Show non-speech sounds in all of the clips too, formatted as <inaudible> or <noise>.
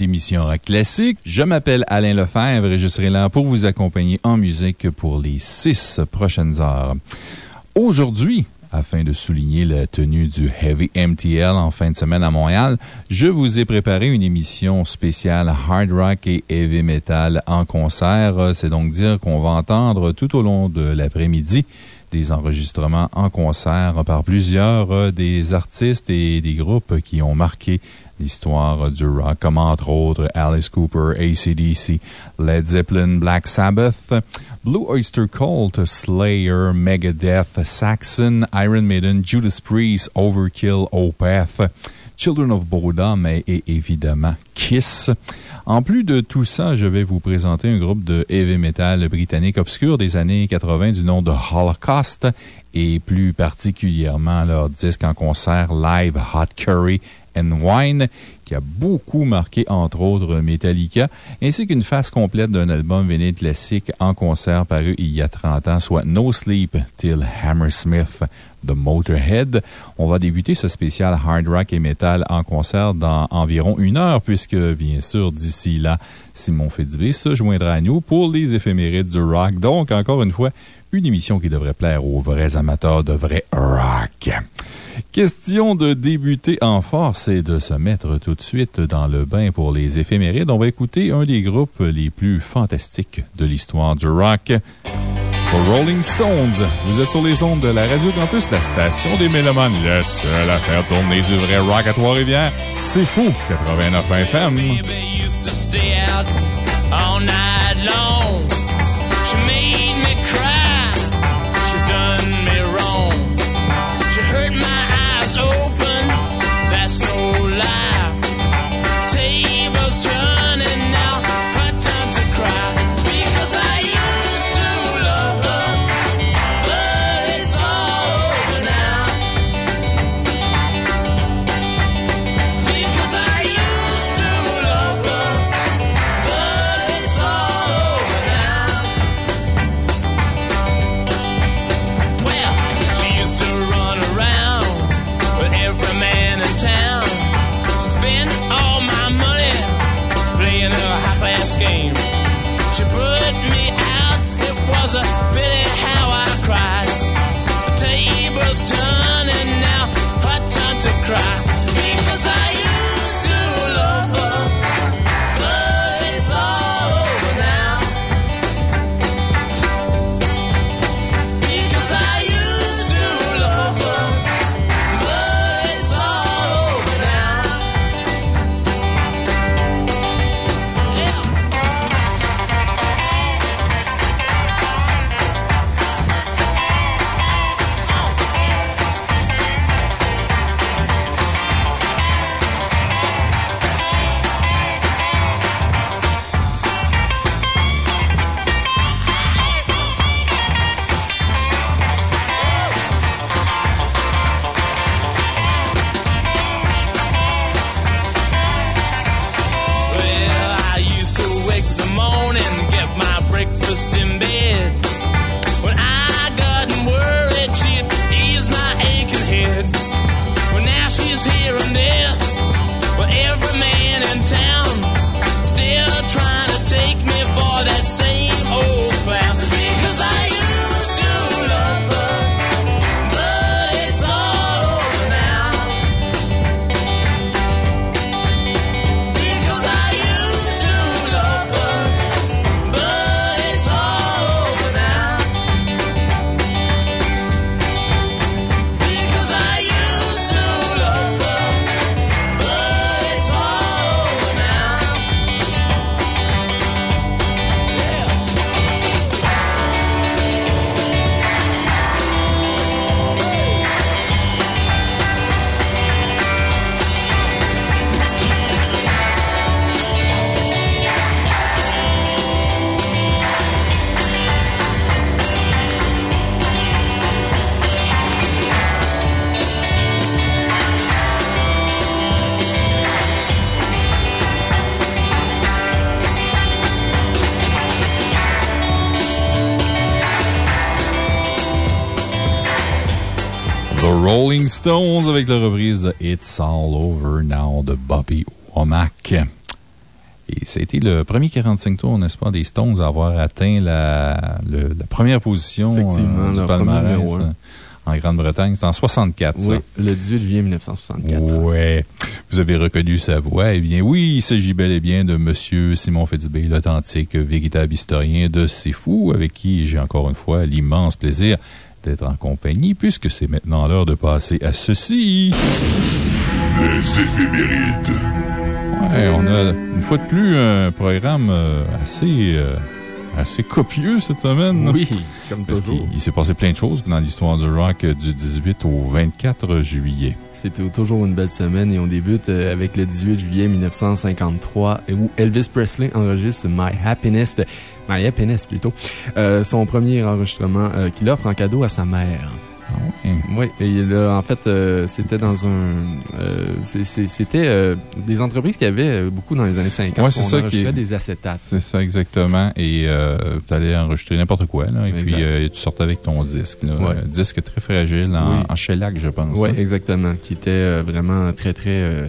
émission Rock Classique. Je m'appelle Alain Lefebvre et je serai là pour vous accompagner en musique pour les six prochaines heures. Aujourd'hui, afin de souligner la tenue du Heavy MTL en fin de semaine à Montréal, je vous ai préparé une émission spéciale hard rock et heavy metal en concert. C'est donc dire qu'on va entendre tout au long de l'après-midi des enregistrements en concert par plusieurs euh, des artistes et des groupes qui ont marqué l'histoire du rock, comme entre autres Alice Cooper, ACDC, Led Zeppelin, Black Sabbath, Blue Oyster Cult, Slayer, Megadeth, Saxon, Iron Maiden, Judas Priest, Overkill, Opeth, Children of Bodom et, et évidemment Kiss. En plus de tout ça, je vais vous présenter un groupe de heavy metal britannique obscur des années 80 du nom de Holocaust et plus particulièrement leur disque en concert live Hot Curry and Wine, qui a beaucoup marqué, entre autres, Metallica, ainsi qu'une phase complète d'un album véné classique en concert paru il y a 30 ans, soit No Sleep Till Hammersmith de Motorhead. On va débuter ce spécial hard rock et metal en concert dans environ une heure, puisque, bien sûr, d'ici là, Simon Fitzbé se joindra à nous pour les éphémérides du rock. Donc, encore une fois, une émission qui devrait plaire aux vrais amateurs de vrai rock. Question de débuter en force et de se mettre tout de suite dans le bain pour les éphémérides. On va écouter un des groupes les plus fantastiques de l'histoire du rock. The Rolling Stones. Vous êtes sur les ondes de la Radio Campus, la station des Mélomanes, le seul à faire tourner du vrai rock à Trois-Rivières. C'est fou, 89 FM. Rolling Stones avec la reprise de It's All Over Now de Bobby Womack. Et ça a été le premier 45 tours, n'est-ce pas, des Stones à avoir atteint la, le- la première position euh, du palmarès euh, en Grande-Bretagne. C'était en 64, ça. Oui, le 18 juillet 1964. Ouais. Vous avez reconnu sa voix. Eh bien, oui, il s'agit bel et bien de Monsieur Simon Fitzbé, l'authentique, véritable historien de C'est Fou, avec qui j'ai encore une fois l'immense plaisir d'être en compagnie, puisque c'est maintenant l'heure de passer à ceci. Les éphémérides. Ouais, on a une fois de plus un programme euh, assez, euh, assez copieux cette semaine. Oui, comme Parce toujours. il s'est passé plein de choses dans l'histoire du rock euh, du 18 au 24 juillet. C'était toujours une belle semaine et on débute euh, avec le 18 juillet 1953 où Elvis Presley enregistre My Happiness, My Happiness plutôt, euh, son premier enregistrement euh, qu'il offre en cadeau à sa mère. Oui, et là, en fait, euh, c'était dans un. euh, c'était euh, des entreprises qui avaient euh, beaucoup dans les années 50. Ouais, c'est ça qui des acétates. C'est ça, exactement. Et tu allais enregistrer n'importe quoi, là, et puis tu sortais avec ton disque. Là, Ouais. Un disque très fragile, en, Oui. en shellac, je pense. Oui, hein. exactement. Qui était vraiment très, très,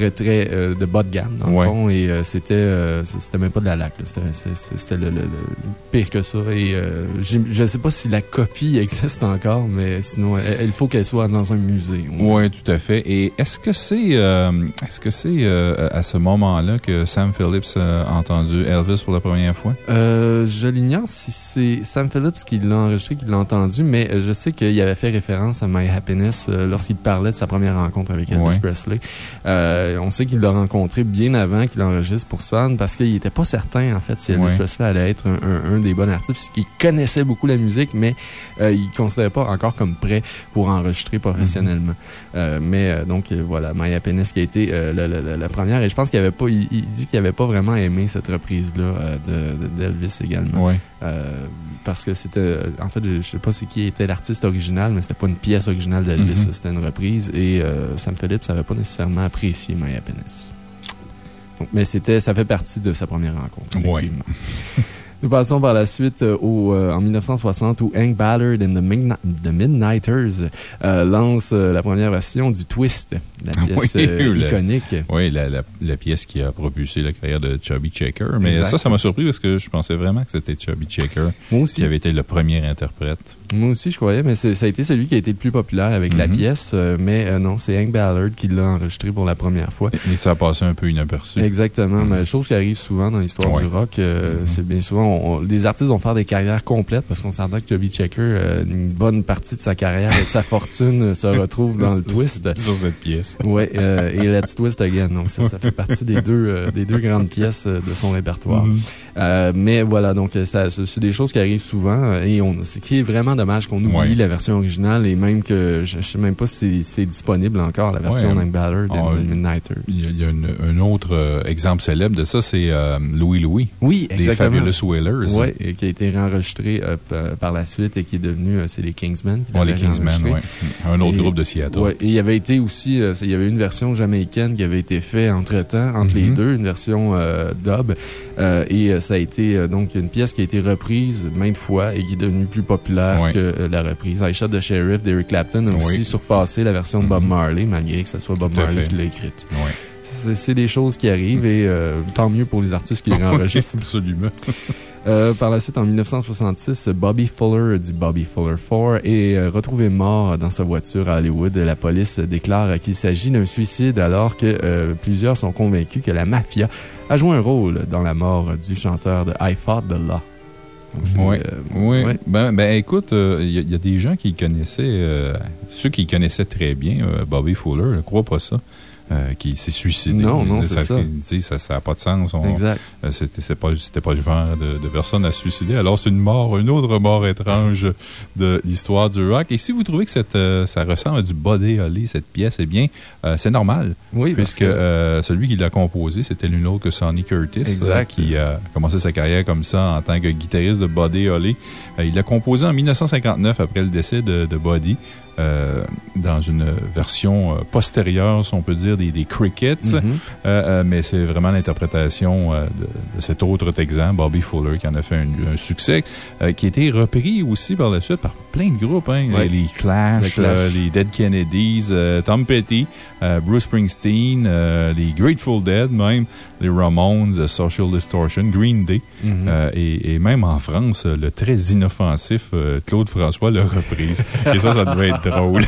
très, très euh, de bas de gamme, dans Ouais. le fond. Et euh, c'était euh, c'était même pas de la laque. C'était- le, le- le- pire que ça. Et je ne sais pas si la copie <laughs> existe encore, mais sinon, il faut qu'elle soit dans un musée. Oui, tout à fait. Et est-ce que c'est euh, est-ce que c'est à ce moment-là que Sam Phillips a entendu Elvis pour la première fois? Je l'ignore si c'est Sam Phillips qui l'a enregistré, qui l'a entendu, mais je sais qu'il avait fait référence à My Happiness lorsqu'il parlait de sa première rencontre avec Elvis Ouais. Presley. Euh, on sait qu'il l'a rencontré bien avant qu'il enregistre pour Swan parce qu'il n'était pas certain, en fait, si Elvis Ouais. Presley allait être un, un- un des bons artistes, puisqu'il connaissait beaucoup la musique, mais euh, il ne considérait pas encore comme prêt pour enregistrer professionnellement. Euh, mais euh, donc, euh, voilà, My Happiness qui a été euh, la, la- la- la première. Et je pense qu'il avait pas, il, il dit qu'il n'avait pas vraiment aimé cette reprise-là euh, de- de- d'Elvis également. Oui. Euh, parce que c'était. En fait, je, je sais pas c'est qui était l'artiste original, mais c'était pas une pièce originale d'Elvis, Mhm. c'était une reprise. Et euh, Sam Phillips n'avait pas nécessairement apprécié My Happiness. Donc, mais c'était, ça fait partie de sa première rencontre, Ouais. <laughs> Nous passons par la suite euh, au, euh, en 1960 où Hank Ballard and the, Midna- the Midnighters euh, lance euh, la première version du Twist, la <laughs> pièce Oui, iconique. Oui, la, la, la pièce qui a propulsé la carrière de Chubby Checker. Mais Exact. ça, ça m'a surpris parce que je pensais vraiment que c'était Chubby Checker Moi aussi. qui avait été le premier interprète. Moi aussi, je croyais, mais ça a été celui qui a été le plus populaire avec la Mhm. pièce. euh, mais euh, non, c'est Hank Ballard qui l'a enregistré pour la première fois. Et ça a passé un peu inaperçu. Exactement. Mhm. mais chose qui arrive souvent dans l'histoire Ouais. du rock. euh, Mhm. C'est bien souvent, on- les artistes vont faire des carrières complètes parce qu'on s'entend que Chubby Checker, une bonne partie de sa carrière et de sa fortune se retrouve dans le <laughs> twist. Sur cette pièce. Euh, et Let's Twist Again. Donc, ça, ça fait partie des deux, des deux grandes pièces de son répertoire. Mais voilà, donc, ça, c'est des choses qui arrivent souvent. Et on, ce qui est vraiment dommage qu'on oublie Ouais. la version originale et même que je, je sais même pas si c'est disponible encore, la version Ouais. Ah, de Midnighter. Il y a, il y a une- un autre euh, exemple célèbre de ça, c'est euh, Louis Louis. Oui, Des exactement. Fabulous Wailers. Oui, et qui a été réenregistré euh, par la suite et qui est devenu, c'est les Kingsmen. Ouais, les Kingsmen, ouais. Un autre Et- groupe de Seattle. Ouais, et il y avait été aussi, il y avait une version jamaïcaine qui avait été faite entre-temps, entre les Mhm. deux, une version dub. Et ça a été donc une pièce qui a été reprise maintes fois et qui est devenue plus populaire Que euh, la reprise. I Shot the Sheriff d'Eric Clapton a Oui. aussi surpassé la version de Bob Mhm. Marley, malgré que ce soit Bob Tout Marley qui l'a écrite. C'est des choses qui arrivent et euh, tant mieux pour les artistes qui les <laughs> réenregistrent. Absolument. <laughs> Euh, par la suite, en 1966, Bobby Fuller du Bobby Fuller 4 est euh, retrouvé mort dans sa voiture à Hollywood. La police déclare qu'il s'agit d'un suicide alors que plusieurs sont convaincus que la mafia a joué un rôle dans la mort du chanteur de I Fought the Law. Oui. euh, Oui. ouais. Ben, ben, écoute, il y, a- y a des gens qui connaissaient, euh, ceux qui connaissaient très bien euh, Bobby Fuller, ne crois pas ça. Euh, qui s'est suicidé. Non, non, c'est ça. Ça n'a pas de sens. On- Exact. euh, C'était pas, pas le genre de, de personne à se suicider. Alors, c'est une mort, une autre mort étrange de l'histoire du rock. Et si vous trouvez que cette, euh, ça ressemble à du body holly, cette pièce, eh bien, euh, c'est normal. Oui, Puisque que- euh, celui qui l'a composé, c'était nul autre que Sonny Curtis. Exact. qui a commencé sa carrière comme ça en tant que guitariste de Buddy Holly. Il l'a composé en 1959 après le décès de, de Buddy. Euh, dans une version postérieure, si on peut dire, des, des Crickets. Mm-hmm. mais c'est vraiment l'interprétation de, cet autre Texan, Bobby Fuller, qui en a fait un, succès, qui a été repris aussi par la suite par plein de groupes. Hein, les Clash, les Dead Kennedys, Tom Petty, Bruce Springsteen, les Grateful Dead même, les Ramones, Social Distortion, Green Day. Et, et, même en France, le très inoffensif Claude François l'a reprise. <laughs> Et ça, ça devait être drôle.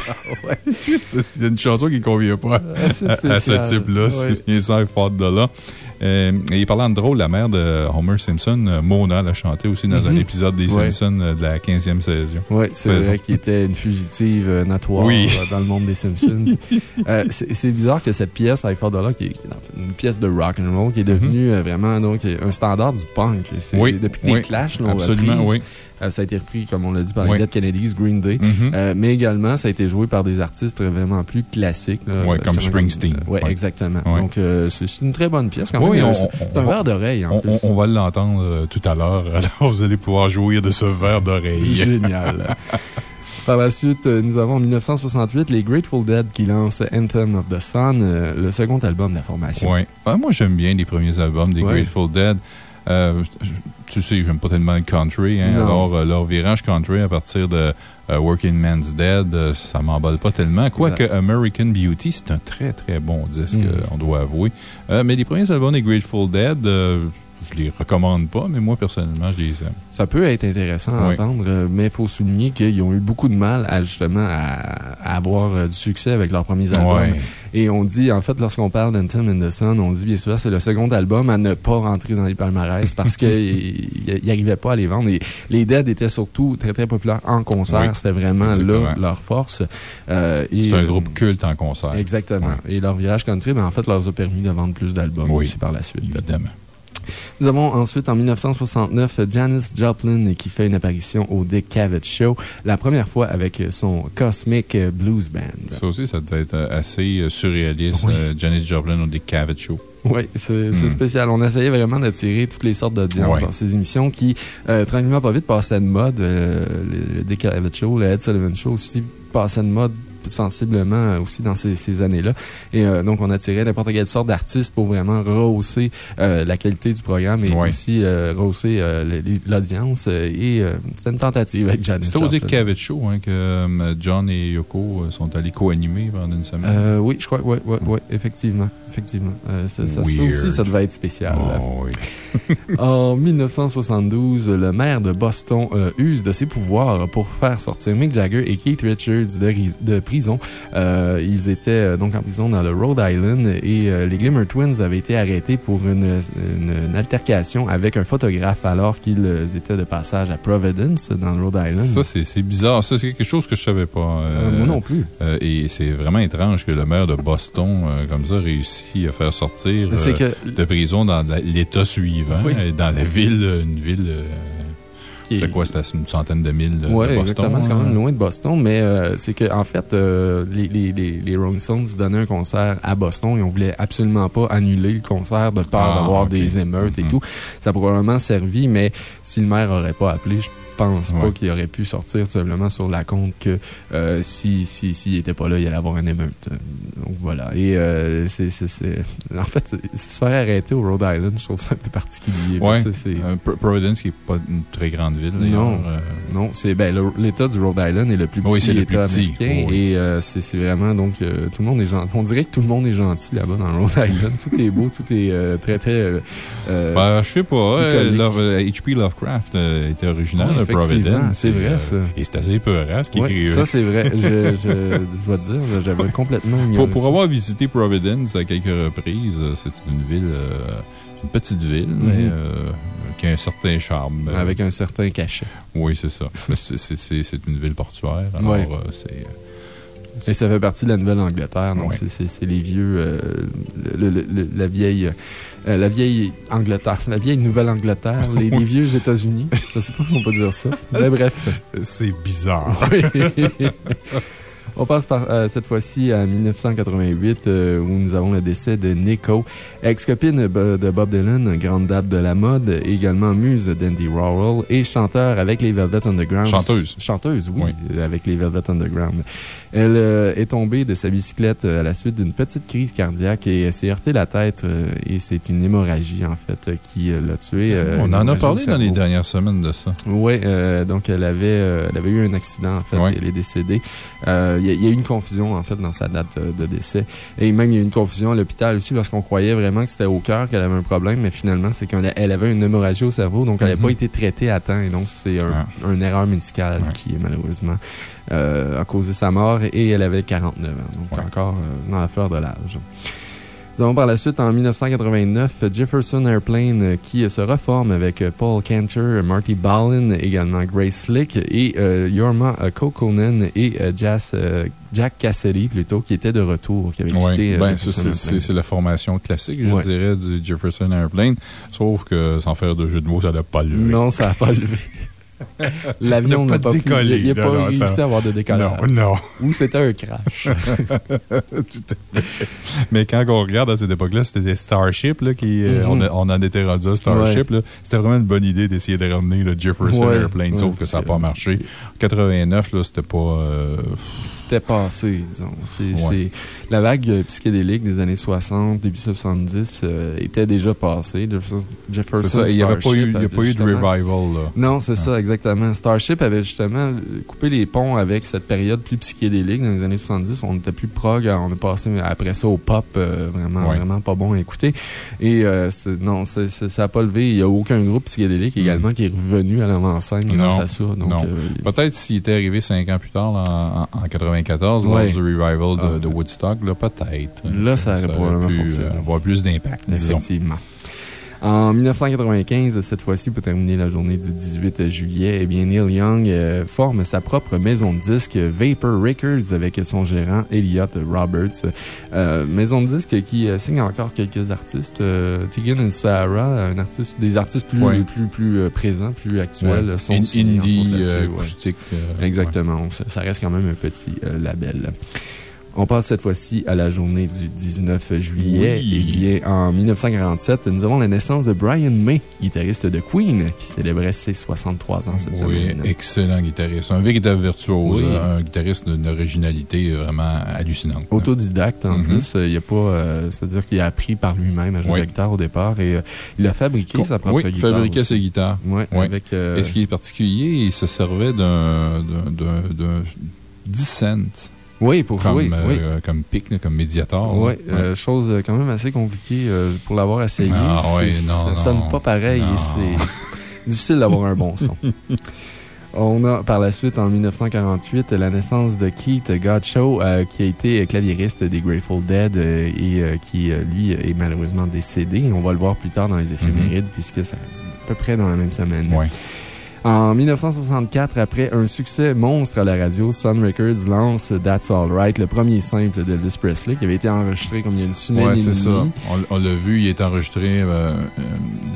<laughs> C'est une chanson qui ne convient pas à, ce type-là. Il est fort de là. Euh, et parlant de drôle, la mère de Homer Simpson, euh, Mona, l'a chanté aussi dans un mhm. épisode des Simpsons euh, de la 15e saison. Oui, c'est vrai qu'il était une fugitive notoire dans le monde des Simpsons. <laughs> c'est bizarre que cette pièce, I Fought Dollar, qui est une pièce de rock and roll, qui est devenue mhm. vraiment donc, un standard du punk. Oui. Depuis les Clash, Absolument, oui. Euh, ça a été repris, comme on l'a dit, par les Dead Kennedys, Green Day. Euh, mais également, ça a été joué par des artistes vraiment plus classiques. Oui, comme Springsteen. Oui, exactement. Donc, euh, c'est une très bonne pièce quand même. C'est un verre d'oreille plus. On va l'entendre tout à l'heure. <laughs> Alors, vous allez pouvoir jouir de ce verre d'oreille. Génial. <laughs> Par la suite, nous avons en 1968 les Grateful Dead qui lancent Anthem of the Sun, le second album de la formation. Oui. Ah, moi, j'aime bien les premiers albums des Grateful Dead. Euh, tu sais, j'aime pas tellement le country. Hein, alors, euh, leur virage country à partir de euh, Working Man's Dead, ça m'emballe pas tellement. Quoique American Beauty, c'est un très, très bon disque, mm. on doit avouer. mais les premiers albums des Grateful Dead, je les recommande pas, mais moi, personnellement, je les aime. Ça peut être intéressant à entendre, euh, mais il faut souligner qu'ils ont eu beaucoup de mal à, justement, à, avoir euh, du succès avec leurs premiers albums. Et on dit, en fait, lorsqu'on parle d'Anthem in the Sun, on dit bien sûr, c'est le second album à ne pas rentrer dans les palmarès parce qu'ils <laughs> n'arrivaient pas à les vendre. Et les Dead étaient surtout très, très populaires en concert. C'était vraiment là leur force. Euh, c'est un groupe culte en concert. Exactement. Et leur virage country, ben, en fait, leur a permis de vendre plus d'albums aussi par la suite. Évidemment. Nous avons ensuite, en 1969, Janis Joplin qui fait une apparition au Dick Cavett Show, la première fois avec son Cosmic Blues Band. Ça aussi, ça devait être assez euh, surréaliste, euh, Janis Joplin au Dick Cavett Show. Oui, c'est hmm. spécial. On essayait vraiment d'attirer toutes les sortes d'audiences dans ces émissions qui, euh, tranquillement pas vite, passaient de mode. le Dick Cavett Show, le Ed Sullivan Show aussi passaient de mode sensiblement aussi dans ces, ces années-là. Et euh, donc, on a tiré n'importe quelle sorte d'artiste pour vraiment rehausser euh, la qualité du programme et aussi euh, rehausser l'audience. et c'est une tentative avec Janis. C'était au Dick Cavett Show hein, que John et Yoko sont allés co-animer pendant une semaine. oui, je crois, oui, oui, oui, effectivement. effectivement. Ça, ça, aussi, ça devait être spécial. Oh, oui. <laughs> <laughs> en 1972, le maire de Boston use de ses pouvoirs pour faire sortir Mick Jagger et Keith Richards de, de prison. Euh, ils étaient euh, donc en prison dans le Rhode Island et euh, les Glimmer Twins avaient été arrêtés pour une, altercation avec un photographe alors qu'ils étaient de passage à Providence dans le Rhode Island. Ça, c'est bizarre. Ça, c'est quelque chose que je savais pas. moi non plus. et c'est vraiment étrange que le maire de Boston, comme ça, réussit à faire sortir de prison dans l'État suivant, dans la ville, une ville c'est quoi, c'était une centaine de milles de, ouais, Boston? Oui, exactement. C'est quand même hein? loin de Boston, mais euh, c'est qu'en en fait, euh, les, les, les, Rolling Stones donnaient un concert à Boston et on voulait absolument pas annuler le concert de peur ah, d'avoir des émeutes et mm-hmm. tout. Ça a probablement servi, mais si le maire n'aurait pas appelé, je pense pas qu'il aurait pu sortir tout simplement sur la compte que euh, s'il si, si, n'était pas là, il allait avoir un émeute. Donc voilà. Et euh, c'est. <laughs> En fait, se faire arrêter au Rhode Island, je trouve ça un peu particulier. Ouais. Euh, Providence, qui n'est pas une très grande ville. Non. Non, c'est. Ben, l'État du Rhode Island est le plus petit État américain. Et c'est vraiment. Donc, tout le monde est gentil. On dirait que tout le monde est gentil là-bas dans le Rhode Island. <laughs> tout est beau, tout est très, très. ben, je sais pas. H.P. Lovecraft était original Providence. C'est vrai, ça. Et c'est assez peurant, ce qui est Ça, c'est vrai. Je, je, dois te dire, j'avais complètement Pour, pour avoir visité Providence à quelques reprises, c'est une ville, euh, une petite ville, mais mhm. euh, qui a un certain charme. Avec un certain cachet. Oui, c'est ça. c'est une ville portuaire, alors euh, c'est... Et ça fait partie de la Nouvelle-Angleterre. Donc, c'est les vieux. Euh, la, vieille, euh, la vieille Angleterre. La vieille Nouvelle-Angleterre. Les, vieux États-Unis. <laughs> Je sais pas comment on peut dire ça. Mais bref. C'est bizarre. <laughs> On passe par, euh, cette fois-ci à 1988, euh, où nous avons le décès de Nico, ex-copine de Bob Dylan, grande date de la mode, également muse d'Andy Rowell et chanteur avec les Velvet Underground. Chanteuse. Chanteuse, oui, avec les Velvet Underground. Elle euh, est tombée de sa bicyclette à la suite d'une petite crise cardiaque et s'est heurté la tête et c'est une hémorragie, en fait, qui l'a tuée. On en a parlé dans les dernières semaines de ça. Oui, donc elle avait, elle avait eu un accident, en fait, et elle est décédée. Il y, a eu une confusion, en fait, dans sa date euh, de décès. Et même, il y a eu une confusion à l'hôpital aussi lorsqu'on croyait vraiment que c'était au cœur qu'elle avait un problème, mais finalement, c'est qu'elle avait une hémorragie au cerveau, donc elle n'avait pas mm-hmm. été traitée à temps. Et donc, c'est un, une erreur médicale qui, malheureusement, euh, a causé sa mort. Et elle avait 49 ans, donc encore euh, dans la fleur de l'âge. Nous avons par la suite, en 1989, Jefferson Airplane euh, qui se reforme avec euh, Paul Cantor, Marty Ballin, également Grace Slick et euh, Yorma Kokonen et Jack Cassidy, plutôt, qui était de retour, qui avait quitté ben, C'est la formation classique, je dirais, du Jefferson Airplane. Sauf que, sans faire de jeu de mots, ça n'a pas levé. Non, ça n'a pas <laughs> levé. <laughs> L'avion n'a pas, pas décollé. Il n'a pas réussi à avoir de décollage. Non, non. Ou c'était un crash. <laughs> Tout à fait. Mais quand on regarde à cette époque-là, c'était des Starship, là, qui, euh, mm-hmm. on, en était rendu à Starship. C'était vraiment une bonne idée d'essayer de ramener le Jefferson Airplane, sauf que ça n'a pas marché. En 89, c'était pas. Euh, c'était passé, disons. La vague psychédélique des années 60, début 70 euh, était déjà passée. Jefferson, ça. Il n'y a pas eu, a pas eu de revival, là. Non, c'est ça, exactement exactement. Starship avait justement coupé les ponts avec cette période plus psychédélique dans les années 70. On était plus prog, on est passé après ça au pop, euh, vraiment, vraiment pas bon à écouter. Et euh, non, ça n'a pas levé. Il n'y a aucun groupe psychédélique également mm. qui est revenu à l'avant-scène grâce à ça. Euh, Peut-être s'il était arrivé cinq ans plus tard, en, en, 94, lors du revival de, ah. Woodstock, peut-être. Là, ça aurait probablement fonctionné. avoir plus d'impact. Effectivement. En 1995, cette fois-ci, pour terminer la journée du 18 juillet, eh bien, Neil Young euh, forme sa propre maison de disques, Vapor Records, avec son gérant Elliot Roberts. Euh, maison de disques qui euh, signe encore quelques artistes. Tegan et Sarah, un artiste, des artistes plus, plus, plus présents, plus actuels, sont Indie, acoustique. Exactement. Ça, reste quand même un petit label. On passe cette fois-ci à la journée du 19 juillet. Et bien, en 1947, nous avons la naissance de Brian May, guitariste de Queen, qui célébrait ses 63 ans cette semaine. Oui, excellent guitariste. Un véritable virtuose. Un guitariste d'une originalité vraiment hallucinante. Autodidacte, en mm-hmm. plus. Il a pas, euh, c'est-à-dire qu'il a appris par lui-même à jouer la guitare au départ et euh, il a fabriqué sa propre oui, guitare. Il fabriquait ses guitares. Oui, avec. Euh, et ce qui est particulier, il se servait d'un 10 cents. Oui, pour comme, jouer. oui. Euh, comme pic, comme médiator. Oui, euh, chose quand même assez compliquée euh, pour l'avoir essayé. Ah, oui, non, ça sonne pas pareil et c'est <laughs> difficile d'avoir un bon son. <laughs> On a par la suite, en 1948, la naissance de Keith Godshow, qui a été claviériste des Grateful Dead et qui, lui, est malheureusement décédé. On va le voir plus tard dans les éphémérides, mm-hmm. puisque c'est à peu près dans la même semaine. Oui. En 1964, après un succès monstre à la radio, Sun Records lance That's Alright, le premier simple d'Elvis Presley, qui avait été enregistré comme il y a une semaine ouais, c'est ça. On, l'a vu, il est enregistré euh,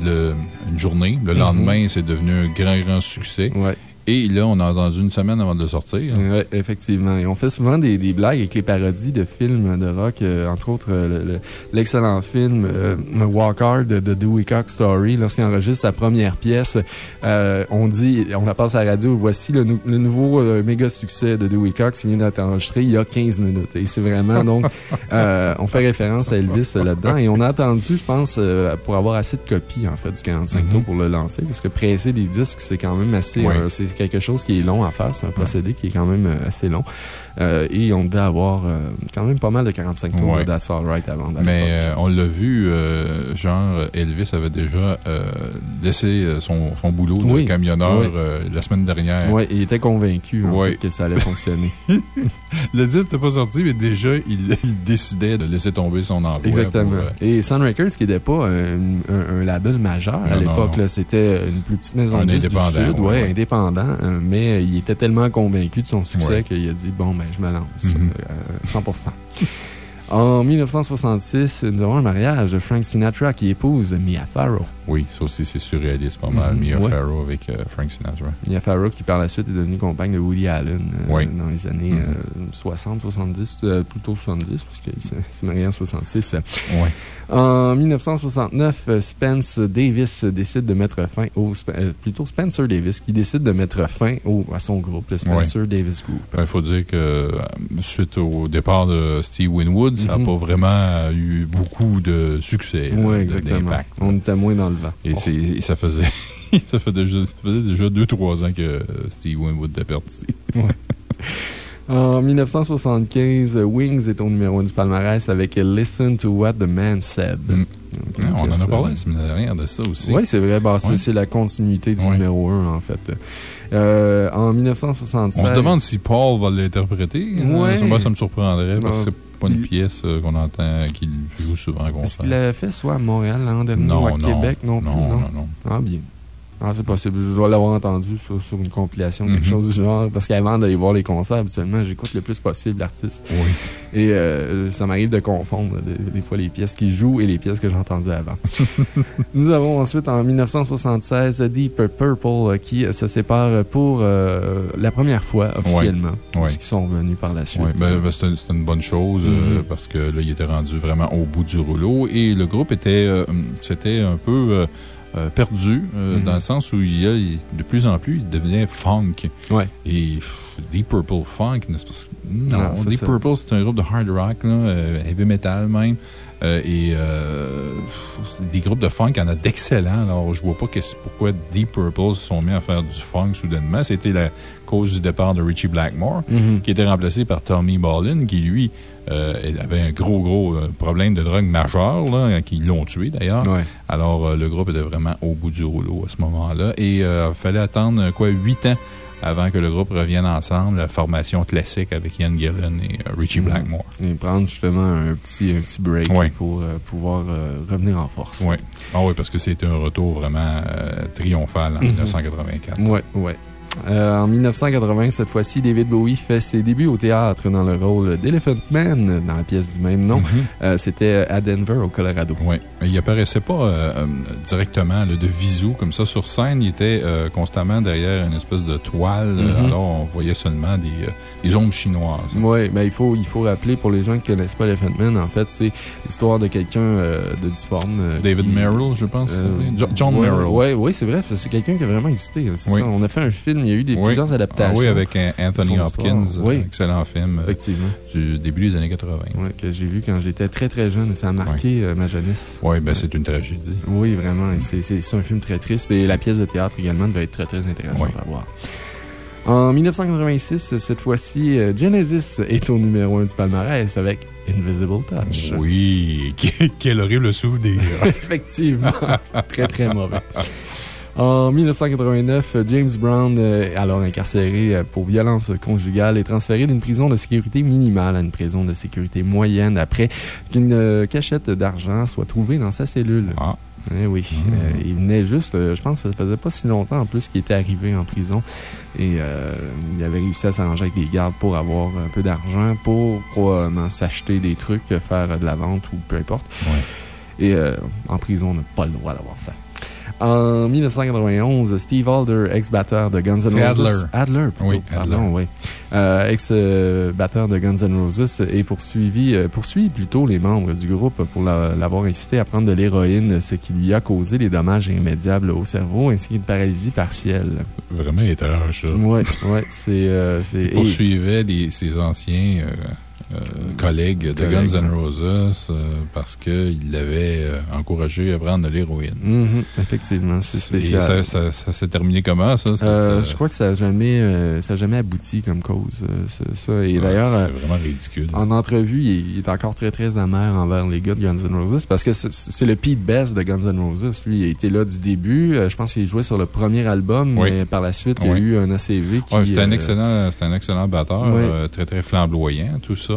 le, une journée. Le mm-hmm. lendemain, c'est devenu un grand, grand succès. Ouais. Et là, on a entendu une semaine avant de le sortir. Oui, effectivement. Et on fait souvent des, des, blagues avec les parodies de films de rock, euh, entre autres euh, l'excellent film euh, Walk Hard de, Dewey Cox Story. Lorsqu'il enregistre sa première pièce, on dit, on la passe à la radio, voici le, nouveau méga succès de Dewey Cox qui vient d'être enregistré il y a 15 minutes. Et c'est vraiment, donc, <laughs> on fait référence à Elvis là-dedans. Et on a attendu, je pense, pour avoir assez de copies, en fait, du 45 mm-hmm. tours pour le lancer, parce que presser des disques, c'est quand même assez quelque chose qui est long à faire. C'est un procédé qui est quand même euh, assez long. Euh, et on devait avoir euh, quand même pas mal de 45 tours ouais. d'Ass Right avant Mais on l'a vu, genre, Elvis avait déjà laissé son, son boulot de camionneur la semaine dernière. Oui, il était convaincu que ça allait fonctionner. <laughs> le disque n'était pas sorti, mais déjà, il, <laughs> décidait de laisser tomber son emploi. Exactement. Et Sun Records, qui n'était pas un, label majeur à l'époque, c'était une plus petite maison de disques du Sud, ouais, indépendant. Euh, mais il était tellement convaincu de son succès qu'il a dit Bon, ben, je me lance 100 mm-hmm. euh, En 1966, nous avons un mariage de Frank Sinatra qui épouse Mia Farrow. Oui, ça aussi, c'est surréaliste pas mal. Mhm, Mia ouais. Farrow avec euh, Frank Sinatra. Mia Farrow qui par la suite est devenue compagne de Woody Allen euh, Oui. dans les années Mhm. euh, 60, 70, euh, plutôt 70, puisqu'il s'est marié en 66. Oui. En 1969, euh, Spence Davis décide de mettre fin au. Plutôt Spencer Davis qui décide de mettre fin au, à son groupe, le Spencer Davis Group. Il faut dire que suite au départ de Steve Winwood, ça n'a Mhm. pas vraiment eu beaucoup de succès. Oui, exactement. d'impact. On était moins dans le vent. Et, ça faisait. <laughs> ça, fait déjà, ça faisait déjà 2-3 ans que Steve Winwood était parti. En 1975, euh, Wings est au numéro 1 du palmarès avec Listen to What the Man Said. Mm. On en a parlé la semaine dernière de ça aussi. Oui, c'est vrai. Bah, ça. C'est la continuité du Ouais. numéro 1, en fait. Euh, en 1976. On se demande si Paul va l'interpréter. Ouais. Ça, moi, ça me surprendrait parce que Bah, pas une il- pièce euh, qu'on entend qu'il joue souvent à Est-ce concert. qu'il l'avait fait soit à Montréal l'an dernier Non, ou à non, Québec non, plus? non, non, non. Ah, bien. Ah, c'est possible. Je dois l'avoir entendu sur, sur une compilation, quelque Mhm. chose du genre. Parce qu'avant d'aller voir les concerts, habituellement, j'écoute le plus possible l'artiste. Oui. Et euh, ça m'arrive de confondre des, des fois les pièces qu'il joue et les pièces que j'ai entendues avant. <laughs> Nous avons ensuite en 1976 Deep Purple euh, qui se sépare pour euh, la première fois officiellement. Ouais. Parce qu'ils sont revenus par la suite. Oui, ben, ben, c'est une bonne chose euh, Mhm. parce que là, il était rendu vraiment au bout du rouleau et le groupe était, euh, c'était un peu euh, perdu euh, Mhm. dans le sens où il y a, il- de plus en plus, il devenait funk. Ouais. Et pff, Deep Purple Funk, non, Non, c'est Deep ça. Purple, c'est un groupe de hard rock, là, euh, heavy metal même. Et pff, des groupes de funk, il y en a d'excellents. Alors, je vois pas pourquoi Deep Purple se sont mis à faire du funk soudainement. C'était la cause du départ de Richie Blackmore Mhm. qui était remplacé par Tommy Ballin, qui lui euh, avait un gros, gros euh, problème de drogue majeur, là, qui l'ont tué d'ailleurs. Ouais. Alors, euh, le groupe était vraiment au bout du rouleau à ce moment-là. Et il fallait attendre, euh, quoi, huit ans avant que le groupe revienne ensemble, la formation classique avec Ian Gillan et euh, Richie. Blackmore. Et prendre justement un petit, un petit break pour euh, pouvoir euh, revenir en force. Oui. Ah oui, parce que c'était un retour vraiment euh, triomphal en Mhm. 1984. Ouais, ouais. Euh, en 1980, cette fois-ci, David Bowie fait ses débuts au théâtre dans le rôle d'Elephant Man dans la pièce du même nom. Mhm. Euh, C'était à Denver, au Colorado. Oui, il apparaissait pas euh, directement là, de visu comme ça sur scène. Il était constamment derrière une espèce de toile. Mhm. Alors, on voyait seulement des, des ombres chinoises. Oui, ben il, faut, il faut rappeler pour les gens qui ne connaissent pas Elephant Man, en fait, c'est l'histoire de quelqu'un de difforme. David qui- Merrill, je pense. Jo- John ouais, Merrill. ouais, Oui, c'est vrai. C'est quelqu'un qui a vraiment existé. Oui. ça. On a fait un film. Il y a eu des, Oui. plusieurs Ah adaptations. oui, avec Anthony Hopkins. Oui. Excellent film euh, Effectivement. du début des années 80. Ouais, que j'ai vu quand j'étais très très jeune et ça a marqué euh, ma jeunesse. Oui, ben, c'est une tragédie. Oui, vraiment. C'est un film très triste et la pièce de théâtre également devait être très très intéressante à voir. En 1986, cette fois-ci, euh, Genesis est au numéro 1 du palmarès avec Invisible Touch. Oui, quel- <laughs> quel horrible souvenir. <laughs> Effectivement. très très mauvais. <laughs> En 1989, James Brown, euh, alors incarcéré euh, pour violence conjugale, est transféré d'une prison de sécurité minimale à une prison de sécurité moyenne après qu'une euh, cachette d'argent soit trouvée dans sa cellule. Ah. Eh oui. Euh, il venait juste, euh, je pense que ça faisait pas si longtemps en plus qu'il était arrivé en prison. Et euh, il avait réussi à s'arranger avec des gardes pour avoir un peu d'argent pour probablement s'acheter des trucs, faire de la vente ou peu importe. Ouais. Et en prison, on n'a pas le droit d'avoir ça. En 1991, Steve Alder, ex-batteur de Guns N' Roses. Adler. Adler, plutôt, Oui, pardon, oui. Euh, Ex-batteur de Guns N' Roses et poursuivi, euh, poursuit plutôt les membres du groupe pour la- l'avoir incité à prendre de l'héroïne, ce qui lui a causé des dommages immédiables au cerveau ainsi qu'une paralysie partielle. Vraiment étrange, ça. Oui, c'est. euh, c'est- Il poursuivait des- ses anciens euh, collègues de Guns N'. Roses euh, parce qu'il l'avait euh, encouragé à prendre de l'héroïne. Mhm, effectivement, c'est Et spécial. ça, ça, ça s'est terminé comment, ça? je crois que ça n'a jamais, ça a jamais abouti comme cause. ça, ça. Et ouais, d'ailleurs, C'est vraiment ridicule. en entrevue, il est, il est encore très très amer envers les gars de Guns N' Roses parce que c'est- le Pete Best de Guns N' Roses. Lui, il a été là du début. Je pense qu'il jouait sur le premier album, Oui. mais par la suite, il y a Oui. eu un ACV qui. Ouais, c'était un, excellent, c'était un excellent batteur, très très flamboyant, tout ça.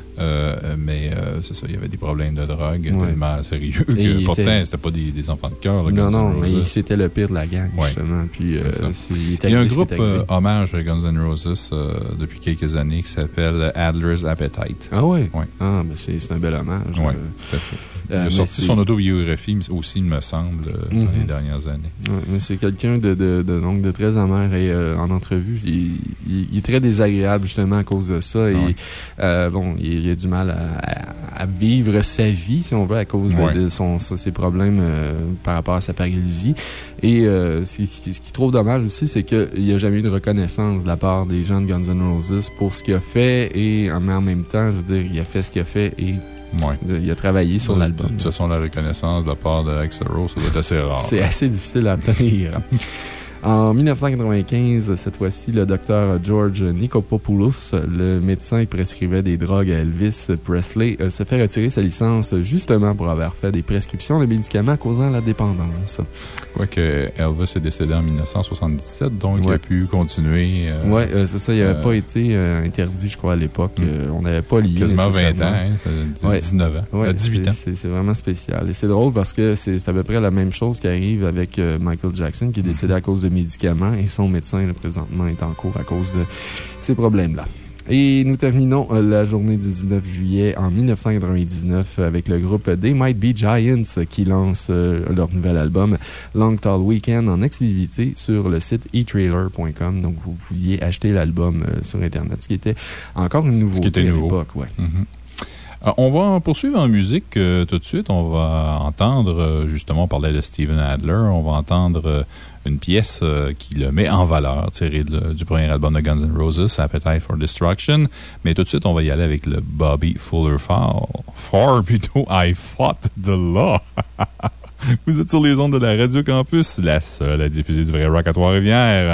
Euh, mais euh, c'est ça, il y avait des problèmes de drogue Ouais. tellement sérieux que pourtant, était- c'était pas des, des enfants de cœur. Non, Guns non, mais c'était le pire de la gang, Ouais. justement. Puis, C'est euh, il, y a un groupe hommage à Guns N' Roses depuis quelques années qui s'appelle Adler's Appetite. Ah oui? Ouais. Ah, ben c'est un bel hommage. Ouais, tout à fait. Il a sorti son autobiographie aussi, il me semble, dans Mhm. les dernières années. Mais c'est quelqu'un de, de, de, donc, de très amer et en entrevue, il, il- il est très désagréable justement à cause de ça. Et Ah bon, il, il a du mal à, vivre sa vie, si on veut, à cause de, Ouais. de son, ses problèmes euh, par rapport à sa paralysie. Et euh, ce, qui, ce qui est trop dommage aussi, c'est qu'il n'y a jamais eu de reconnaissance de la part des gens de Guns N' Roses pour ce qu'il a fait. Et mais en même temps, je veux dire, il a fait ce qu'il a fait et Ouais. il a travaillé sur l'album. De toute façon, la reconnaissance de la part de Rose, ça doit être assez rare. C'est assez difficile à obtenir. <laughs> En 1995, cette fois-ci, le docteur George Nikopopoulos, le médecin qui prescrivait des drogues à Elvis Presley, euh, se fait retirer sa licence justement pour avoir fait des prescriptions de médicaments causant la dépendance. Quoique Elvis est décédé en 1977, donc il a pu continuer. euh, Oui, c'est ça. Il n'avait euh, pas été euh, interdit, je crois, à l'époque. Mm. Euh, on n'avait pas lié. Quasiment 20 ans, hein, ça dit Ouais. 19 ans. Ouais, Euh, 18 c'est- ans. C'est vraiment spécial. Et c'est drôle parce que c'est à peu près la même chose qui arrive avec euh, Michael Jackson, qui est décédé à cause de médicaments et son médecin, là, présentement, est en cours à cause de ces problèmes-là. Et nous terminons euh, la journée du 19 juillet en 1999 avec le groupe They Might Be Giants qui lance euh, leur nouvel album Long Tall Weekend en exclusivité sur le site eTrailer.com. Donc, vous pouviez acheter l'album euh, sur Internet, ce qui était encore une nouveauté était à nouveau. l'époque. Ouais. Mhm. Euh, on va poursuivre en musique euh, tout de suite. On va entendre, euh, justement, on parlait de Steven Adler. On va entendre euh, une pièce euh, qui le met en valeur, tirée du premier album de Guns N' Roses, Appetite for Destruction. Mais tout de suite, on va y aller avec le Bobby Fuller Four. Four, <laughs> plutôt, I Fought the Law. <laughs> Vous êtes sur les ondes de la Radio Campus, la seule à diffuser du vrai rock à Trois-Rivières.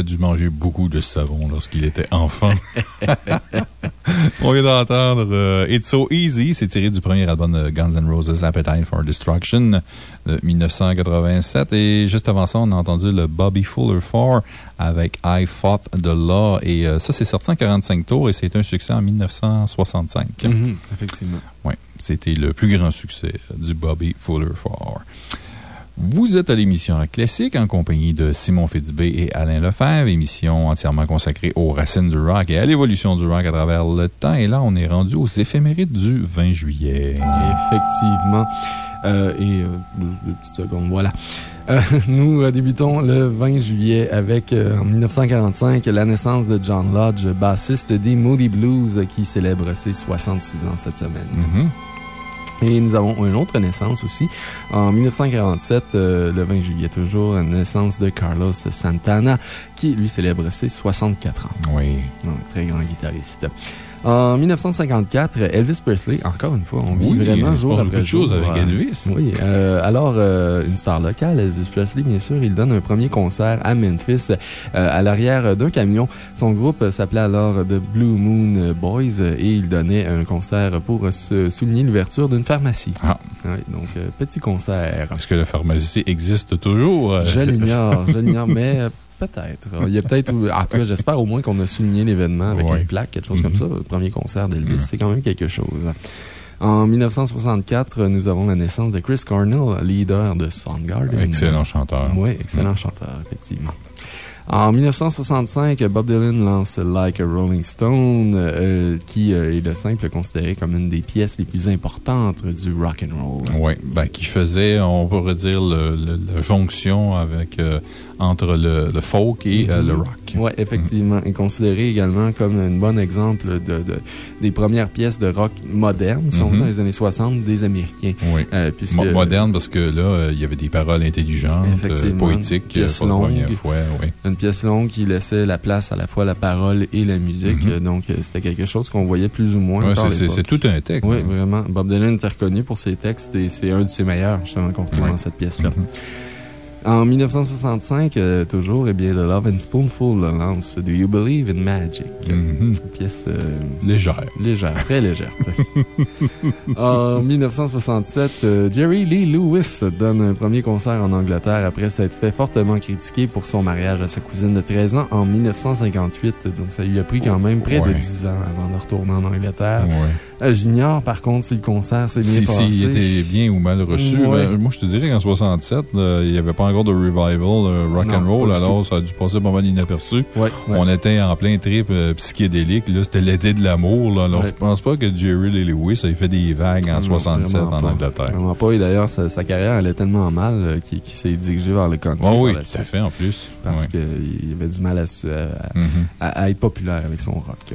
A dû manger beaucoup de savon lorsqu'il était enfant. <laughs> On vient d'entendre euh, It's So Easy. C'est tiré du premier album de Guns N' Roses, Appetite for Destruction, de 1987. Et juste avant ça, on a entendu le Bobby Fuller 4 avec I Fought the Law. Et euh, ça, c'est sorti en 45 tours et c'est un succès en 1965. Mhm, effectivement. Oui, c'était le plus grand succès du Bobby Fuller 4. Vous êtes à l'émission Classique en compagnie de Simon Fitzbé et Alain Lefebvre, émission entièrement consacrée aux racines du rock et à l'évolution du rock à travers le temps. Et là, on est rendu aux éphémérides du 20 juillet. Effectivement. Euh, et euh, deux, deux petites secondes, voilà. Euh, <laughs> nous débutons le 20 juillet avec, en 1945, la naissance de John Lodge, bassiste des Moody Blues, qui célèbre ses 66 ans cette semaine. Mhm. Et nous avons une autre naissance aussi. En 1947, euh, le 20 juillet toujours, la naissance de Carlos Santana, qui lui célèbre ses 64 ans. Oui. Un très grand guitariste. En 1954, Elvis Presley, encore une fois, on vit Oui, vraiment jour après beaucoup de choses avec euh, Elvis. Oui. euh, alors, euh, une star locale, Elvis Presley, bien sûr, il donne un premier concert à Memphis, euh, à l'arrière d'un camion. Son groupe s'appelait alors The Blue Moon Boys et il donnait un concert pour se souligner l'ouverture d'une pharmacie. Ah. Oui, donc, petit concert. Est-ce que la pharmacie existe toujours? Je <laughs> l'ignore, je l'ignore, mais peut-être. Il y a peut-être, en tout cas, j'espère au moins qu'on a souligné l'événement avec Ouais. une plaque, quelque chose comme Mhm. ça. Le premier concert d'Elvis, c'est quand même quelque chose. En 1964, nous avons la naissance de Chris Cornell, leader de Soundgarden. Excellent chanteur. Oui, excellent chanteur, effectivement. En 1965, Bob Dylan lance Like a Rolling Stone, euh, qui euh, est le simple considéré comme une des pièces les plus importantes du rock and roll. Oui, ben, qui faisait, on pourrait dire, le, le- la jonction avec, euh, entre le, le folk et le rock. Oui, effectivement. Et considéré également comme un bon exemple de, de- des premières pièces de rock modernes, si on veut, Mhm. dans les années 60, des Américains. Oui. Puisque- Mo- Moderne parce que là, il y avait des paroles intelligentes, poétiques, pour la première fois, oui. Une pièce longue qui laissait la place à la fois à la parole et la musique. Mhm. Donc, euh, c'était quelque chose qu'on voyait plus ou moins. Ouais, c'est- tout un texte. Oui, hein. vraiment. Bob Dylan était reconnu pour ses textes et c'est un de ses meilleurs, justement, qu'on retrouve Ouais. dans cette pièce-là. Mhm. En 1965, euh, toujours, eh bien, The Love and Spoonful lance Do You Believe in Magic? Mhm. Une pièce euh, Légère. légère, très légère. <laughs> en 1967, euh, Jerry Lee Lewis donne un premier concert en Angleterre après s'être fait fortement critiqué pour son mariage à sa cousine de 13 ans en 1958. Donc, ça lui a pris quand même près de Ouais. 10 ans avant de retourner en Angleterre. Ouais. J'ignore, par contre, si le concert s'est bien Si, passé. si, il était bien ou mal reçu. Ouais. Ben, moi, je te dirais qu'en 67, là, il n'y avait pas encore de revival euh, rock Non, and roll, alors ça a dû passer pas mal inaperçu. Ouais, ouais. On était en plein trip euh, psychédélique. là, C'était l'été de l'amour. Alors, Ouais. je pense pas que Jerry Lee Lewis ait fait des vagues en Non, 67 vraiment en. Angleterre. Vraiment pas. Et d'ailleurs, sa, sa carrière allait tellement mal euh, qu'il s'est dirigé vers le country. Ah oui, tout à fait, en plus. Parce qu'il avait du mal à, Mhm. à- à être populaire avec son rock.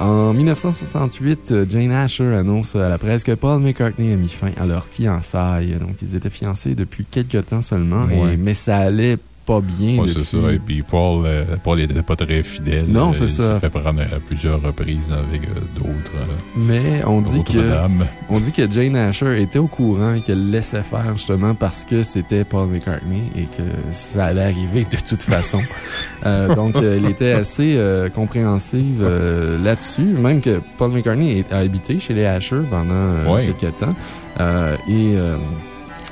En 1968, euh, Jane Asher annonce à la presse que Paul McCartney a mis fin à leur fiançailles. Donc, ils étaient fiancés depuis quelques temps seulement, et- mais ça allait pas bien depuis... c'est ça. Et puis, Paul, euh, Paul n'était pas très fidèle. Non, Euh, c'est il ça. s'est fait prendre à plusieurs reprises avec euh, d'autres euh, Mais on dit que... dames. On dit que Jane Asher était au courant et qu'elle laissait faire justement parce que c'était Paul McCartney et que ça allait arriver de toute façon. <laughs> Euh, donc, euh, elle était assez euh, compréhensive euh, là-dessus. Même que Paul McCartney a habité chez les Asher pendant euh, Ouais. quelques temps. Euh, et euh,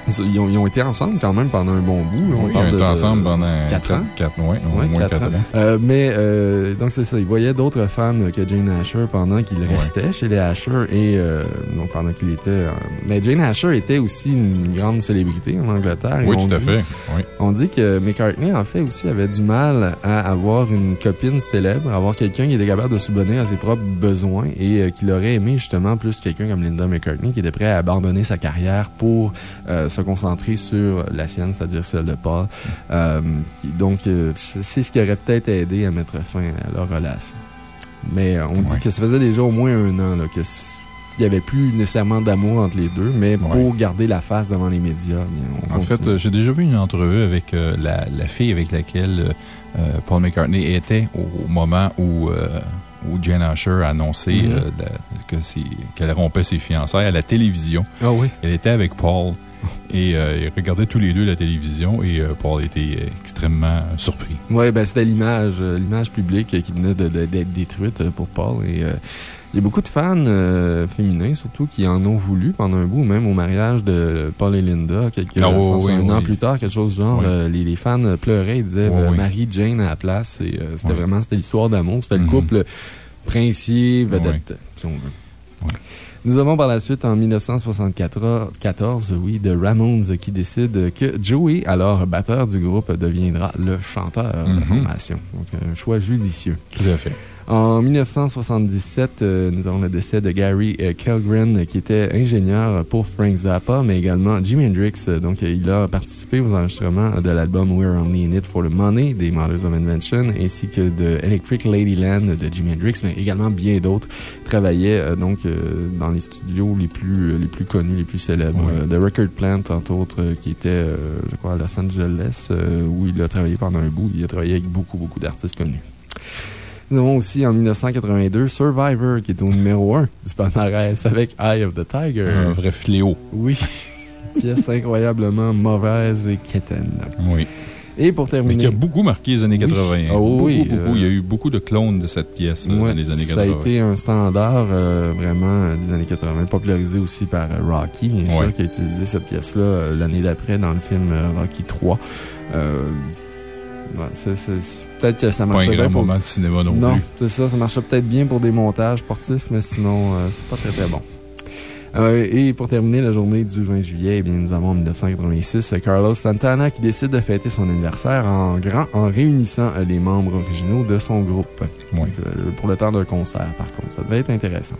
ils, ont, ils ont été ensemble quand même pendant un bon bout. là. On Oui, parle ils de- étaient ensemble pendant quatre ans. Quatre, ouais, au Ouais, moins quatre 4 ans. ans. Euh, mais, euh, donc c'est ça. Il voyait d'autres femmes que Jane Asher pendant qu'il restait chez les Asher et, euh, donc pendant qu'il était. mais Jane Asher était aussi une grande célébrité en Angleterre. et Oui, tout à dit- fait. Oui. On dit que McCartney, en fait, aussi avait du mal à avoir une copine célèbre, avoir quelqu'un qui était capable de subvenir à ses propres besoins et qu'il aurait aimé justement plus quelqu'un comme Linda McCartney qui était prêt à abandonner sa carrière pour se concentrer sur la sienne, c'est-à-dire celle de Paul. Euh, donc, euh, c'est ce qui aurait peut-être aidé à mettre fin à leur relation. Mais euh, on dit Ouais. que ça faisait déjà au moins un an là, que il n'y avait plus nécessairement d'amour entre les deux, mais Ouais. pour garder la face devant les médias, on En fait, continue. j'ai déjà vu une entrevue avec euh, la, la fille avec laquelle euh, Paul McCartney était au, au moment où, euh, où Jane Asher a annoncé c'est- qu'elle rompait ses fiançailles à la télévision. Ah oui. Elle était avec Paul <laughs> et euh, ils regardaient tous les deux la télévision et euh, Paul était euh, extrêmement surpris. Oui, ben, c'était l'image, l'image publique qui venait d'être détruite pour Paul. Et il y a beaucoup de fans féminins, surtout, qui en ont voulu pendant un bout, même au mariage de Paul et Linda, quelques, Ah, je oui, pense oui, un an plus tard, quelque chose du genre. Oui. les, les fans pleuraient, ils disaient. Marie Jane à la place. Et c'était vraiment c'était l'histoire d'amour. C'était le Mhm. couple princier, vedette, si on veut. Oui. Nous avons par la suite, en 1974, oui, de Ramones qui décide que Joey, alors batteur du groupe, deviendra le chanteur de la Mhm. formation. Donc, un choix judicieux. Tout à fait. En 1977, euh, nous avons le décès de Gary euh, Kellgren, qui était ingénieur pour Frank Zappa, mais également Jimi Hendrix. Donc, euh, il a participé aux enregistrements de l'album We're Only in It for the Money des Mothers of Invention, ainsi que de Electric Ladyland de Jimi Hendrix, mais également bien d'autres. Travaillait donc euh, dans les studios les plus, les plus connus, les plus célèbres. The Record Plant, entre autres, qui était, euh, je crois, à Los Angeles, où il a travaillé pendant un bout. Il a travaillé avec beaucoup, beaucoup d'artistes connus. Nous avons aussi en 1982 Survivor, qui est au numéro 1 du palmarès avec Eye of the Tiger. Un vrai fléau. Oui. <laughs> Pièce incroyablement mauvaise et quétaine. Oui. Et pour Mais terminer. qui a beaucoup marqué les années Oui. 80. Ah oui, beaucoup, oui, beaucoup. euh, Il y a eu beaucoup de clones de cette pièce euh, Ouais, dans les années ça a 80. été un standard euh, vraiment euh, des années 80, popularisé aussi par euh, Rocky, bien sûr, qui a utilisé cette pièce-là euh, l'année d'après dans le film euh, Rocky 3. Euh, ouais, Peut-être que ça Pas un grand pour... moment de cinéma non, Non, plus. c'est ça. Ça marchait peut-être bien pour des montages sportifs, mais sinon, euh, c'est pas très très bon. Euh, et pour terminer la journée du 20 juillet, eh bien, nous avons en 1986 euh, Carlos Santana qui décide de fêter son anniversaire en grand en réunissant euh, les membres originaux de son groupe. Oui. Donc, pour le temps d'un concert, par contre. Ça devait être intéressant.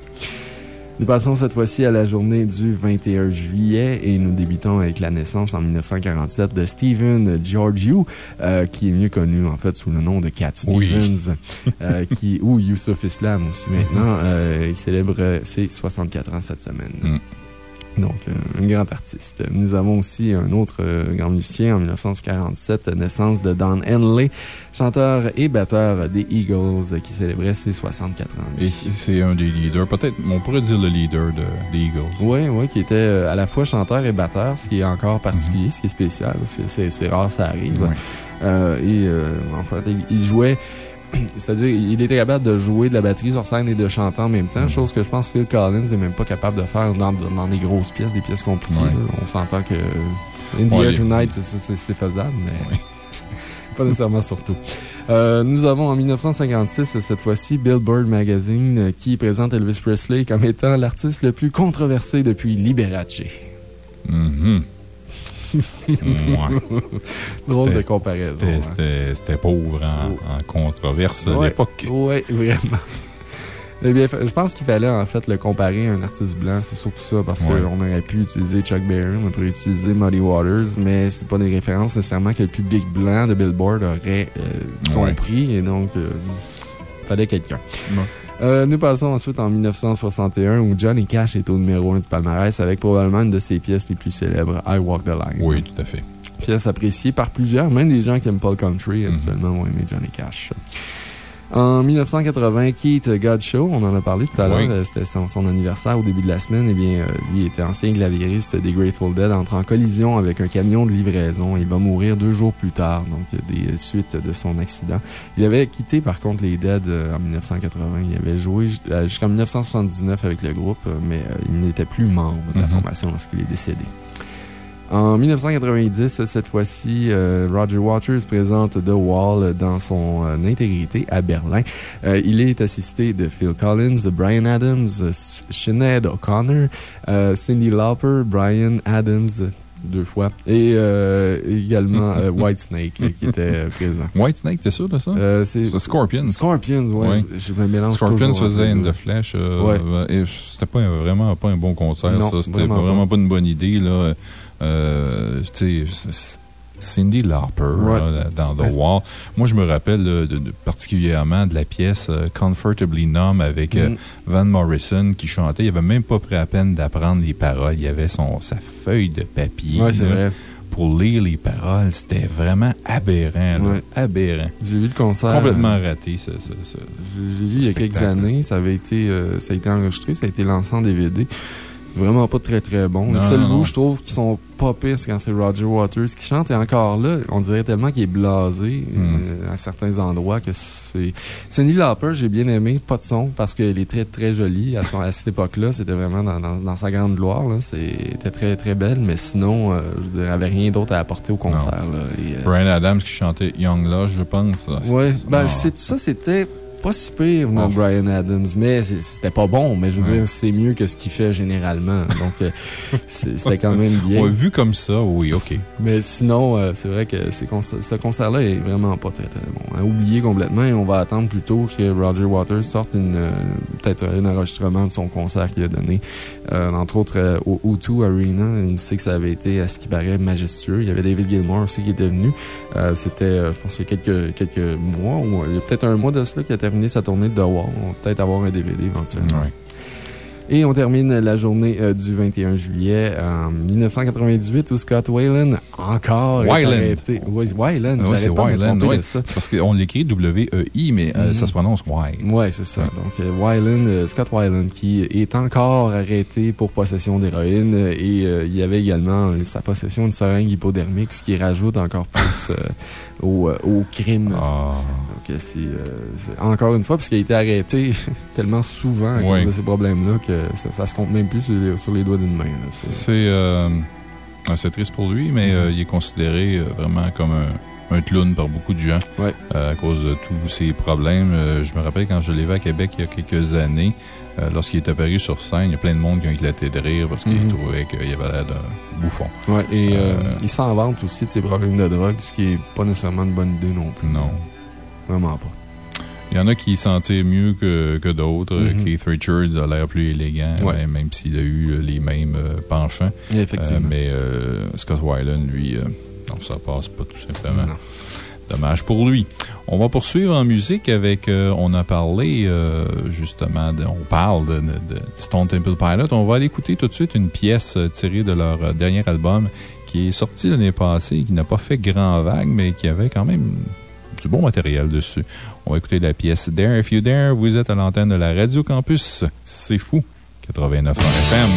Nous passons cette fois-ci à la journée du 21 juillet et nous débutons avec la naissance en 1947 de Stephen Georgiou, euh, qui est mieux connu en fait sous le nom de Cat Oui. Stevens, euh, qui, ou Youssouf Islam aussi maintenant. Euh, il célèbre ses 64 ans cette semaine. Mm. Donc, euh, un grand artiste. Nous avons aussi un autre euh, grand musicien en 1947, naissance de Don Henley, chanteur et batteur des Eagles, qui célébrait ses 64 ans. Et c'est un des leaders, peut-être, on pourrait dire le leader de, des Eagles. Oui, oui, qui était euh, à la fois chanteur et batteur, ce qui est encore particulier, ce qui est spécial. C'est- rare, ça arrive. Euh, et euh, en fait, il jouait. <clears throat> C'est-à-dire, il était capable de jouer de la batterie sur scène et de chanter en même temps, chose que je pense que Phil Collins n'est même pas capable de faire dans, dans des grosses pièces, des pièces compliquées. Ouais. On s'entend que In the Ouais, Air Tonight, c'est- faisable, mais <laughs> pas nécessairement surtout. Euh, nous avons en 1956, cette fois-ci, Billboard Magazine euh, qui présente Elvis Presley comme étant l'artiste le plus controversé depuis Liberace. Mhm. Ouais. <laughs> Drôle C'était- de comparaison. C'était- hein. C'était pauvre en, en controverse à l'époque. Oui, <laughs> vraiment. Eh bien, je pense qu'il fallait en fait le comparer à un artiste blanc. C'est surtout ça, parce Ouais. qu'on aurait pu utiliser Chuck Berry, on aurait pu utiliser Muddy Waters, mais c'est pas des références nécessairement que le public blanc de Billboard aurait euh, compris, et donc euh, il fallait quelqu'un. Ouais. Euh, nous passons ensuite en 1961 où Johnny Cash est au numéro 1 du palmarès avec probablement une de ses pièces les plus célèbres, I Walk the Line. Oui, tout à fait. Pièce appréciée par plusieurs, même des gens qui aiment pas le country, habituellement vont aimer Johnny Cash. En 1980, Keith Godshow, on en a parlé tout à l'heure, Oui. euh, c'était son, son anniversaire au début de la semaine. Eh bien, euh, lui était ancien claviériste des Grateful Dead, entre en collision avec un camion de livraison. Il va mourir deux jours plus tard, donc euh, des suites de son accident. Il avait quitté par contre les Dead euh, en 1980. Il avait joué ju- euh, jusqu'en 1979 avec le groupe, euh, mais euh, il n'était plus membre de la Mhm. formation lorsqu'il est décédé. En 1990, cette fois-ci, euh, Roger Waters présente The Wall dans son euh, intégrité à Berlin. Euh, il est assisté de Phil Collins, Brian Adams, Sinead O'Connor, Cindy Lauper, Brian Adams, deux fois, et euh, également euh, <laughs> Whitesnake euh, qui était présent. Whitesnake, t'es sûr de ça? C'est Scorpions. Scorpions, ouais. Ouais. Je me mélange Scorpions faisait In the Flesh. euh, Ouais. C'était pas vraiment pas un bon concert, Non, ça. C'était vraiment vraiment, pas. pas. une bonne idée. Là. Euh, tu sais, Cindy Lauper Ouais. là, dans The Wall. Moi, je me rappelle là, de- de- particulièrement de la pièce euh, Comfortably Numb avec euh, Mm. Van Morrison qui chantait. Il avait même pas pris la peine d'apprendre les paroles. Il avait son, sa feuille de papier. Ouais, c'est là, vrai. Pour lire les paroles, c'était vraiment aberrant. Ouais. Aberrant. J'ai vu le concert. Complètement raté, l'ai vu il y a quelques années. Ça avait été, ça a été enregistré, ça a été lancé en DVD. Vraiment pas très très bon. Le seul bout, je trouve, qui sont pas pires, quand c'est Roger Waters qui chante. Et encore là, on dirait tellement qu'il est blasé Hmm. euh, à certains endroits que c'est. Cindy Lauper, j'ai bien aimé, pas de son, parce qu'elle est très très jolie. À, son- à cette époque-là, c'était vraiment dans, dans- dans sa grande gloire. C'était très très belle, mais sinon, euh, je dirais, elle avait rien d'autre à apporter au concert. là. Et, euh, Brian Adams qui chantait Young Love, je pense. C'était- ben, ça, c'était pas si pire Oh. Brian Adams, mais c'était pas bon. Mais je veux Ouais. dire, c'est mieux que ce qu'il fait généralement. Donc, euh, <laughs> c'était quand même bien. Ouais, vu comme ça, oui, OK. Mais sinon, euh, c'est vrai que ce concert-là est vraiment pas très très bon. Hein. Oublié complètement et on va attendre plutôt que Roger Waters sorte une, euh, peut-être un enregistrement de son concert qu'il a donné. Euh, entre autres, au O2 Arena. Il sait que ça avait été, à ce qui paraît, majestueux. Il y avait David Gilmour aussi qui était venu. C'était, je pense, il y a quelques, quelques mois, ou il y a peut-être un mois de cela qu'il a terminé sa tournée de The Wall. On va peut-être avoir un DVD éventuellement. Ouais. Et on termine la journée euh, du 21 juillet en 1998 où Scott Wayland, encore, arrêté. Oui, Wayland, Ouais, j'arrête c'est ouais. C'est Parce qu'on l'écrit W-E-I, mais euh, ça se prononce Y. Oui, c'est ça. Ouais. Donc, euh, Scott Weiland, qui est encore arrêté pour possession d'héroïne et il y avait également sa possession d'une seringue hypodermique, ce qui rajoute encore plus au, euh, au crime. Ah. Donc, euh, c'est, euh, c'est- encore une fois, puisqu'il a été arrêté <laughs> tellement souvent à cause de ces problèmes-là que ça, ça se compte même plus sur les, sur les doigts d'une main. C'est- triste pour lui, mais euh, il est considéré euh, vraiment comme un, un clown par beaucoup de gens Ouais. euh, à cause de tous ses problèmes. Je me rappelle quand je l'ai vu à Québec il y a quelques années, euh, lorsqu'il est apparu sur scène, il y a plein de monde qui ont éclaté de rire parce qu'ils Mhm. trouvaient qu'il avait l'air d'un bouffon. Ouais, et euh, Euh, il s'en vante aussi de ses problèmes de drogue, ce qui est pas nécessairement une bonne idée non plus. Non. Vraiment pas. Il y en a qui s'en tirent mieux que, que d'autres. Mhm. Keith Richards a l'air plus élégant, Ouais. même, même s'il a eu les mêmes euh, penchants. Effectivement. Euh, mais euh, Scott Weiland, lui, euh, non, ça passe pas tout simplement. Non. Dommage pour lui. On va poursuivre en musique avec, euh, on a parlé euh, justement, de- on parle de, Stone Temple Pilot. On va aller écouter tout de suite une pièce euh, tirée de leur dernier album qui est sorti l'année passée, qui n'a pas fait grand vague, mais qui avait quand même du bon matériel dessus. On va écouter la pièce Dare If You Dare. Vous êtes à l'antenne de la Radio Campus. C'est fou. 89 FM.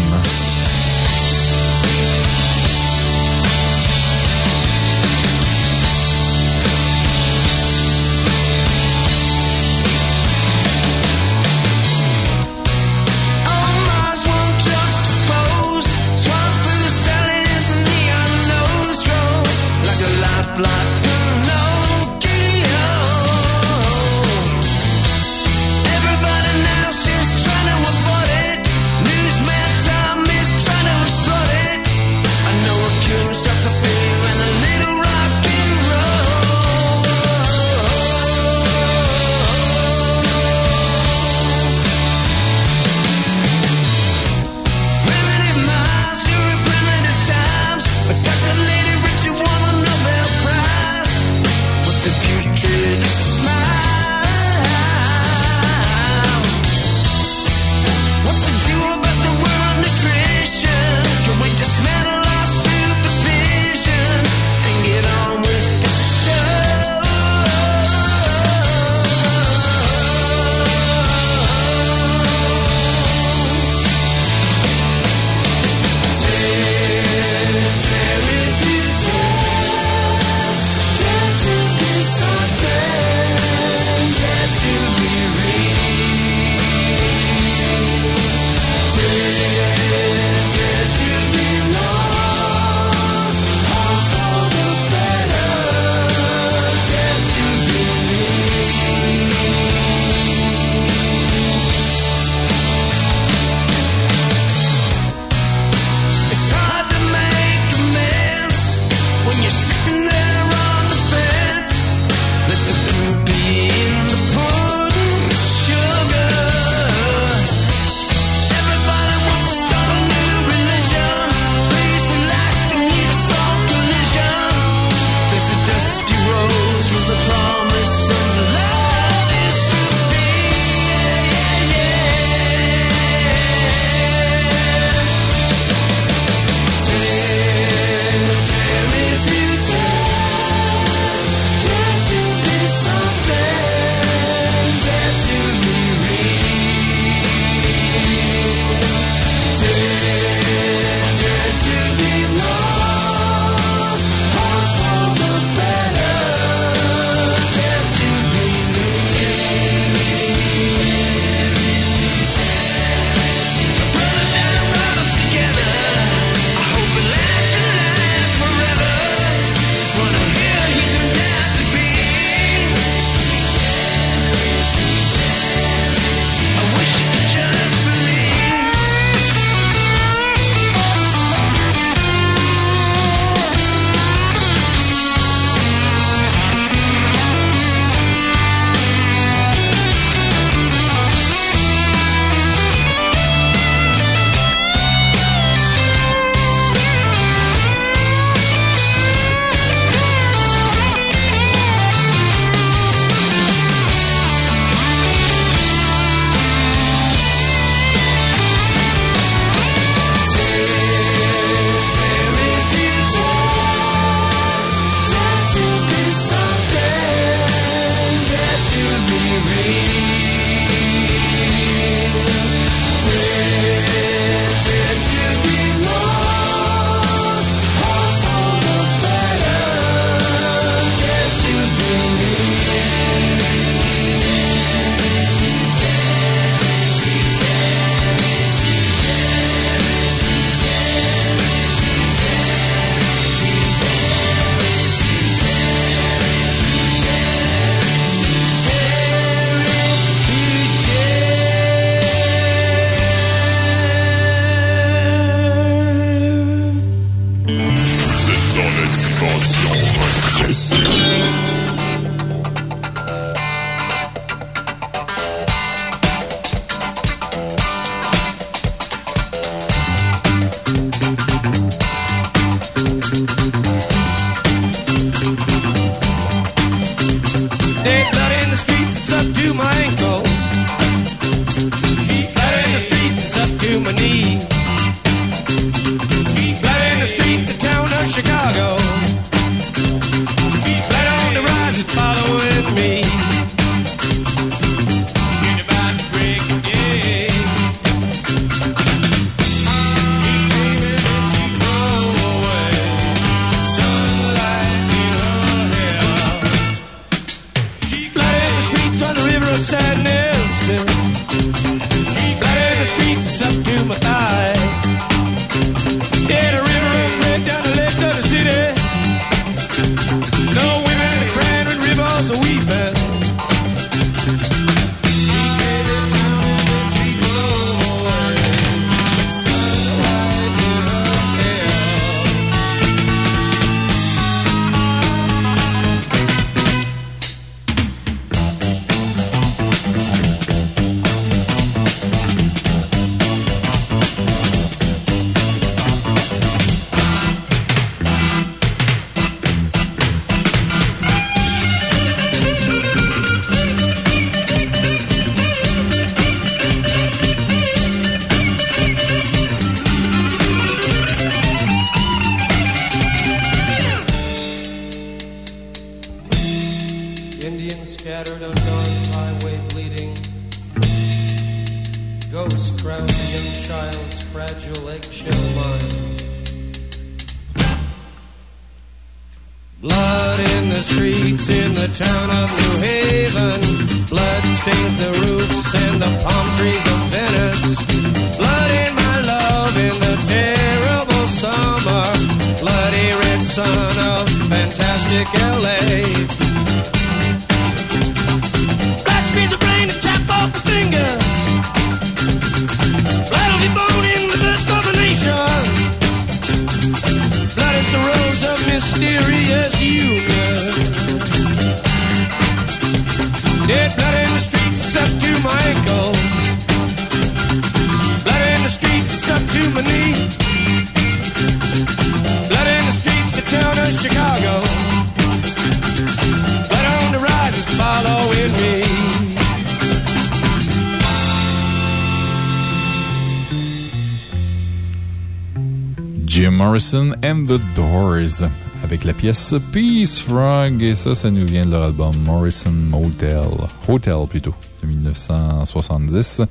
Pièce Peace Frog. Et ça, ça nous vient de leur album Morrison Motel, Hotel plutôt, de 1970.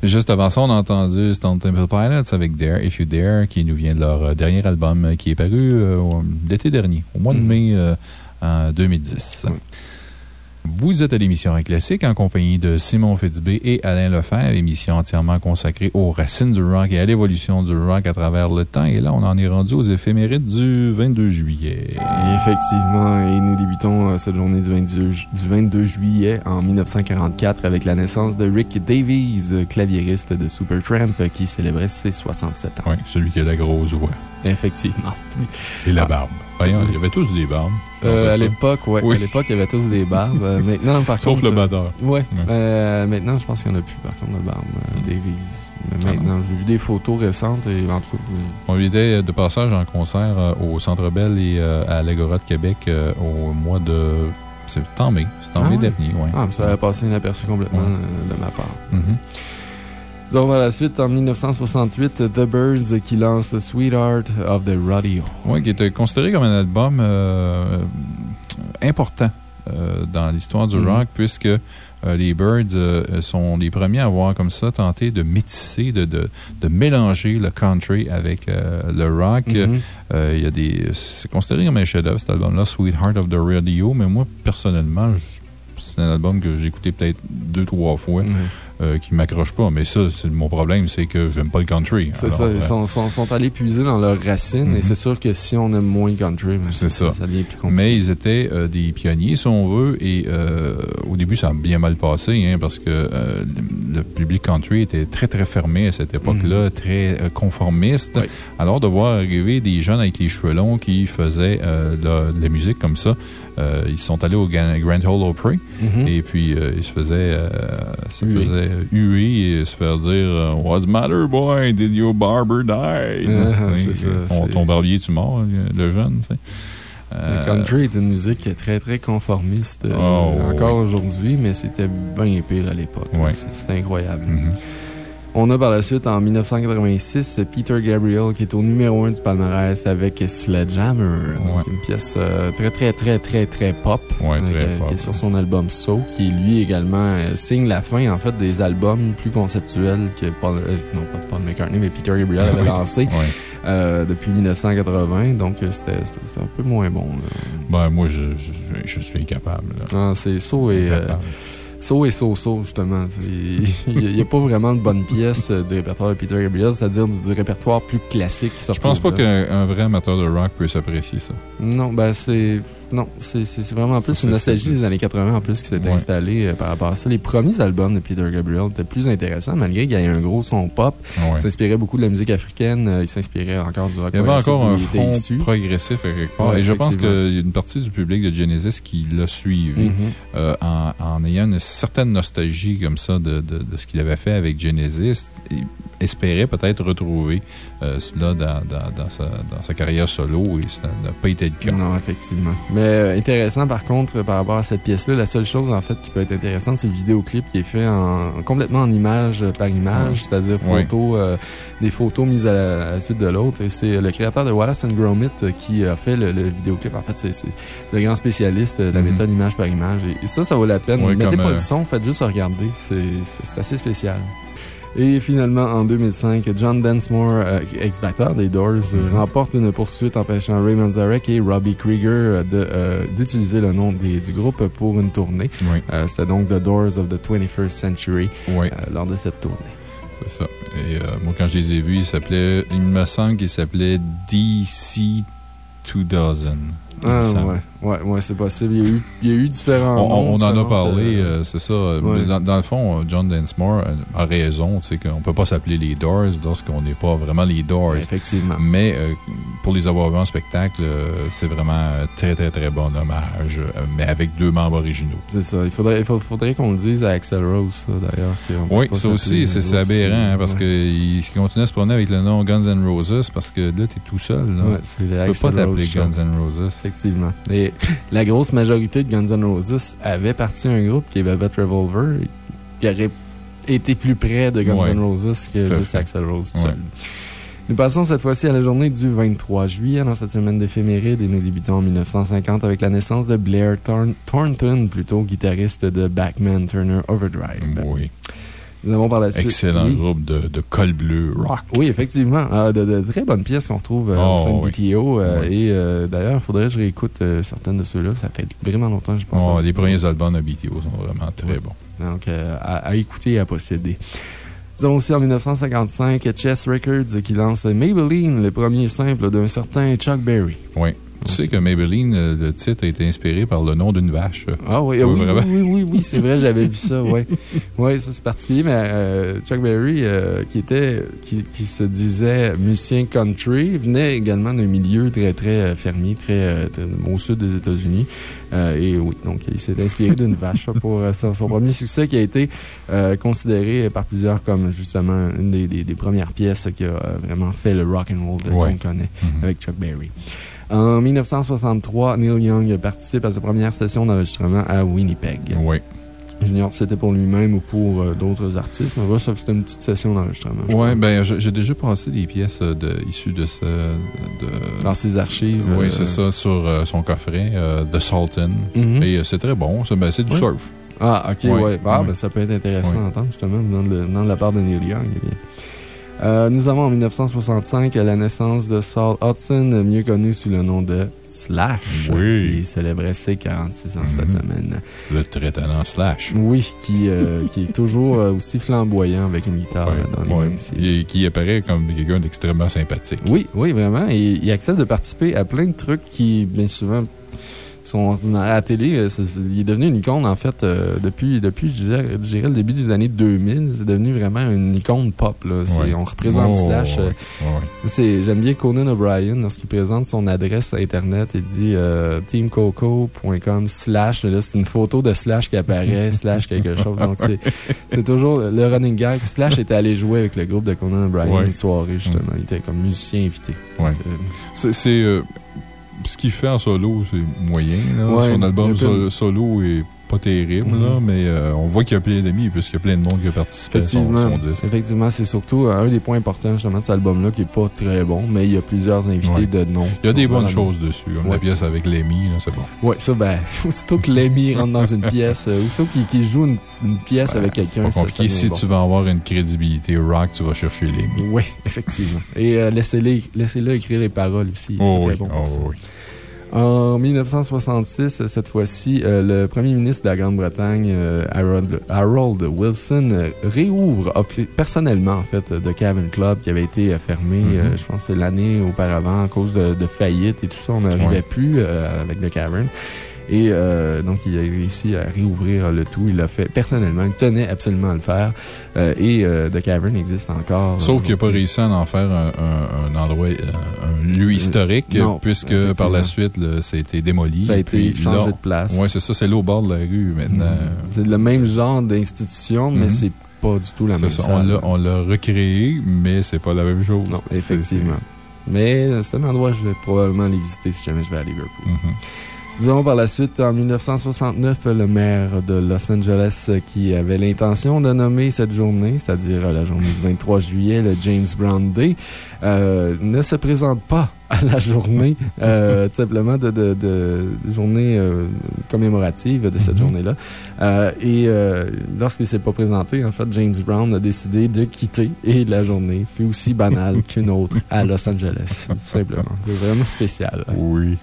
Juste avant ça, on a entendu Stone Temple Pilots avec Dare If You Dare, qui nous vient de leur euh, dernier album euh, qui est paru euh, l'été dernier, au mois de mai euh, en 2010. Vous êtes à l'émission Rock Classique en compagnie de Simon Fitzbé et Alain Lefebvre, émission entièrement consacrée aux racines du rock et à l'évolution du rock à travers le temps. Et là, on en est rendu aux éphémérides du 22 juillet. Et effectivement, et nous débutons euh, cette journée du 22, ju- du 22 juillet en 1944 avec la naissance de Rick Davies, claviériste de Supertramp, qui célébrait ses 67 ans. Oui, celui qui a la grosse voix Effectivement. et la Ah. barbe. Voyons, il y avait tous des barbes. Euh, à l'époque, ouais. Oui. À l'époque, il y avait tous des barbes. Euh, <laughs> Maintenant, par Sauf contre. le euh, batteur. Euh, maintenant, je pense qu'il n'y en a plus, par contre, de barbe. euh, Davies. Mais Ah maintenant, j'ai vu des photos récentes et en tout On était de passage en concert au Centre Bell et à l'Agora de Québec au mois de. C'est en mai. C'est en mai dernier, oui. Ah, mais ça avait passé inaperçu complètement Ouais. de ma part. Mhm. Disons par la suite, en 1968, The Birds qui lance Sweetheart of the Rodeo. Oui, qui était considéré comme un album euh, important euh, dans l'histoire du Mhm. rock, puisque euh, les Birds euh, sont les premiers à avoir comme ça tenté de métisser, de, de, de mélanger le country avec euh, le rock. Mhm. Euh, il y a des. C'est considéré comme un chef-d'œuvre, cet album-là, Sweetheart of the Radio, mais moi, personnellement, c'est un album que j'ai écouté peut-être deux, trois fois, Ouais. Euh, qui m'accroche pas. Mais ça, c'est mon problème, c'est que j'aime pas le country. C'est ça, euh, ils sont, sont, sont allés puiser dans leurs racines Mhm. et c'est sûr que si on aime moins le country, ben, ça. ça devient plus compliqué. Mais ils étaient euh, des pionniers, si on veut, et euh, au début, ça a bien mal passé, hein, parce que euh, le, public country était très, très fermé à cette époque-là, très euh, conformiste. Mhm. Oui. Alors, de voir arriver des jeunes avec les cheveux longs qui faisaient euh, de, la, de la musique comme ça, euh, ils sont allés au Grand Ole Opry, Mhm. et puis euh, ils se faisaient, euh, se Huer. faisaient huer et se faire dire What's the matter, boy? Did your barber die? Ah, ça, ton, barbier est-tu mort, le, jeune? tu sais? Le country est une musique très, très conformiste Oh, encore oui. aujourd'hui, mais c'était bien pire à l'époque. Oui. C'est c'est incroyable. mhm. On a par la suite, en 1986, Peter Gabriel qui est au numéro 1 du palmarès avec Sledgehammer. Ouais. une pièce euh, très, très, très, très, très pop. Ouais, euh, très qui- pop, qui est sur son album So, qui lui également euh, signe la fin, en fait, des albums plus conceptuels que Paul, euh, non, pas Paul McCartney, mais Peter Gabriel avait <laughs> Oui. lancé Ouais. euh, depuis 1980. Donc, euh, c'était un peu moins bon. là. Ben, moi, je, je, je suis incapable. là. Ah, c'est So et. euh, Incapable. So et so-so, justement. Il n'y a, pas vraiment de bonnes pièces euh, du répertoire de Peter Gabriel, c'est-à-dire du, du répertoire plus classique qui Je pense pas qu'un un vrai amateur de rock peut s'apprécier ça. Non, ben c'est. Non, c'est vraiment plus C'est- une nostalgie des années 80 en plus qui s'est Ouais. installée euh, par rapport à ça. Les premiers albums de Peter Gabriel étaient plus intéressants, malgré qu'il y ait un gros son pop. Ouais. Il s'inspirait beaucoup de la musique africaine, euh, il s'inspirait encore du rock Il y avait encore un il fond progressif à quelque part. Ouais, et je pense qu'il y a une partie du public de Genesis qui l'a suivi Mhm. euh, en, en ayant une certaine nostalgie comme ça de, de, de ce qu'il avait fait avec Genesis. Et espérait peut-être retrouver euh, cela dans, dans, dans, sa, dans sa carrière solo et ça n'a pas été le cas. Non, effectivement. Mais euh, intéressant, par contre, par rapport à cette pièce-là, la seule chose, en fait, qui peut être intéressante, c'est le vidéoclip qui est fait en, complètement en image par image, c'est-à-dire euh, des photos mises à la, à la suite de l'autre. Et c'est le créateur de Wallace and Gromit euh, qui a fait le, le vidéoclip. En fait, c'est le grand spécialiste de la Mhm. méthode image par image. Et, et ça, ça vaut la peine. Mettez pas euh, le son, faites juste regarder. C'est assez spécial. Et finalement, en 2005, John Densmore, euh, ex-batteur des Doors, euh, Mhm. remporte une poursuite empêchant Ray Manzarek et Robbie Krieger euh, euh, d'utiliser le nom des- du groupe pour une tournée. Oui, C'était donc The Doors of the 21st Century oui, lors de cette tournée. c'est ça. Et moi, quand je les ai vus, ils s'appelaient, il me semble qu'ils s'appelaient DC 2000. Ah, ouais, ouais, ouais c'est possible. Il y, a eu, il y a eu différents. On, noms, on en a parlé, euh, euh, c'est ça. ouais. Dans, dans le fond, John Densmore a raison, tu sais, qu'on ne peut pas s'appeler les Doors lorsqu'on n'est pas vraiment les Doors. Effectivement. Mais euh, pour les avoir vus en spectacle, euh, c'est vraiment un très, très, très bon hommage, mais avec deux membres originaux. C'est ça. Il faudrait, il faudrait qu'on le dise à Axel Rose, d'ailleurs. Oui, ça aussi, c'est c'est aberrant, hein, parce ouais. qu'il continue à se promener avec le nom Guns N' Roses, parce que là, tu es tout seul. Là. C'est tu peux Axl pas t'appeler. Guns N' Roses. Effectivement. Et la grosse majorité de Guns N' Roses avait parti un groupe qui est Velvet Revolver, qui aurait été plus près de Guns Ouais. N' Roses que à juste fait. Axl Rose tout Ouais. seul. Nous passons cette fois-ci à la journée du 23 juillet dans cette semaine d'éphéméride et nous débutons en 1950 avec la naissance de Blair Thorn- Thornton, plutôt guitariste de Backman Turner Overdrive. Oui. Nous avons par la suite. Excellent Oui. groupe de, de col bleu rock. Oui, effectivement. Ah, de, de très bonnes pièces qu'on retrouve euh, Oh, au sein de. BTO. euh, Oui. Et euh, d'ailleurs, il faudrait que je réécoute euh, certaines de ceux-là. Ça fait vraiment longtemps que je pas Oh, les premiers albums de BTO sont vraiment très bons. Donc, à, à écouter et à posséder. Nous avons aussi en 1955 Chess Records qui lance Maybelline, le premier simple d'un certain Chuck Berry. Oui. Tu sais que Maybelline, euh, le titre a été inspiré par le nom d'une vache. Ah oui, Oui, oui, oui, oui, oui, c'est vrai, j'avais vu ça, oui. <laughs> Oui, ça c'est particulier, mais euh, Chuck Berry, euh, qui était, qui, qui se disait musicien country, venait également d'un milieu très, très fermier, très, très- au sud des États-Unis. Euh, et oui, donc il s'est inspiré d'une vache pour son, son premier succès qui a été considéré par plusieurs comme justement une des, des- des premières pièces qui a vraiment fait le rock and roll Ouais. qu'on connaît Mhm. avec Chuck Berry. En 1963, Neil Young participe à sa première session d'enregistrement à Winnipeg. Oui. J'ignore si c'était pour lui-même ou pour euh, d'autres artistes, mais bref, c'était une petite session d'enregistrement. Oui, ben, j'ai déjà passé des pièces euh, de, issues de ce. De, Dans ses archives. oui, euh, c'est ça, sur euh, son coffret, euh, The Sultan. mhm. Et c'est très bon. ben, c'est du Oui. surf. Ah, ok, Ouais, ouais. Ah, ouais. ben, ça peut être intéressant Ouais. à entendre, justement, de la part de Neil Young. eh bien. Euh, nous avons en 1965 la naissance de Saul Hudson, mieux connu sous le nom de Slash, Oui. qui célébrait ses 46 ans cette Mhm. semaine. Le très talent Slash. Oui, qui, euh, <laughs> qui est toujours euh, aussi flamboyant avec une guitare Ouais, dans les ouais. mains. Et qui apparaît comme quelqu'un d'extrêmement sympathique. Oui, oui, vraiment. Et il accepte de participer à plein de trucs qui, bien souvent, sont ordinaires à la télé. euh, il est devenu une icône, en fait, euh, depuis, depuis je, dirais, je dirais, le début des années 2000. C'est devenu vraiment une icône pop. Là. C'est- Ouais. On représente Oh, Slash. euh, ouais, ouais, J'aime bien Conan O'Brien lorsqu'il présente son adresse Internet. Il dit euh, teamcoco.com slash. Là, c'est une photo de Slash qui apparaît, <laughs> slash quelque chose. Donc, c'est toujours le running gag. Slash était allé jouer avec le groupe de Conan O'Brien une soirée, justement. Il était comme musicien invité. Euh, C'est. Ce qu'il fait en solo, c'est moyen. là. Ouais, Son album solo est pas terrible, Mhm. là, mais euh, on voit qu'il y a plein d'amis, puisqu'il y a plein de monde qui a participé à son, Effectivement, son disque. effectivement c'est surtout un des points importants justement de cet album-là qui n'est pas très bon, mais il y a plusieurs invités Ouais. de nom. Il y a des bonnes choses dessus, comme Ouais. la pièce avec Lemmy, là, c'est bon. Ouais, ça, ben, <laughs> aussitôt que Lemmy rentre dans une pièce, euh, aussitôt qu'il qu'il joue une, une pièce Ben, avec c'est quelqu'un, ça, compliqué. ça Si bon. tu veux avoir une crédibilité rock, tu vas chercher Lemmy. Oui, <laughs> effectivement. Et euh, laissez-le laissez écrire les paroles aussi. Oh très oui, bon oh oui. En 1966, cette fois-ci, euh, le premier ministre de la Grande-Bretagne, euh, Harold, Harold Wilson, euh, réouvre personnellement, en fait, The Cavern Club qui avait été fermé, Mhm. je pense, l'année auparavant à cause de, de faillite et tout ça. On n'arrivait Ouais. plus avec The Cavern. Et euh, donc, il a réussi à réouvrir le tout. Il l'a fait personnellement. Il tenait absolument à le faire. Euh, et euh, The Cavern existe encore. Sauf qu'il n'a pas réussi à en faire un, un- un endroit, euh, un lieu historique, non, puisque par la suite, là, ça a été démoli. Ça a été changé de place. Oui, c'est ça, c'est là au bord de la rue maintenant. C'est le même genre d'institution, mais Mhm. c'est pas du tout la même ça, on salle. l'a- on l'a recréé, mais c'est pas la même chose. Non, effectivement. Mais c'est un endroit que je vais probablement aller visiter si jamais je vais à Liverpool. Mhm. Disons par la suite, en 1969, le maire de Los Angeles euh, qui avait l'intention de nommer cette journée, c'est-à-dire euh, la journée du 23 juillet, le James Brown Day, euh, ne se présente pas à la journée, euh, <laughs> tout simplement de, de, de journée euh, commémorative de cette Mhm. journée-là. Euh, et lorsqu'il ne s'est pas présenté, en fait, James Brown a décidé de quitter et la journée fut aussi banale qu'une autre à Los Angeles, tout simplement. C'est vraiment spécial. Oui.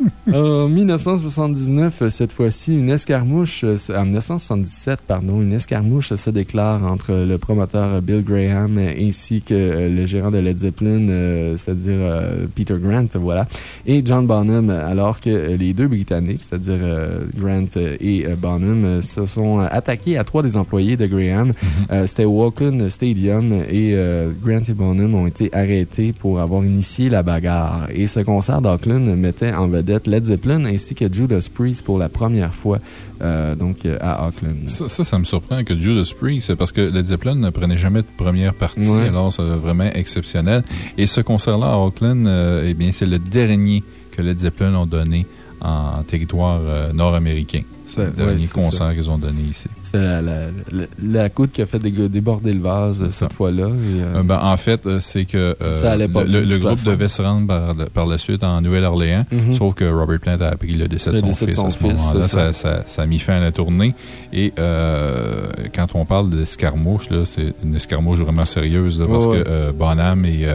<laughs> En 1979, cette fois-ci, une escarmouche, euh, en 1977, pardon, une escarmouche se déclare entre le promoteur Bill Graham ainsi que euh, le gérant de Led Zeppelin, euh, c'est-à-dire euh, Peter Grant, voilà, et John Bonham, alors que euh, les deux Britanniques, c'est-à-dire euh, Grant et euh, Bonham, euh, se sont attaqués à trois des employés de Graham. Euh, C'était au Auckland Stadium et euh, Grant et Bonham ont été arrêtés pour avoir initié la bagarre. Et ce concert d'Auckland mettait en vedette Led Zeppelin ainsi que Judas Priest pour la première fois euh, donc, euh, à Auckland. Ça, ça, ça me surprend que Judas Priest, parce que Led Zeppelin ne prenait jamais de première partie, Ouais. alors c'est vraiment exceptionnel. Et ce concert-là à Auckland, euh, eh bien, c'est le dernier que Led Zeppelin ont donné en territoire euh, nord-américain. C'est le dernier concert qu'ils ont donné ici. C'est la, la, la, la goutte qui a fait dé- déborder le vase euh, cette fois-là. euh, Euh, ben, en fait, c'est que euh, pas le, groupe façon. devait se rendre par, par la suite en Nouvelle-Orléans, Mhm. sauf que Robert Plant a appris le décès de son décès de fils son à ce fils, moment-là. c'est Ça, ça, ça a mis fin à la tournée. Et euh, quand on parle d'escarmouche, là, c'est une escarmouche vraiment sérieuse, là, parce ouais. que Bonham et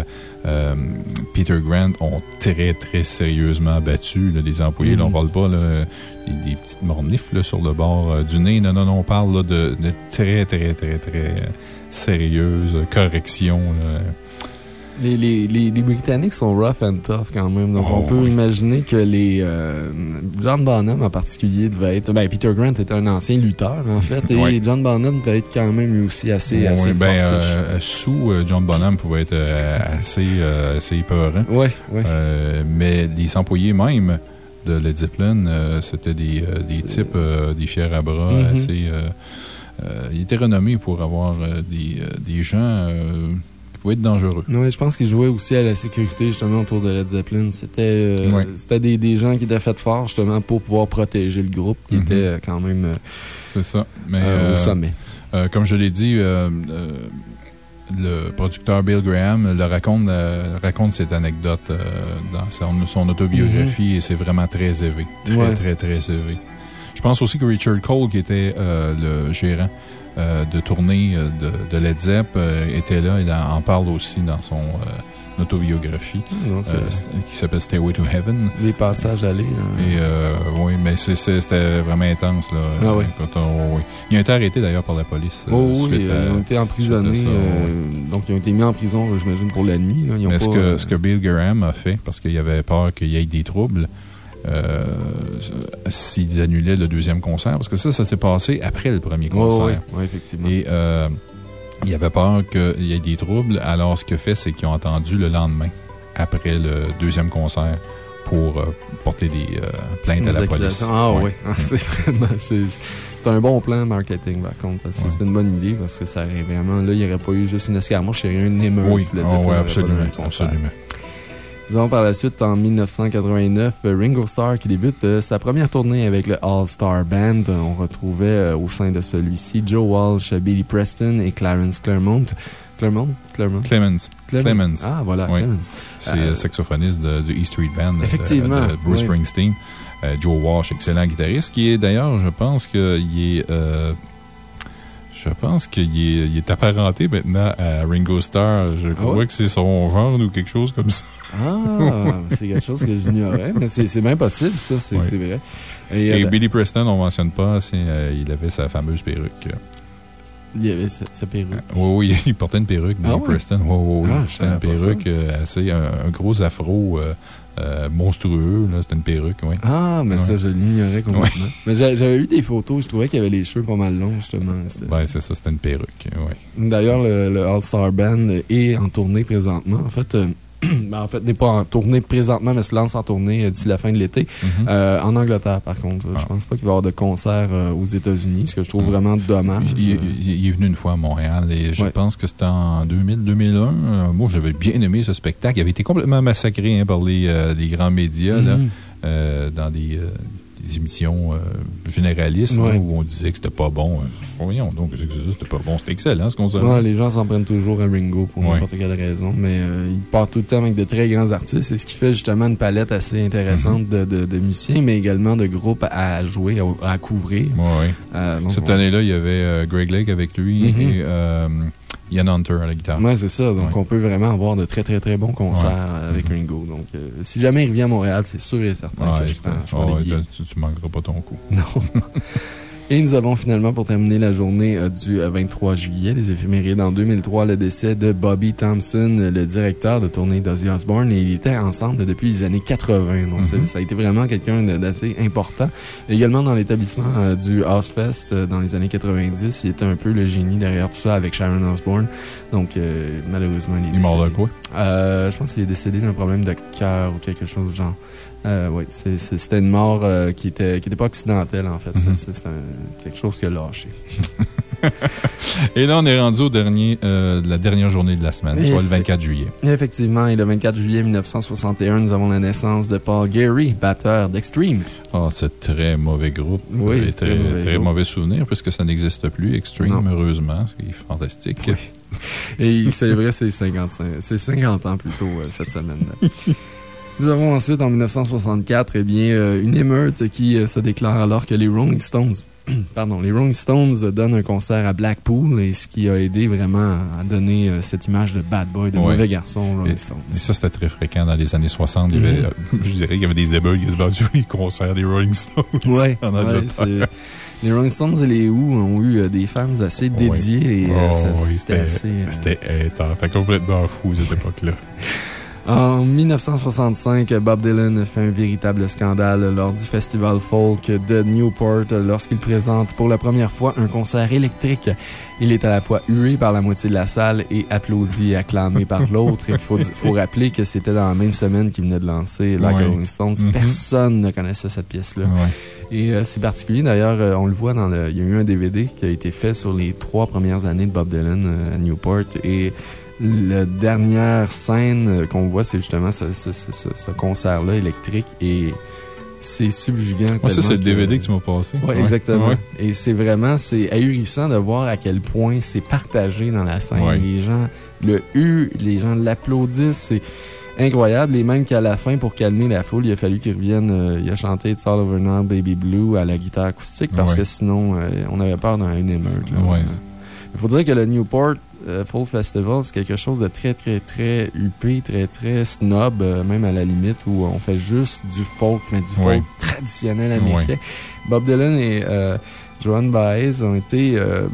Peter Grant ont très, très sérieusement battu là, les employés. Là, on Mhm. parle pas là, des, des petites mornifs là, sur le bord euh, du nez. Non, non, non, on parle là, de, de très, très, très, très euh, sérieuse correction. là. Les, les, les, les Britanniques sont rough and tough quand même. Donc, Oh, on peut oui. imaginer que les. euh, John Bonham en particulier devait être. Ben, Peter Grant était un ancien lutteur, en fait. Et Oui. John Bonham devait être quand même lui aussi assez, Oui, assez ben, euh, sous euh, John Bonham pouvait être euh, assez, euh, assez épeurant. Ouais, ouais. Euh, mais les employés même de Led Zeppelin, euh, c'était des, euh, des types, euh, des fiers à bras Mhm. assez. ils étaient renommés pour avoir des, des gens qui pouvaient être dangereux. Ouais, je pense qu'ils jouaient aussi à la sécurité, justement, autour de Led Zeppelin. C'était euh, des, des gens qui étaient faits forts, justement, pour pouvoir protéger le groupe, qui Mhm. était quand même euh, ça. Mais, euh, au sommet. Comme je l'ai dit, le producteur Bill Graham le raconte, euh, raconte cette anecdote euh, dans son, son autobiographie et c'est vraiment très élevé. Très, Ouais. très, très élevé. Je pense aussi que Richard Cole, qui était euh, le gérant de tournée de, de Led Zepp, était là et en en parle aussi dans son euh, autobiographie Donc, euh, qui s'appelle Stairway to Heaven. les passages allés. euh, Et euh, oui, mais c'était vraiment intense. Là, Ah oui. Quand on- oui. Il a été arrêté d'ailleurs par la police. euh, Oh oui, à- ils ont été emprisonnés. ça, donc, ils ont été mis en prison, j'imagine, pour la nuit. là. Ils ont Mais ce que, ce que Bill Graham a fait, parce qu'il avait peur qu'il y ait des troubles, euh, s'ils annulaient le deuxième concert, parce que ça, ça s'est passé après le premier concert. ouais, ouais, effectivement. Et euh, il avait peur qu'il y ait des troubles, alors ce qu'il a fait, c'est qu'ils ont attendu le lendemain, après le deuxième concert, pour euh, porter des euh, plaintes à la police. Ah Ouais. oui, <laughs> c'est vraiment. C'est un bon plan marketing, par contre. que Ouais. C'était une bonne idée parce que ça aurait vraiment. Là, il n'y aurait pas eu juste une escarmouche, il y aurait eu une émeute. Oui, ah ouais, absolument. Absolument. Disons par la suite, en 1989, euh, Ringo Starr qui débute euh, sa première tournée avec le All-Star Band. On retrouvait euh, au sein de celui-ci Joe Walsh, Billy Preston et Clarence Claremont. Claremont? Claremont? Clemens, Clemens. Ah, voilà, Oui. Clemens. c'est Euh, saxophoniste de- du E Street Band. de- Effectivement, De, Bruce oui. Springsteen. Euh, Joe Walsh, excellent guitariste, qui est d'ailleurs, je pense qu'il est. euh, je pense qu'il est, il est apparenté maintenant à Ringo Starr. Je crois ouais? que c'est son genre ou quelque chose comme ça. Ah, c'est quelque chose que j'ignorais, mais c'est bien possible, ça, c'est vrai. Et, Et, euh, Billy Preston, on ne mentionne pas, euh, il avait sa fameuse perruque. Il y avait sa, sa perruque. Oui, oui, <laughs> il portait une perruque, Billy Ah ouais? Preston. Oui, oui, oui. Ah, C'était une perruque euh, assez. Un, un gros afro euh, euh, monstrueux. là. C'était une perruque, oui. Ah, mais ça, je l'ignorais complètement. Mais j'a- j'avais eu des photos, je trouvais qu'il avait les cheveux pas mal longs, justement. C'était- Ben, c'est ça, c'était une perruque. Oui. D'ailleurs, le, le All-Star Band est en tournée présentement. En fait, euh, <clears throat> ben, en fait, n'est pas en tournée présentement, mais se lance en tournée euh, d'ici la fin de l'été. Mhm. Euh, en Angleterre, par contre. Ah. Je pense pas qu'il va y avoir de concert euh, aux États-Unis, ce que je trouve vraiment dommage. Il, est venu une fois à Montréal et je Ouais. pense que c'était en 2000-2001. Euh, Moi, j'avais bien aimé ce spectacle. Il avait été complètement massacré hein, par les, les grands médias là, Mhm. dans des émissions euh, généralistes Ouais. hein, où on disait que c'était pas bon. Euh, Voyons donc, c'est? C'était pas bon. C'était excellent ce concert. Ouais, les gens s'en prennent toujours à Ringo pour Ouais. n'importe quelle raison, mais euh, il part tout le temps avec de très grands artistes, et ce qui fait justement une palette assez intéressante Mhm. de, de- de musiciens, mais également de groupes à jouer, à, à couvrir. Euh, donc, Cette année-là, il y avait Greg Lake avec lui Mhm. et Ian Hunter à la guitare. Ouais, c'est ça. Donc, Ouais. on peut vraiment avoir de très, très, très bons concerts Ouais. avec Mhm. Ringo. Donc, euh, si jamais il revient à Montréal, c'est sûr et certain Ouais, que je prends, je prends tu, tu manqueras pas ton coup. Non. <laughs> Et nous avons finalement, pour terminer la journée euh, du euh, 23 juillet, les éphémérides en 2003, le décès de Bobby Thompson, euh, le directeur de tournée d'Ozzy Osbourne. Et ils étaient ensemble depuis les années 80. Donc, ça- Mhm. ça a été vraiment quelqu'un d'assez important. Également dans l'établissement euh, du euh, dans les années 90, il était un peu le génie derrière tout ça avec Sharon Osbourne. Donc, euh, malheureusement, il est Il est mort de quoi? Euh, je pense qu'il est décédé d'un problème de cœur ou quelque chose du genre. Euh, oui, c'est- c'est- c'était une mort euh, qui était, qui était pas accidentelle, en fait. Mhm. c'est- quelque chose qui a lâché. <laughs> Et là, on est rendu au dernier, euh, la dernière journée de la semaine, soit le 24 juillet. Et effectivement, et le 24 juillet 1961, nous avons la naissance de Paul Gary, batteur d'Extreme. Ah, ce très mauvais groupe. Oui, Et c'est très, très mauvais très groupe. mauvais souvenir, puisque ça n'existe plus. Extreme, Non. heureusement, ce qui est fantastique. Oui. Et il célébrait ses 55, ses 50 ans plus tôt euh, cette semaine. <laughs> Nous avons ensuite, en 1964, eh bien, euh, une émeute qui euh, se déclare alors que les Rolling Stones, <clears throat> pardon, les Rolling Stones donnent un concert à Blackpool et ce qui a aidé vraiment à donner euh, cette image de bad boy, de Ouais. mauvais garçon, Rolling Stones. et ça, c'était très fréquent dans les années 60. Il y avait, Mhm. <laughs> je dirais qu'il y avait des émeutes qui se battent sur les concerts des Rolling Stones. Ouais, <laughs> c'est- les Rolling Stones et les Who ont eu des fans assez dédiés et euh, Oh, oui, c'était assez. euh. C'était complètement fou, cette <laughs> époque-là. En 1965, Bob Dylan fait un véritable scandale lors du festival folk de Newport lorsqu'il présente pour la première fois un concert électrique. Il est à la fois hué par la moitié de la salle et applaudi et acclamé par <laughs> l'autre. Il faut, faut rappeler que c'était dans la même semaine qu'il venait de lancer Like Ouais. Rolling Stones. Mhm. Personne ne connaissait cette pièce-là. Ouais. Et euh, c'est particulier, d'ailleurs, euh, on le voit dans le. Il y a eu un DVD qui a été fait sur les trois premières années de Bob Dylan euh, à Newport. Et la dernière scène qu'on voit, c'est justement ce, ce- ce- ce- ce concert-là électrique. Et c'est subjugant. Moi, ça, c'est le DVD que tu m'as passé. Oui, exactement. Ouais. Et c'est vraiment, c'est ahurissant de voir à quel point c'est partagé dans la scène. Ouais. Les gens le huent, les gens l'applaudissent, c'est incroyable. Et même qu'à la fin, pour calmer la foule, il a fallu qu'il revienne, euh, il a chanté It's All Over Now, Baby Blue à la guitare acoustique parce que sinon, euh, on avait peur d'une émeute. Il faut dire que le Newport euh, Folk Festival, c'est quelque chose de très, très, très huppé, très, très snob, euh, même à la limite, où on fait juste du folk, mais du folk traditionnel américain. Bob Dylan et euh, Joan Baez ont été euh,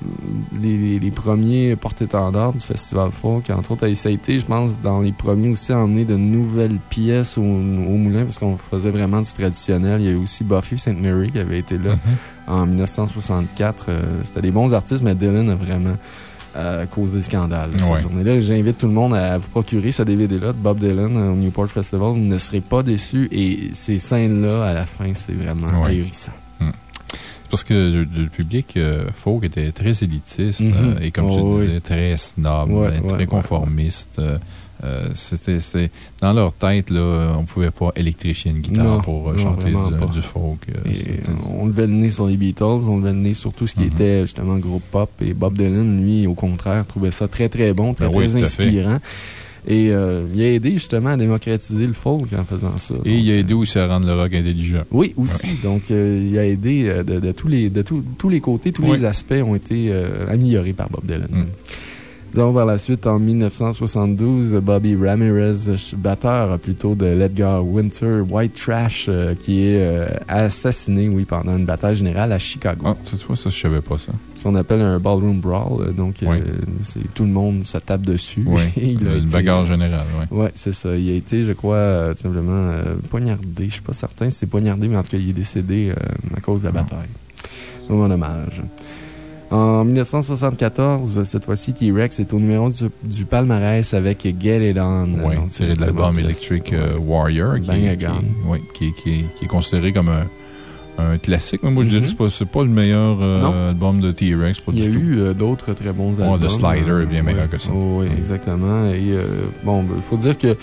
les, premiers porte-étendards du festival folk. Entre autres, ça a été, je pense, dans les premiers aussi à emmener de nouvelles pièces au, au moulin, parce qu'on faisait vraiment du traditionnel. Il y a eu aussi Buffy St. Mary qui avait été là Mhm. en 1964. Euh, C'était des bons artistes, mais Dylan a vraiment euh, causé scandale cette journée-là. J'invite tout le monde à vous procurer ce DVD-là de Bob Dylan euh, au Newport Festival. Vous ne serez pas déçus et ces scènes-là, à la fin, c'est vraiment Ouais. ahurissant. Parce que le, le public euh, folk était très élitiste Mhm. euh, et, comme tu Oh, oui. disais, très snob, Ouais, euh, très conformiste. Euh, c'était, dans leur tête, là, on ne pouvait pas électrifier une guitare Non, pour euh, non, chanter du, folk. euh, on levait le nez sur les Beatles, on levait le nez sur tout ce qui Mhm. était justement groupe pop. Et Bob Dylan, lui, au contraire, trouvait ça très, très bon, très, Ben oui, très tout inspirant. Et euh, il a aidé justement à démocratiser le folk en faisant ça. Et il a aidé aussi à rendre le rock intelligent. oui, aussi. Donc, il a aidé de, de tous, les, de tous- tous les côtés, tous Oui. les aspects ont été améliorés par Bob Dylan. Mm. Disons par la suite, en 1972, Bobby Ramirez, batteur plutôt de l'Edgar Winter White Trash, euh, qui est euh, assassiné, oui, pendant une bataille générale à Chicago. Ah, cette fois, ça, je savais pas ça. Ce qu'on appelle un ballroom brawl. euh, Donc, Oui. euh, c'est tout le monde se tape dessus. Oui. <laughs> Il a Une été- bagarre générale, oui. Ouais, c'est ça. Il a été, je crois, tout simplement poignardé. Je suis pas certain si c'est poignardé, mais en tout cas, il est décédé à cause de la Ah. bataille. Vraiment dommage. En 1974, cette fois-ci, T-Rex est au numéro du, du palmarès avec Get It On. Oui, tiré de l'album. Electric Ouais. euh, Warrior, qui, qui- qui, qui- qui est considéré comme un, un classique. Mais moi, je dirais que c'est pas- c'est pas le meilleur euh, album de T-Rex, Il y a tout. eu euh, d'autres très bons Ouais, albums. The Slider est bien Euh, meilleur ouais. que ça. Oh, oui, exactement. Et bon, il faut dire que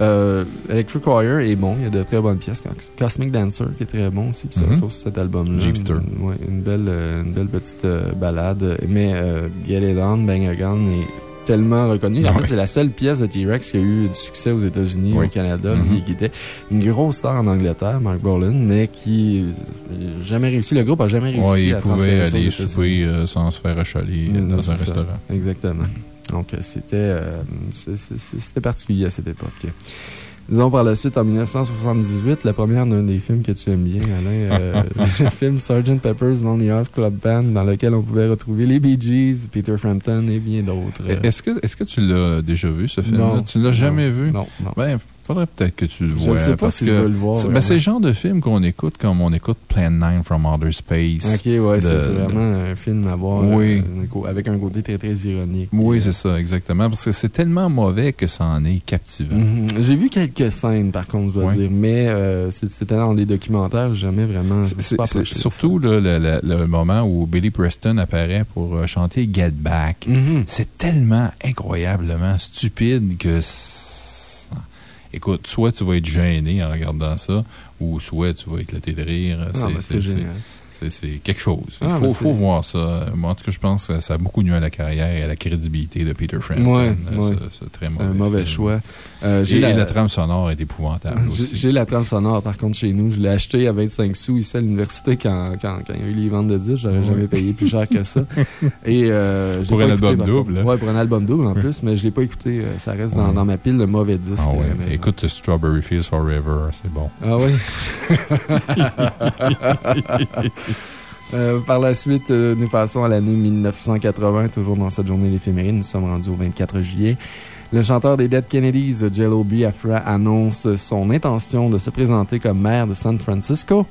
euh, Electric Warrior est bon. Il y a de très bonnes pièces. Cosmic Dancer, qui est très bon aussi, qui se Mhm. retrouve sur cet album-là. Jeepster. Une, ouais, une, belle, euh, une belle petite euh, balade. Mais euh, Get It On, Bang Again est tellement reconnu. En fait, c'est la seule pièce de T-Rex qui a eu du succès aux États-Unis, Oui. au Canada, Mhm. qui était une grosse star en Angleterre, Mark Bolan, mais qui n'a jamais réussi. Le groupe n'a jamais réussi Ouais, il à pouvait transférer ça aux aller souper euh, sans se faire achaler Non, dans un ça. restaurant. Exactement. Donc, euh, c'était particulier à cette époque. Disons par la suite, en 1978, la première d'un des films que tu aimes bien, Alain, euh, <laughs> le film Sgt. Pepper's Lonely Hearts Club Band, dans lequel on pouvait retrouver les Bee Gees, Peter Frampton et bien d'autres. Est-ce que, est-ce que tu l'as déjà vu, ce film-là? Non. Tu l'as jamais vu? Non, non. Ben, faudrait peut-être que tu le Je vois. ne sais pas parce si que je veux le voir. c'est- ben, c'est le genre de film qu'on écoute comme on écoute Plan 9 from Outer Space. Ok, ouais, c'est vraiment un film à voir Oui. euh, avec un côté très, très ironique. Oui, c'est ça, exactement. Parce que c'est tellement mauvais que ça en est captivant. Mhm. J'ai vu quelques scènes, par contre, je dois dire, mais euh, c'était dans des documentaires, jamais vraiment. je pas surtout là, le, le- le moment où Billy Preston apparaît pour euh, chanter Get Back. Mhm. C'est tellement incroyablement stupide que. Écoute, soit tu vas être gêné en regardant ça, ou soit tu vas éclater de rire. Ah, C'est- ben, c'est- génial. C'est quelque chose. Il Ah, faut, ben, faut voir ça. Moi, en tout cas, je pense que ça a beaucoup nuit à la carrière et à la crédibilité de Peter Frampton. Ouais, Euh, ouais. C'est très C'est mauvais. un mauvais film. choix. Euh, Et la... la, trame sonore est épouvantable j'ai- aussi. j'ai la trame sonore, par contre, chez nous. Je l'ai acheté à 25 sous ici à l'université quand, quand, quand il y a eu les ventes de disques. Ouais. jamais payé plus cher que ça. <laughs> Et, euh, Pour pas un écouté, album double? Ouais, pour un album double en plus, mais je l'ai pas écouté. Ça reste dans, dans ma pile de mauvais disques. Ah. Écoute Strawberry Fields Forever, c'est bon. Ah oui? <laughs> <laughs> <laughs> Euh, par la suite, euh, nous passons à l'année 1980, toujours dans cette journée d'éphéméride. Nous sommes rendus au 24 juillet. Le chanteur des Dead Kennedys, Jello Biafra, annonce son intention de se présenter comme maire de San Francisco.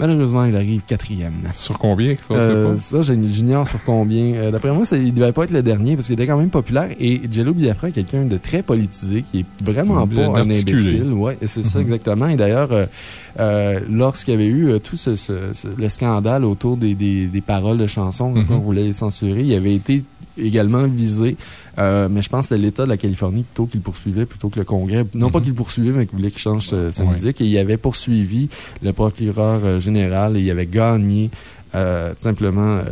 Malheureusement, il arrive quatrième. Sur combien ça, Euh, ça, j'ignore sur combien. Euh, D'après moi, ça- il ne devait pas être le dernier parce qu'il était quand même populaire. Et Jello Biafra est quelqu'un de très politisé, qui est vraiment Bien pas un imbécile. Ouais, c'est ça Mhm. exactement. Et d'ailleurs, euh, euh, lorsqu'il y avait eu euh, tout ce, ce- ce- le scandale autour des, des- des paroles de chansons, qu'on voulait les censurer, il avait été également visé. Euh, mais je pense que c'est l'État de la Californie plutôt qu'il poursuivait, plutôt que le Congrès. Non pas Mhm. qu'il poursuivait, mais qu'il voulait qu'il change euh, sa Ouais. musique. Et il avait poursuivi le procureur euh, général et il avait gagné. Euh, tout simplement, euh,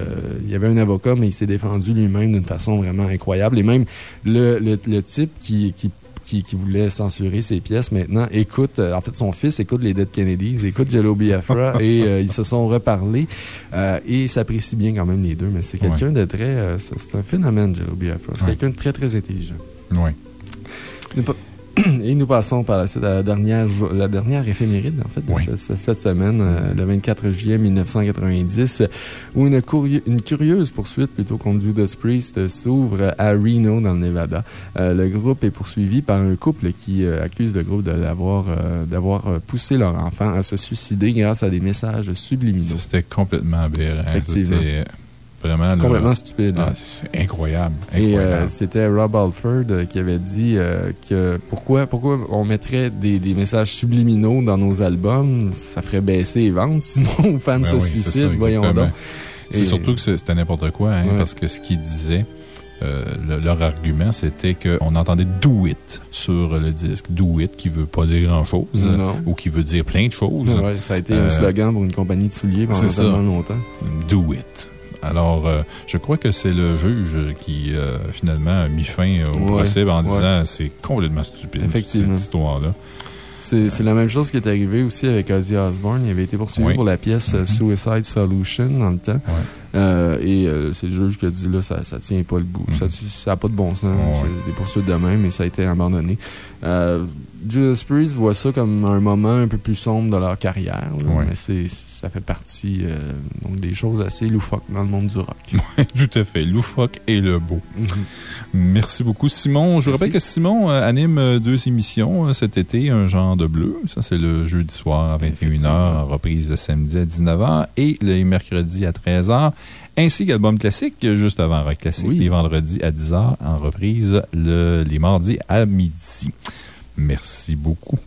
il y avait un avocat, mais il s'est défendu lui-même d'une façon vraiment incroyable. Et même le, le, le type qui, qui qui, qui voulait censurer ses pièces maintenant écoute, euh, en fait, son fils écoute les Dead Kennedys, écoute Jello Biafra <laughs> et euh, ils se sont reparlés euh, et s'apprécient bien quand même les deux. Mais c'est quelqu'un de très. euh, c'est c'est un phénomène, Jello Biafra. C'est Ouais. quelqu'un de très, très intelligent. Oui. <clears throat> Et nous passons par la suite à la dernière, jo- la dernière éphéméride, en fait, de Oui. cette semaine, euh, le 24 juillet 1990, où une, curieuse poursuite, plutôt contre Judas Priest, s'ouvre à Reno, dans le Nevada. Euh, le groupe est poursuivi par un couple qui euh, accuse le groupe d'avoir poussé leur enfant à se suicider grâce à des messages subliminaux. C'était complètement aberrant. Effectivement. Vraiment. là, Complètement stupide. ah, c'est incroyable. Et incroyable. euh, c'était Rob Alford euh, qui avait dit euh, que pourquoi, pourquoi on mettrait des, des messages subliminaux dans nos albums, ça ferait baisser les ventes, <laughs> sinon aux fans Ben se oui, suicident, ça, voyons donc. C'est Et- surtout que c'était n'importe quoi, hein, Ouais. parce que ce qu'ils disaient, euh, le- leur argument, c'était qu'on entendait do it sur le disque. Do it qui veut pas dire grand chose, Non. ou qui veut dire plein de choses. Ouais, ça a été Euh, un slogan pour une compagnie de souliers pendant tellement longtemps. Do it. Alors, euh, je crois que c'est le juge qui, euh, finalement, a mis fin au Ouais, procès en ouais. disant c'est complètement stupide, Effectivement. cette histoire-là. C'est la même chose qui est arrivé aussi avec Ozzy Osbourne. Il avait été poursuivi Oui. pour la pièce euh, Suicide Solution dans le temps. Euh, et euh, c'est le juge qui a dit là, ça, ça tient pas le bout. Ça n'a pas de bon sens. C'est des poursuites de même et ça a été abandonné. Judas Priest voit ça comme un moment un peu plus sombre de leur carrière. là, Ouais. Mais c'est- ça fait partie euh, donc des choses assez loufoques dans le monde du rock. <laughs> Tout à fait. Loufoque et le beau. Merci beaucoup, Simon. Je vous Merci. rappelle que Simon euh, anime euh, deux émissions euh, cet été, Un genre de bleu. Ça, c'est le jeudi soir à 21h, Effectivement. reprise le samedi à 19h et le mercredi à 13h, ainsi qu'Album Classique juste avant Rock Classique, Oui. les vendredis à 10h, en reprise le, les mardis à midi. Merci beaucoup.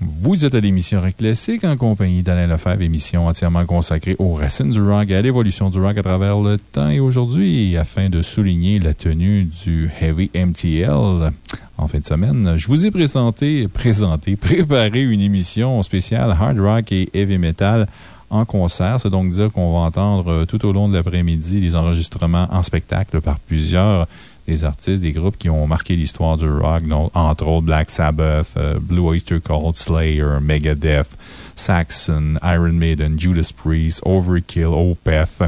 Vous êtes à l'émission Rock Classique en compagnie d'Alain Lefebvre, émission entièrement consacrée aux racines du rock et à l'évolution du rock à travers le temps. Et aujourd'hui, afin de souligner la tenue du Heavy MTL en fin de semaine, je vous ai présenté, présenté, <laughs> préparé une émission spéciale hard rock et heavy metal en concert. C'est donc dire qu'on va entendre euh, tout au long de l'après-midi des enregistrements en spectacle par plusieurs des artistes, des groupes qui ont marqué l'histoire du rock, dont, entre autres Black Sabbath, euh, Blue Oyster Cult, Slayer, Megadeth, Saxon, Iron Maiden, Judas Priest, Overkill, Opeth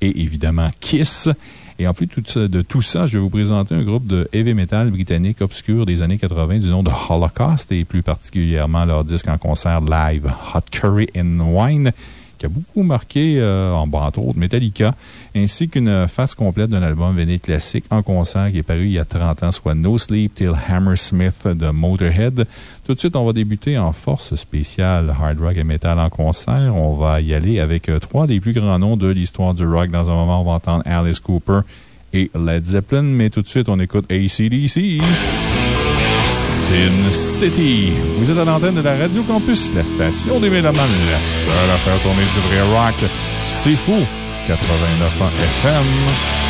et évidemment Kiss. Et en plus de tout ça, je vais vous présenter un groupe de heavy metal britannique obscur des années 80 du nom de Holocaust et plus particulièrement leur disque en concert live Hot Curry and Wine qui a beaucoup marqué, euh, en bas entre autres, Metallica, ainsi qu'une face complète d'un album véné classique en concert qui est paru il y a 30 ans, soit No Sleep Till Hammersmith de Motorhead. Tout de suite, on va débuter en force spéciale hard rock et metal en concert. On va y aller avec euh, trois des plus grands noms de l'histoire du rock. Dans un moment, on va entendre Alice Cooper et Led Zeppelin, mais tout de suite, on écoute ACDC. City. Vous êtes à l'antenne de la Radio Campus, la station des Mélomanes, la seule à faire tourner du vrai rock. C'est fou. 89 ans FM.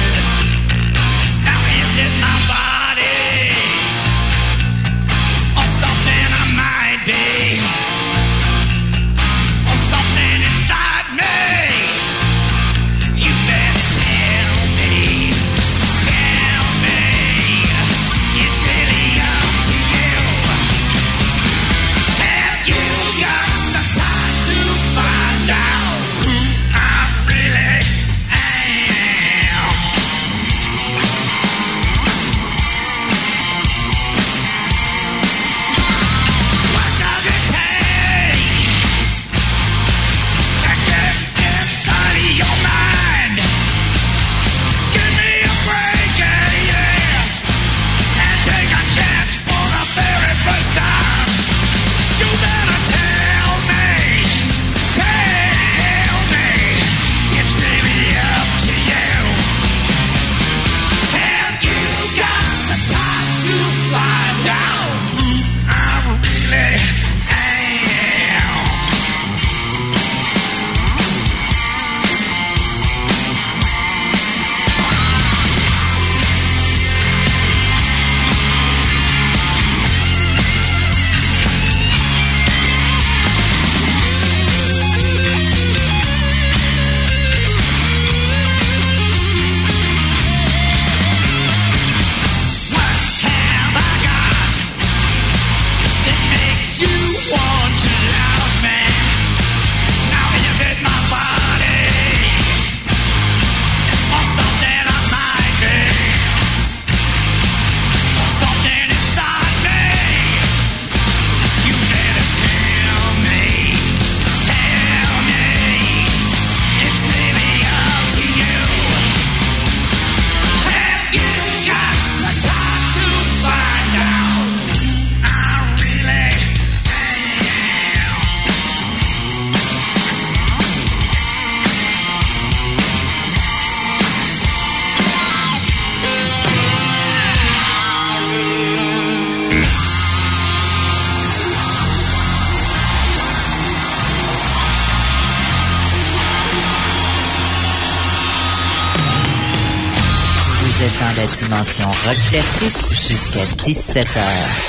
jusqu'à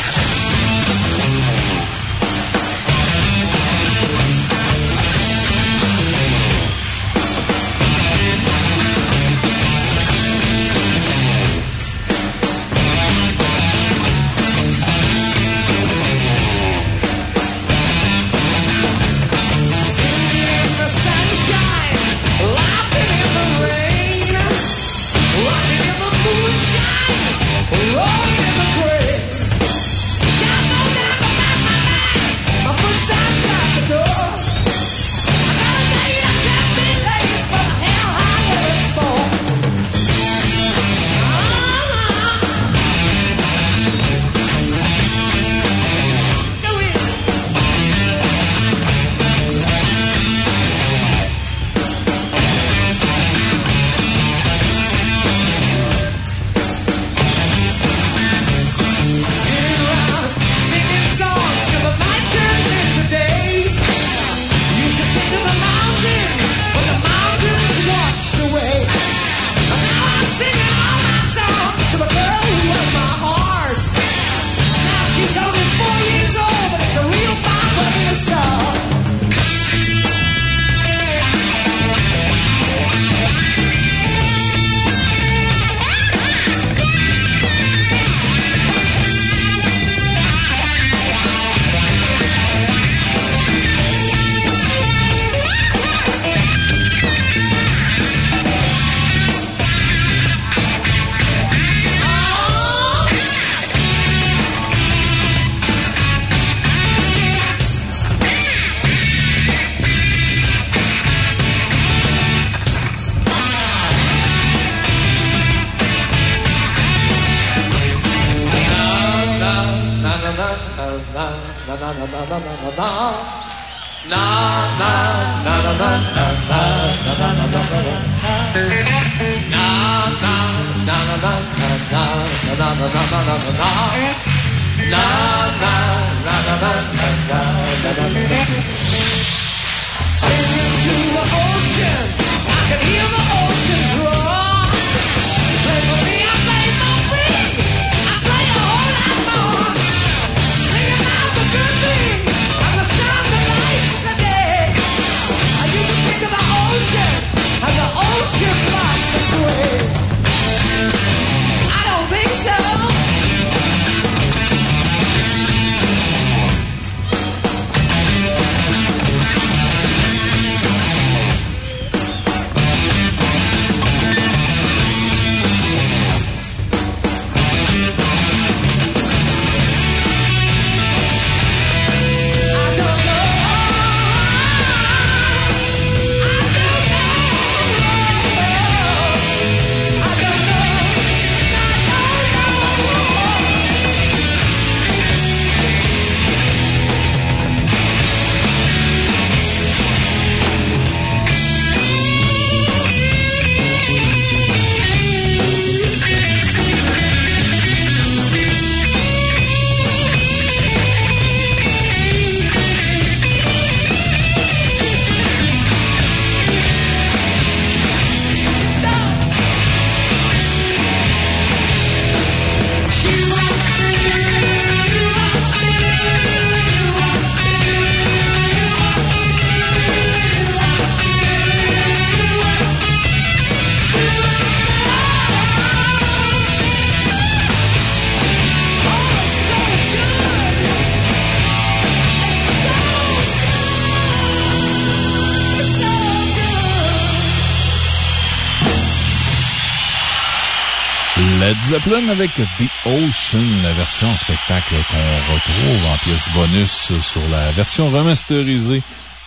Led Zeppelin avec The Ocean, la version spectacle qu'on retrouve en pièce bonus sur la version remasterisée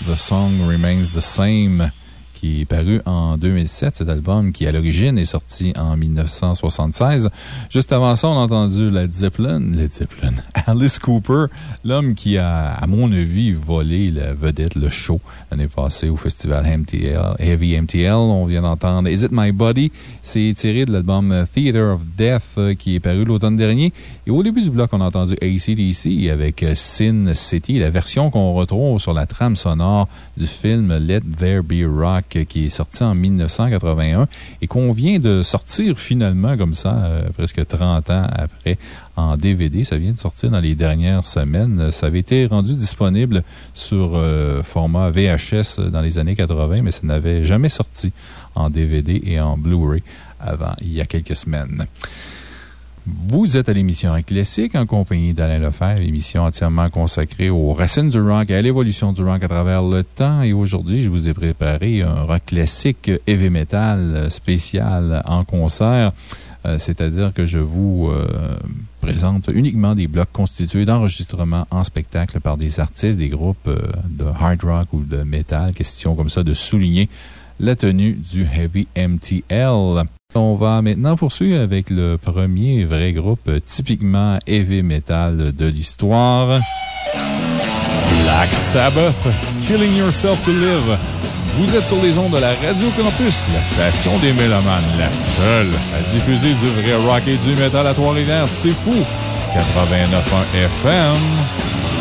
The Song Remains the Same paru en 2007, cet album qui, à l'origine, est sorti en 1976. Juste avant ça, on a entendu Led Zeppelin, Led Zeppelin, <laughs> Alice Cooper, l'homme qui a, à mon avis, volé la vedette, le show, l'année passée au festival MTL, Heavy MTL. On vient d'entendre Is It My Body? C'est tiré de l'album Theater of Death euh, qui est paru l'automne dernier. Et au début du bloc, on a entendu ACDC avec euh, Sin City, la version qu'on retrouve sur la trame sonore du film Let There Be Rock qui est sorti en 1981 et qu'on vient de sortir finalement comme ça, euh, presque 30 ans après, en DVD. Ça vient de sortir dans les dernières semaines. Ça avait été rendu disponible sur euh, format VHS dans les années 80, mais ça n'avait jamais sorti en DVD et en Blu-ray avant, il y a quelques semaines. Vous êtes à l'émission Classique en compagnie d'Alain Lefebvre, émission entièrement consacrée aux racines du rock et à l'évolution du rock à travers le temps. Et aujourd'hui, je vous ai préparé un rock classique heavy metal spécial en concert. Euh, C'est-à-dire que je vous euh, présente uniquement des blocs constitués d'enregistrements en spectacle par des artistes, des groupes euh, de hard rock ou de metal. Question comme ça de souligner la tenue du Heavy MTL. On va maintenant poursuivre avec le premier vrai groupe typiquement heavy metal de l'histoire. Black Sabbath, Killing Yourself to Live. Vous êtes sur les ondes de la Radio Campus, la station des Mélomanes, la seule à diffuser du vrai rock et du métal à Trois-Rivières. C'est fou! 89.1 FM.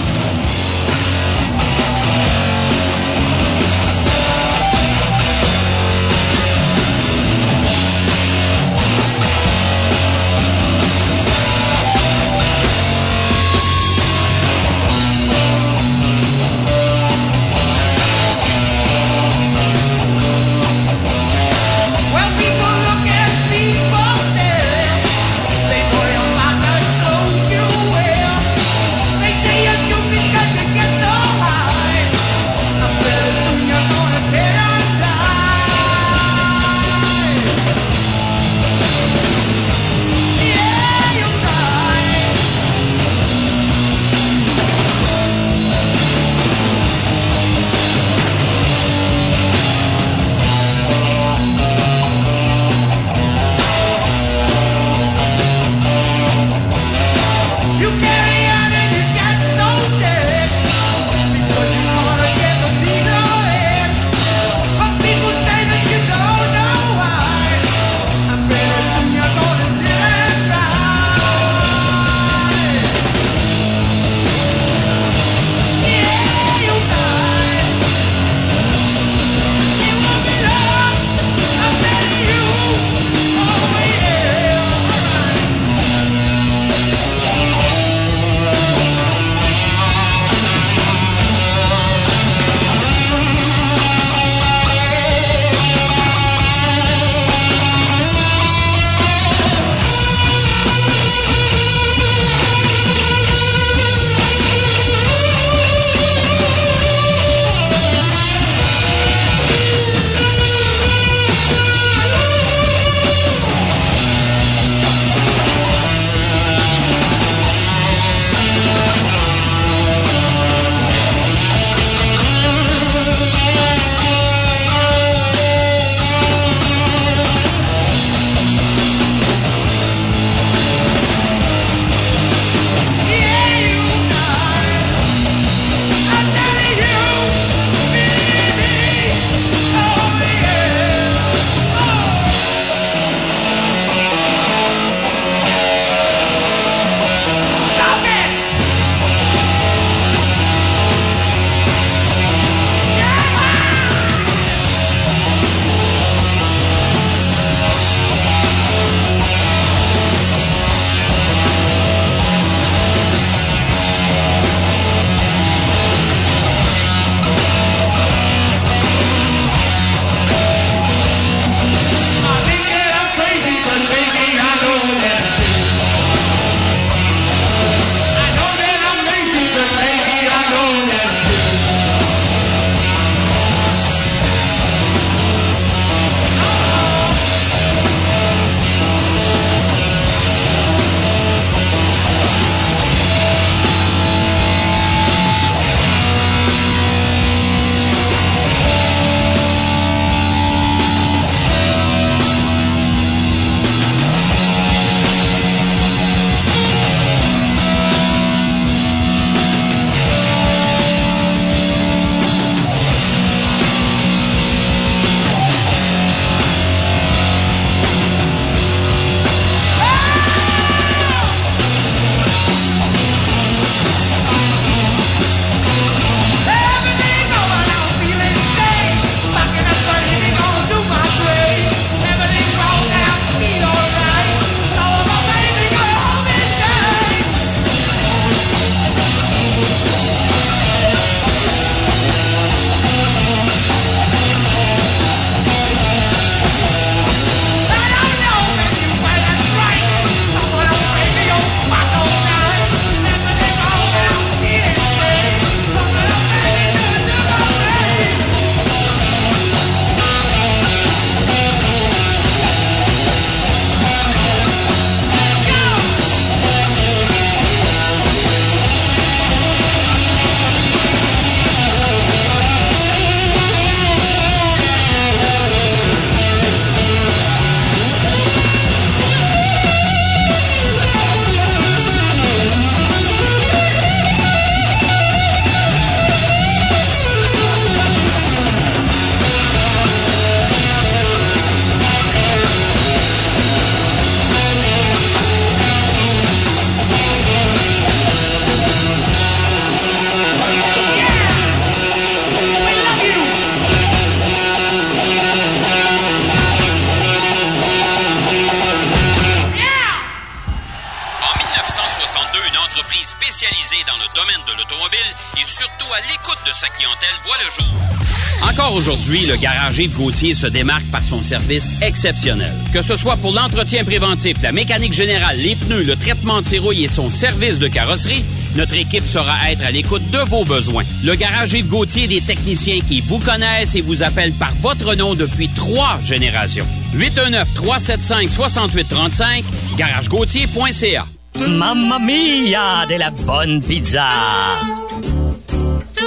Garage Yves Gauthier se démarque par son service exceptionnel. Que ce soit pour l'entretien préventif, la mécanique générale, les pneus, le traitement de rouille et son service de carrosserie, notre équipe saura être à l'écoute de vos besoins. Le garage Yves Gauthier, des techniciens qui vous connaissent et vous appellent par votre nom depuis trois générations. 819-375-6835, garagegauthier.ca. Mamma mia, de la bonne pizza!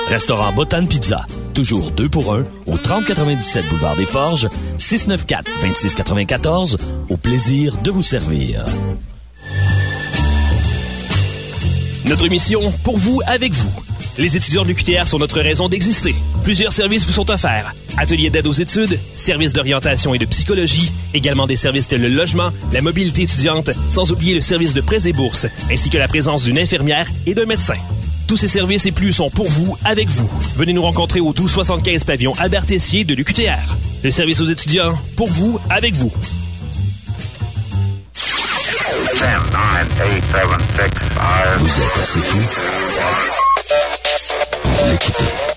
Restaurant Botan Pizza. Toujours deux pour un 3097 boulevard des Forges, 694-2694. Au plaisir de vous servir. Notre mission, pour vous, avec vous. Les étudiants de l'UQTR sont notre raison d'exister. Plusieurs services vous sont offerts. Ateliers d'aide aux études, services d'orientation et de psychologie, également des services tels le logement, la mobilité étudiante, sans oublier le service de prêts et bourses, ainsi que la présence d'une infirmière et d'un médecin. Tous ces services et plus sont pour vous, avec vous. Venez nous rencontrer au 1275 pavillon Albert-Tessier de l'UQTR. Le service aux étudiants, pour vous, avec vous. 10, 9, 8, 7, 6, 5. Vous êtes assez fou? L'écoutez. 89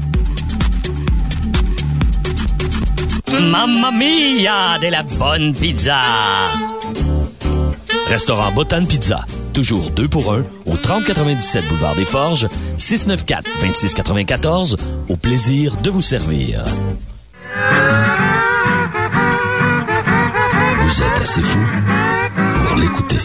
Mamma mia, de la bonne pizza! Restaurant Botan Pizza. Toujours 2 pour 1 au 3097 Boulevard des Forges, 694-2694. Au plaisir de vous servir. Vous êtes assez fou pour l'écouter.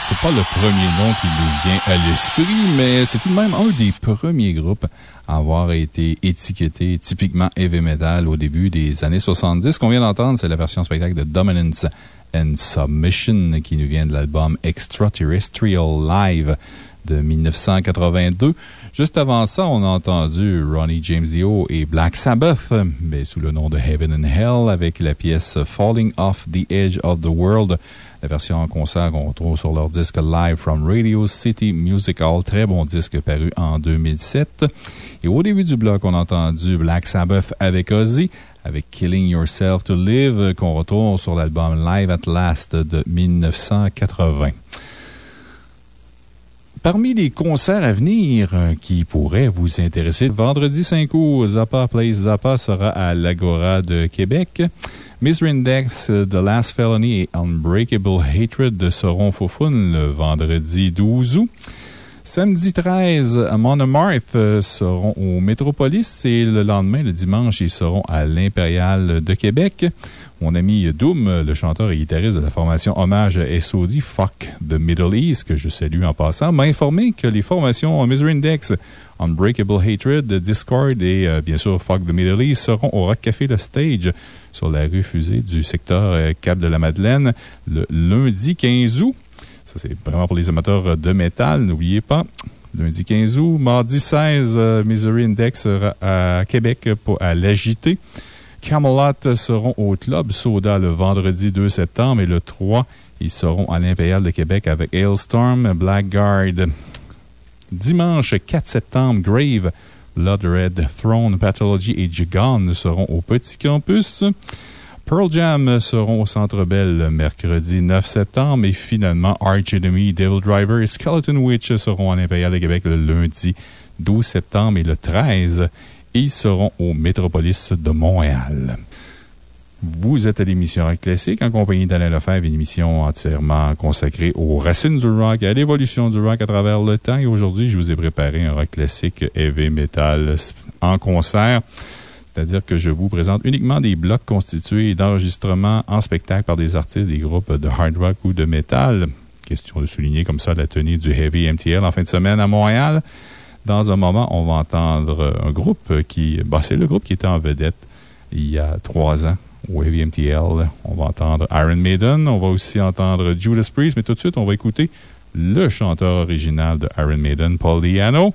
C'est pas le premier nom qui nous vient à l'esprit, mais c'est tout de même un des premiers groupes à avoir été étiqueté typiquement heavy metal au début des années 70. Ce qu'on vient d'entendre, c'est la version spectacle de Dominance and Submission qui nous vient de l'album Extraterrestrial Live de 1982. Juste avant ça, on a entendu Ronnie James Dio et Black Sabbath, mais sous le nom de Heaven and Hell, avec la pièce Falling Off the Edge of the World. La version en concert qu'on trouve sur leur disque Live from Radio City Music Hall. Très bon disque paru en 2007. Et au début du bloc, on a entendu Black Sabbath avec Ozzy, avec Killing Yourself to Live, qu'on retrouve sur l'album Live at Last de 1980. Parmi les concerts à venir euh, qui pourraient vous intéresser, vendredi 5 août, Zappa Place Zappa sera à l'Agora de Québec. Miss Index, The Last Felony et Unbreakable Hatred seront Fofun le vendredi 12 août. Samedi 13, Monomarth euh, seront au Métropolis et le lendemain, le dimanche, ils seront à l'Impérial de Québec. Mon ami Doom, le chanteur et guitariste de la formation Hommage à SOD Fuck the Middle East, que je salue en passant, m'a informé que les formations Misery Index, Unbreakable Hatred, Discord et euh, bien sûr Fuck the Middle East seront au Rock Café Le Stage sur la rue Fusée du secteur euh, Cap de la Madeleine le lundi 15 août. Ça, c'est vraiment pour les amateurs de métal, n'oubliez pas. Lundi 15 août, mardi 16, euh, Misery Index sera à Québec pour, à l'agité. Camelot seront au Club Soda le vendredi 2 septembre et le 3, ils seront à l'Impérial de Québec avec Hailstorm, Blackguard. Dimanche 4 septembre, Grave, Blood Red, Throne, Pathology et Jigon seront au Petit Campus. Pearl Jam seront au Centre Bell mercredi 9 septembre et finalement Arch Enemy, Devil Driver et Skeleton Witch seront à l'Impérial de Québec le lundi 12 septembre et le 13 ils seront au Métropolis de Montréal. Vous êtes à l'émission Rock Classique en compagnie d'Alain Lefebvre, une émission entièrement consacrée aux racines du rock et à l'évolution du rock à travers le temps. Et aujourd'hui, je vous ai préparé un rock classique heavy metal en concert. C'est-à-dire que je vous présente uniquement des blocs constitués d'enregistrements en spectacle par des artistes des groupes de hard rock ou de metal. Question de souligner comme ça la tenue du Heavy MTL en fin de semaine à Montréal. Dans un moment, on va entendre un groupe qui, bah, c'est le groupe qui était en vedette il y a trois ans au Heavy MTL. On va entendre Iron Maiden. On va aussi entendre Judas Priest. Mais tout de suite, on va écouter le chanteur original de Iron Maiden, Paul Diano.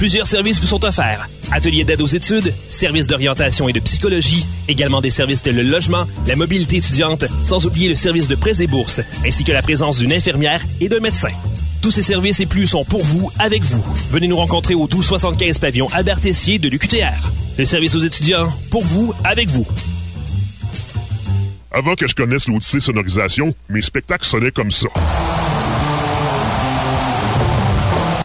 Plusieurs services vous sont offerts. Ateliers d'aide aux études, services d'orientation et de psychologie, également des services tels le logement, la mobilité étudiante, sans oublier le service de prêts et bourses, ainsi que la présence d'une infirmière et d'un médecin. Tous ces services et plus sont pour vous, avec vous. Venez nous rencontrer au 1275 pavillon Albert Tessier de l'UQTR. Le service aux étudiants, pour vous, avec vous. Avant que je connaisse l'Odyssée Sonorisation, mes spectacles sonnaient comme ça.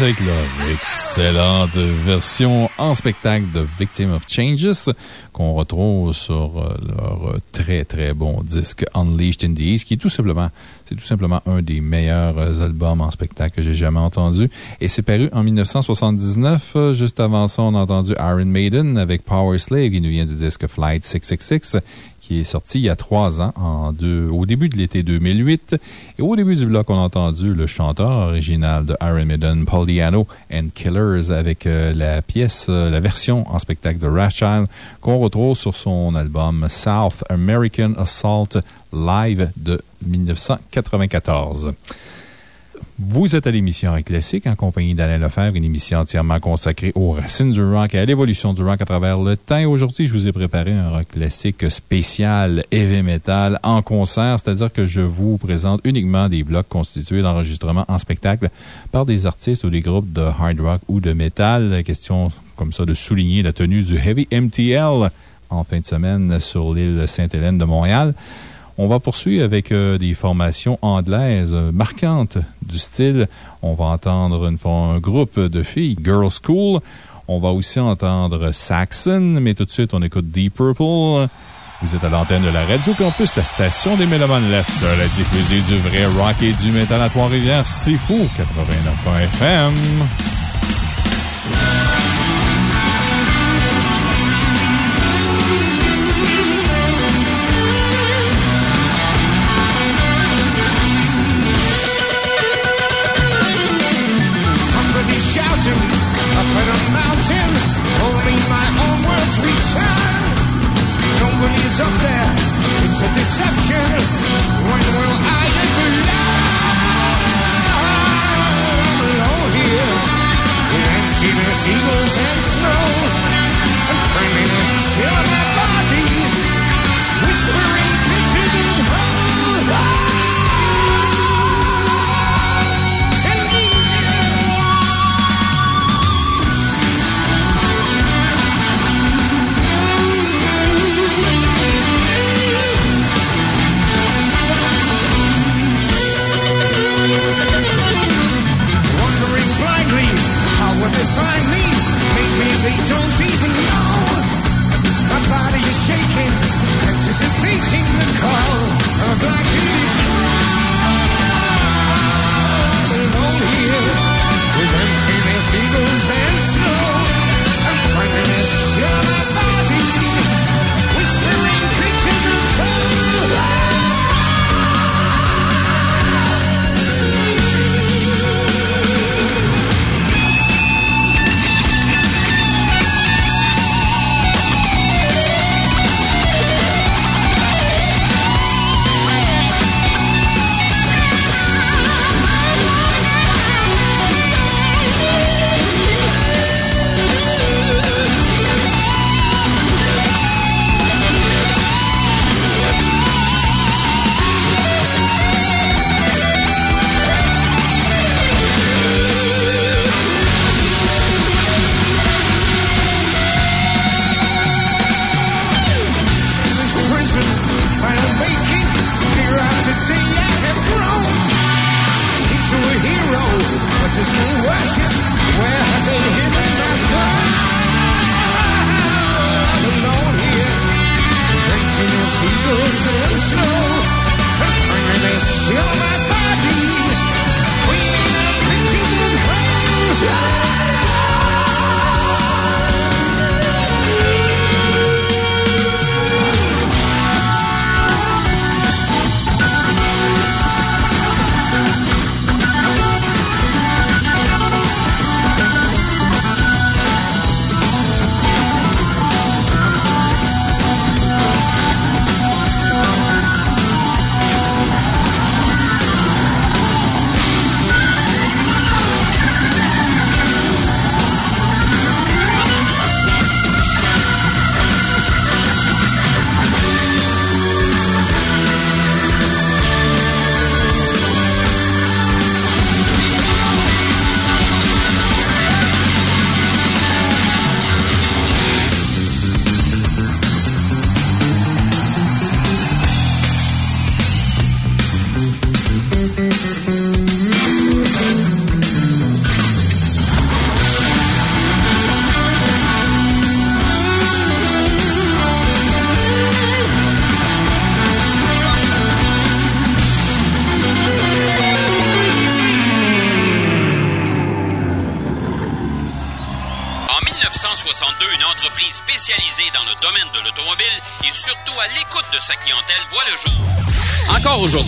Avec leur excellente version en spectacle de Victim of Changes qu'on retrouve sur euh, leur très très bon disque Unleashed in the East qui est tout simplement, c'est tout simplement un des meilleurs albums en spectacle que j'ai jamais entendu. Et c'est paru en 1979. Juste avant ça, on a entendu Iron Maiden avec Power Slave qui nous vient du disque Flight 666 qui est sorti il y a trois ans, en deux, au début de l'été 2008. Et au début du bloc, on a entendu le chanteur original de Iron Maiden, Paul Diano and Killers, avec euh, la pièce, euh, la version en spectacle de Rothschild, qu'on retrouve sur son album South American Assault Live de 1994. Vous êtes à l'émission Classique en compagnie d'Alain Lefebvre, une émission entièrement consacrée aux racines du rock et à l'évolution du rock à travers le temps. Aujourd'hui, je vous ai préparé un rock classique spécial heavy metal en concert, c'est-à-dire que je vous présente uniquement des blocs constitués d'enregistrements en spectacle par des artistes ou des groupes de hard rock ou de metal. Question comme ça de souligner la tenue du Heavy MTL en fin de semaine sur l'île Sainte-Hélène de Montréal. On va poursuivre avec euh, des formations anglaises euh, marquantes du style. On va entendre un groupe de filles, Girl School. On va aussi entendre Saxon, mais tout de suite, on écoute Deep Purple. Vous êtes à l'antenne de la Radio Campus, la station des Mélomanes, la seule à du vrai rock et du métal à Trois-Rivières. C'est fou, 89 FM.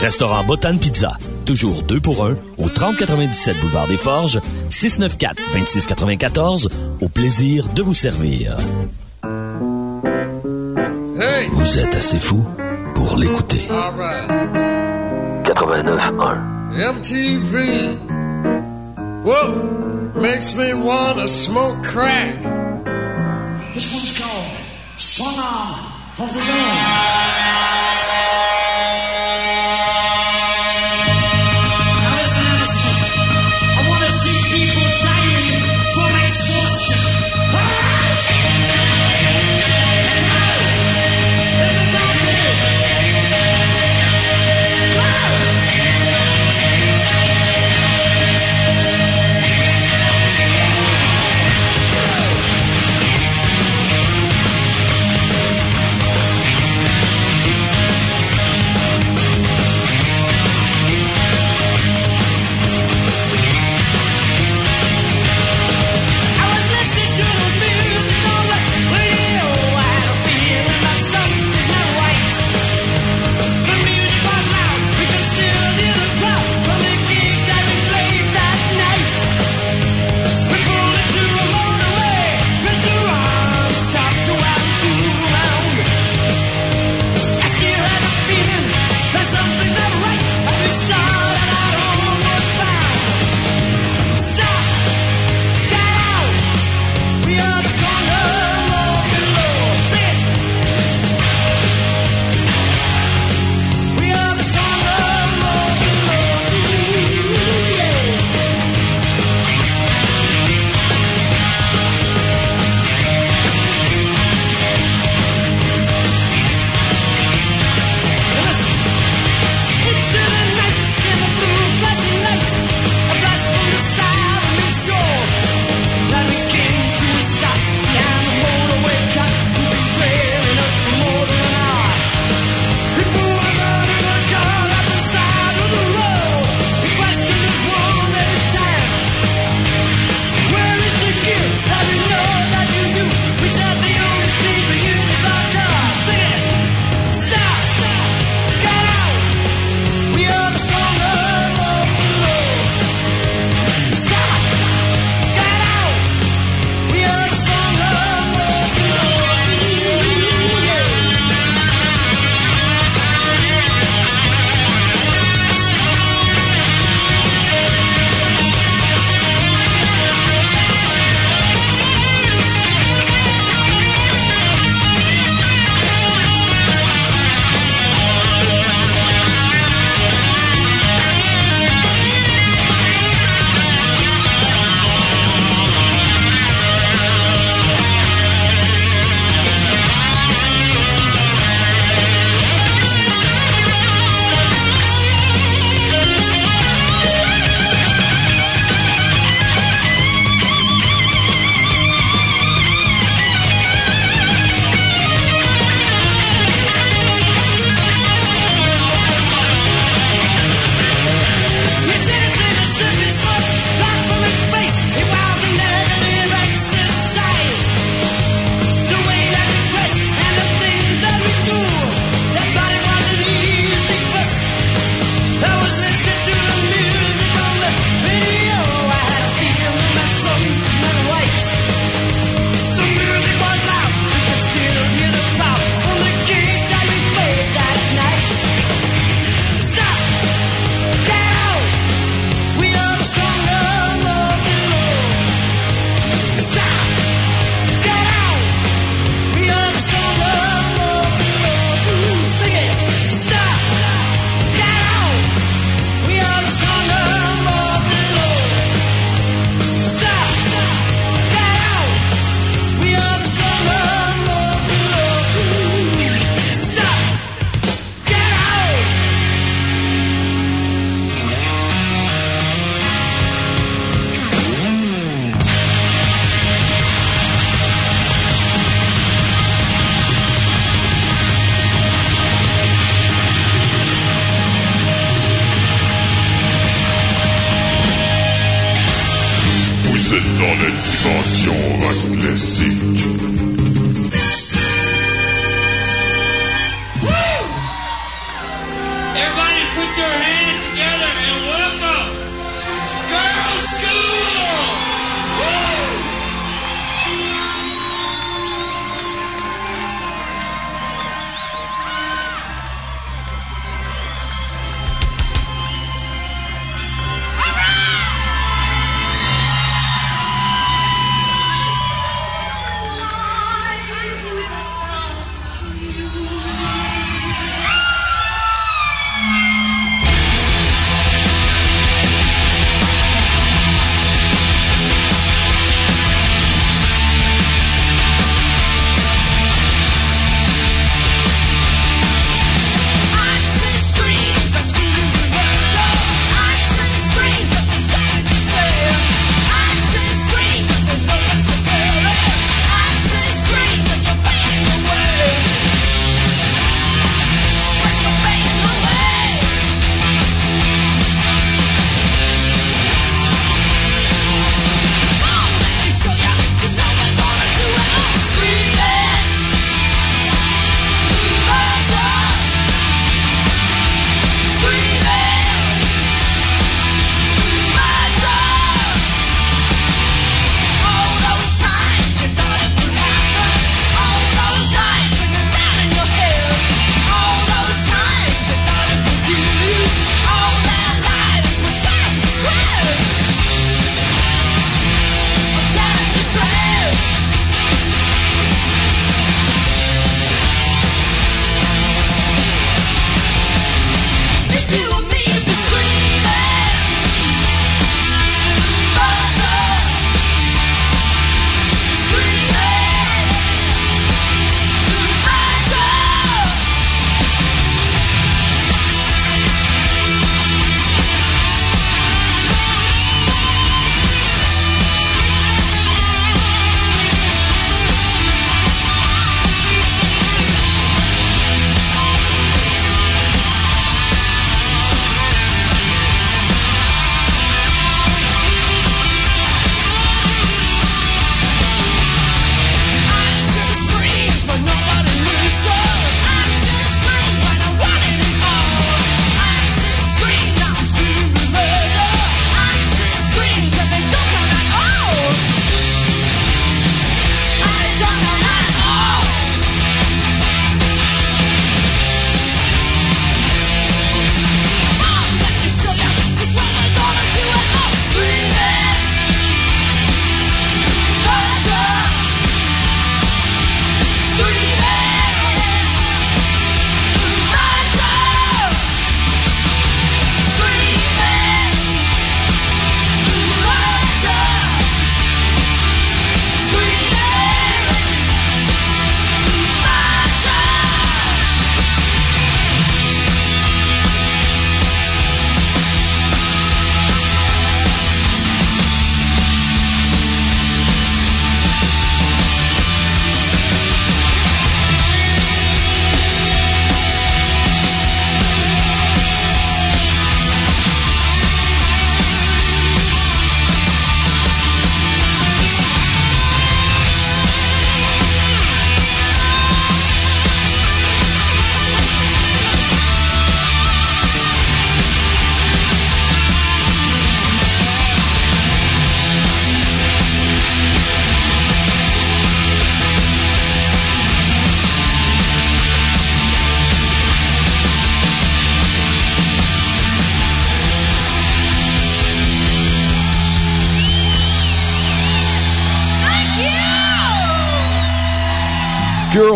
Restaurant Botan Pizza. Toujours 2 pour 1 au 3097 boulevard des Forges, 694-2694. Au plaisir de vous servir. Hey! Vous êtes assez fou pour l'écouter. Right. 89.1 MTV. Whoa, makes me wanna smoke crack. This one's called Strong Arm of the.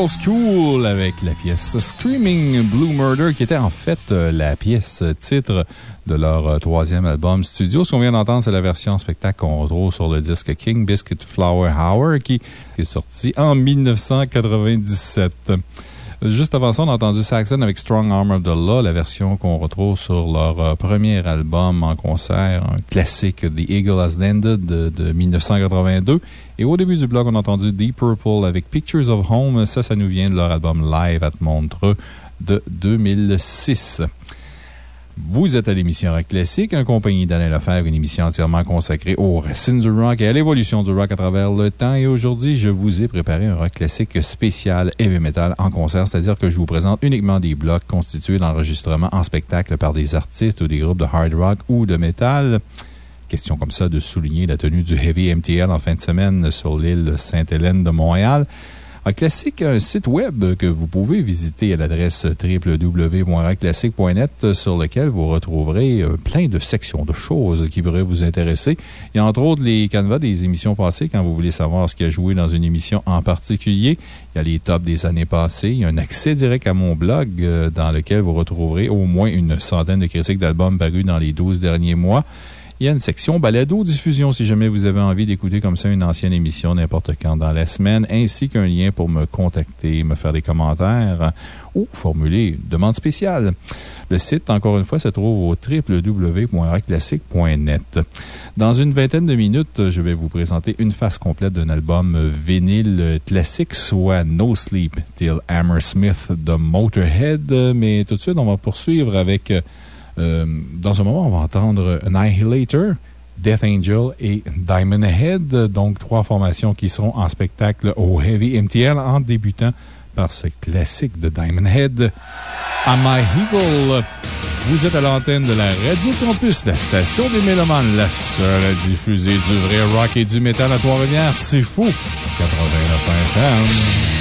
Girls School avec la pièce Screaming Blue Murder, qui était en fait euh, la pièce titre de leur euh, troisième album studio. Ce qu'on vient d'entendre, c'est la version spectacle qu'on retrouve sur le disque King Biscuit Flower Hour, qui est sorti en 1997. Juste avant ça, on a entendu Saxon avec Strong Arm of the Law, la version qu'on retrouve sur leur euh, premier album en concert, un classique The Eagle Has Landed de, de 1982. Et au début du blog, on a entendu Deep Purple avec Pictures of Home. Ça, ça nous vient de leur album Live at Montreux de 2006. Vous êtes à l'émission Rock Classique, en compagnie d'Alain Lefebvre, une émission entièrement consacrée aux racines du rock et à l'évolution du rock à travers le temps. Et aujourd'hui, je vous ai préparé un rock classique spécial heavy metal en concert, c'est-à-dire que je vous présente uniquement des blocs constitués d'enregistrements en spectacle par des artistes ou des groupes de hard rock ou de metal. Question comme ça de souligner la tenue du Heavy MTL en fin de semaine sur l'île Sainte-Hélène de Montréal. Un classique, un site web que vous pouvez visiter à l'adresse www.rockclassique.net sur lequel vous retrouverez euh, plein de sections de choses qui pourraient vous intéresser. Il y a entre autres les canevas des émissions passées quand vous voulez savoir ce qui a joué dans une émission en particulier. Il y a les tops des années passées. Il y a un accès direct à mon blog euh, dans lequel vous retrouverez au moins une centaine de critiques d'albums parus dans les 12 derniers mois. Il y a une section balado-diffusion si jamais vous avez envie d'écouter comme ça une ancienne émission n'importe quand dans la semaine, ainsi qu'un lien pour me contacter, me faire des commentaires ou formuler une demande spéciale. Le site, encore une fois, se trouve au www.rockclassique.net. Dans une vingtaine de minutes, je vais vous présenter une face complète d'un album vinyle classique, soit No Sleep Till Hammersmith de Motorhead. Mais tout de suite, on va poursuivre avec euh, dans un moment, on va entendre Annihilator, Death Angel et Diamond Head, donc trois formations qui seront en spectacle au Heavy MTL en débutant par ce classique de Diamond Head, I Evil? Vous êtes à l'antenne de la Radio Campus, la station des Mélomanes, la seule à diffuser du vrai rock et du métal à Trois-Rivières. C'est fou! 89 FM.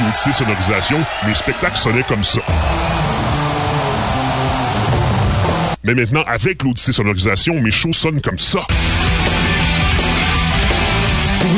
vitesse sonorisation, les spectacles sonnaient comme ça. Mais maintenant, avec l'Odyssée sonorisation, mes shows sonnent comme ça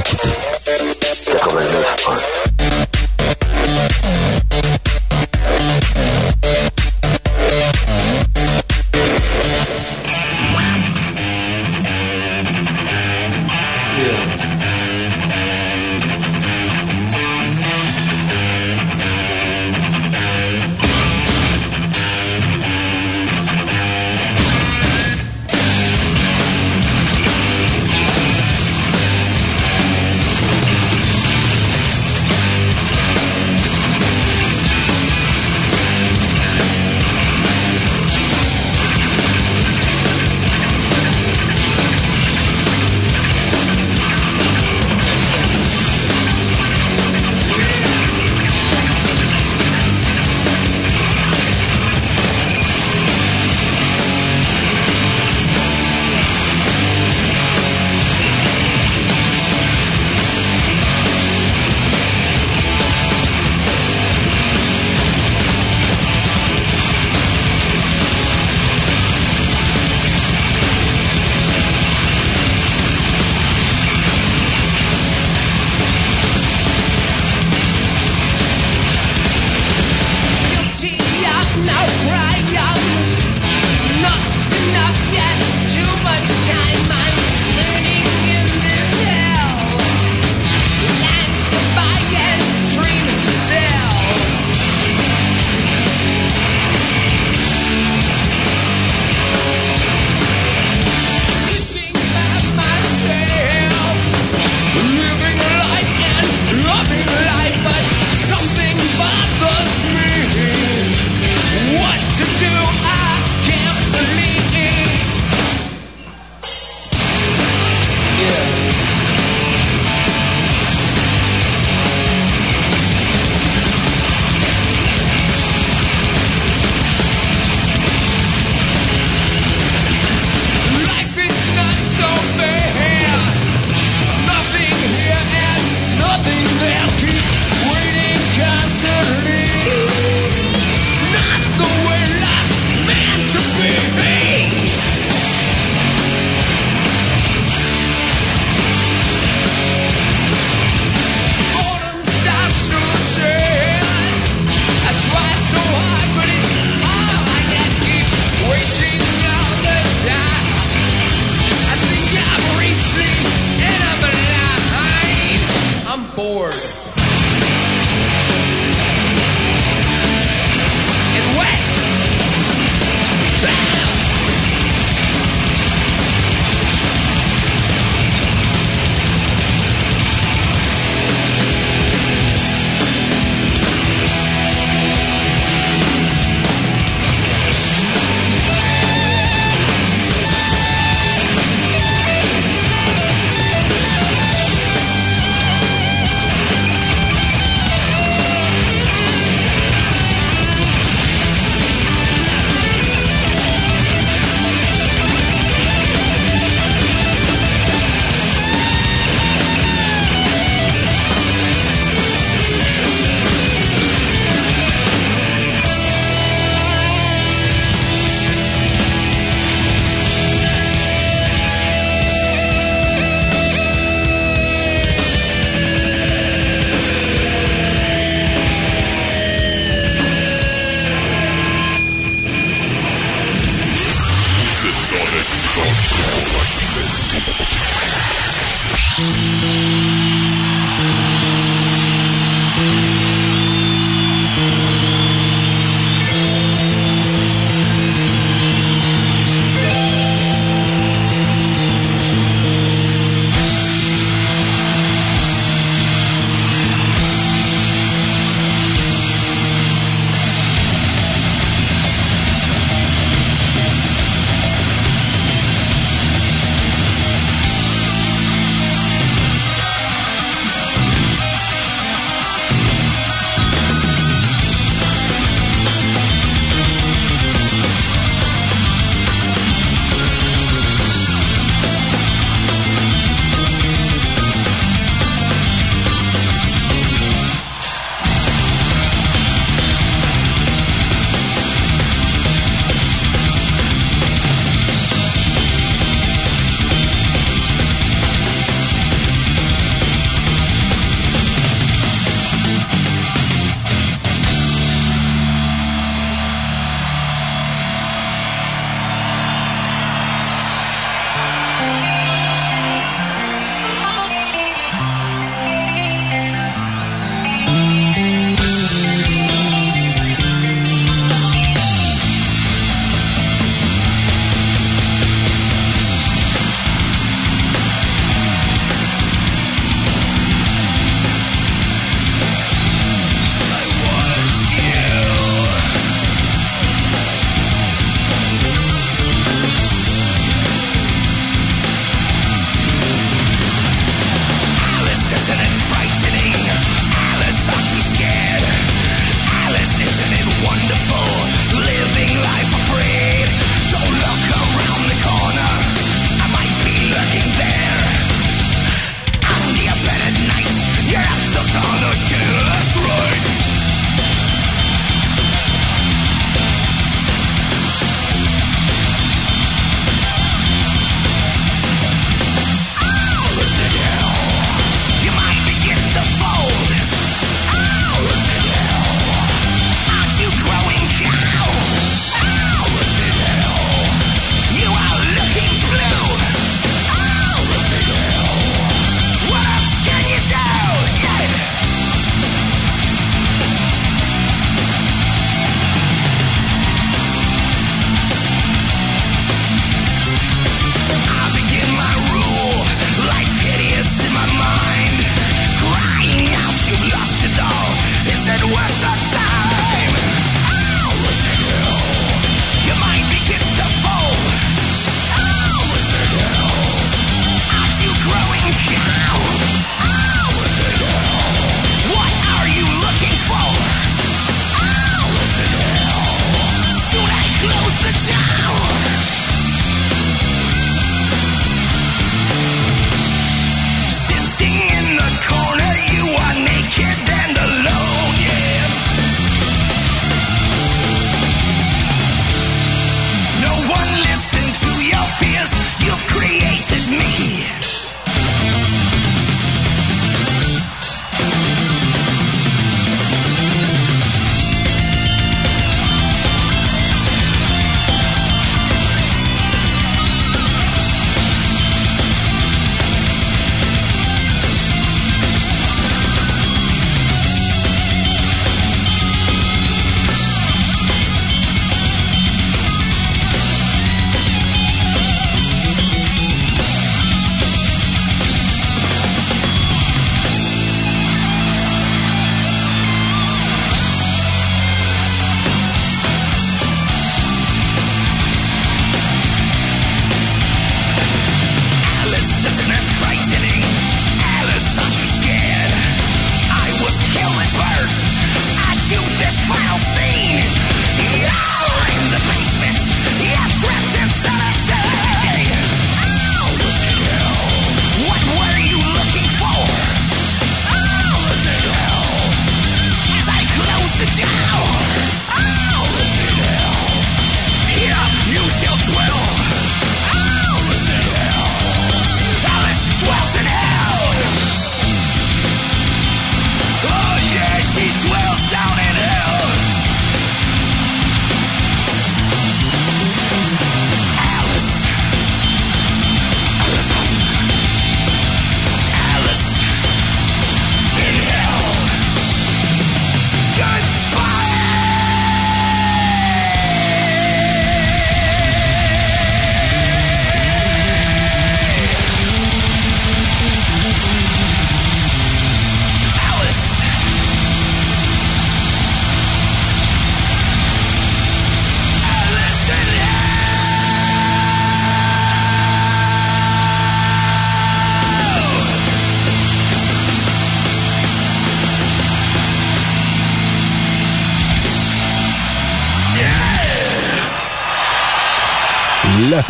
L'écoutez. 89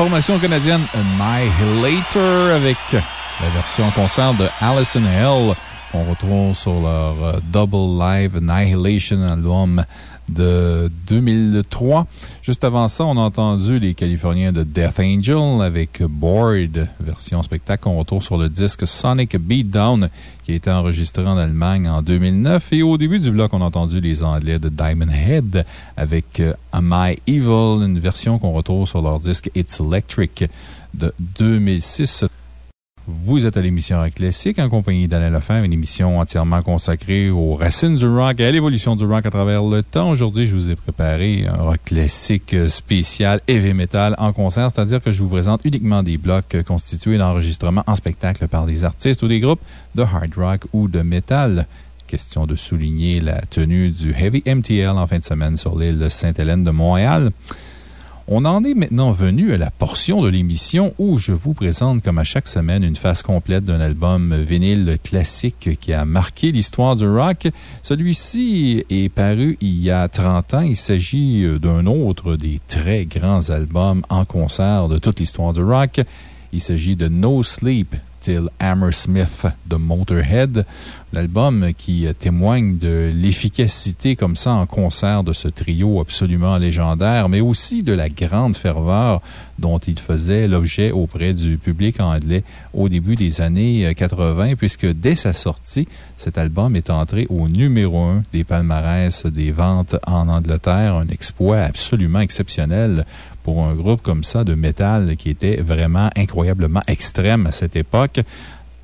formation canadienne Annihilator avec la version concert de Allison Hell qu'on retrouve sur leur euh, Double Live Annihilation album de 2003. Juste avant ça, on a entendu les Californiens de Death Angel avec Bored, version spectacle qu'on retrouve sur le disque Sonic Beatdown, qui a été enregistré en Allemagne en 2009. Et au début du bloc, on a entendu les Anglais de Diamond Head avec euh, Am I Evil, une version qu'on retrouve sur leur disque It's Electric de 2006. Vous êtes à l'émission Rock Classique en compagnie d'Alain Lefebvre, une émission entièrement consacrée aux racines du rock et à l'évolution du rock à travers le temps. Aujourd'hui, je vous ai préparé un rock classique spécial heavy metal en concert, c'est-à-dire que je vous présente uniquement des blocs constitués d'enregistrements en spectacle par des artistes ou des groupes de hard rock ou de metal. Question de souligner la tenue du Heavy MTL en fin de semaine sur l'île de Sainte-Hélène de Montréal. On en est maintenant venu à la portion de l'émission où je vous présente, comme à chaque semaine, une phase complète d'un album vinyle classique qui a marqué l'histoire du rock. Celui-ci est paru il y a 30 ans. Il s'agit d'un autre des très grands albums en concert de toute l'histoire du rock. Il s'agit de No Sleep Till Hammersmith de Motorhead. L'album qui témoigne de l'efficacité comme ça en concert de ce trio absolument légendaire, mais aussi de la grande ferveur dont il faisait l'objet auprès du public anglais au début des années 80, puisque dès sa sortie, cet album est entré au numéro un des palmarès des ventes en Angleterre, un exploit absolument exceptionnel pour un groupe comme ça de métal qui était vraiment incroyablement extrême à cette époque.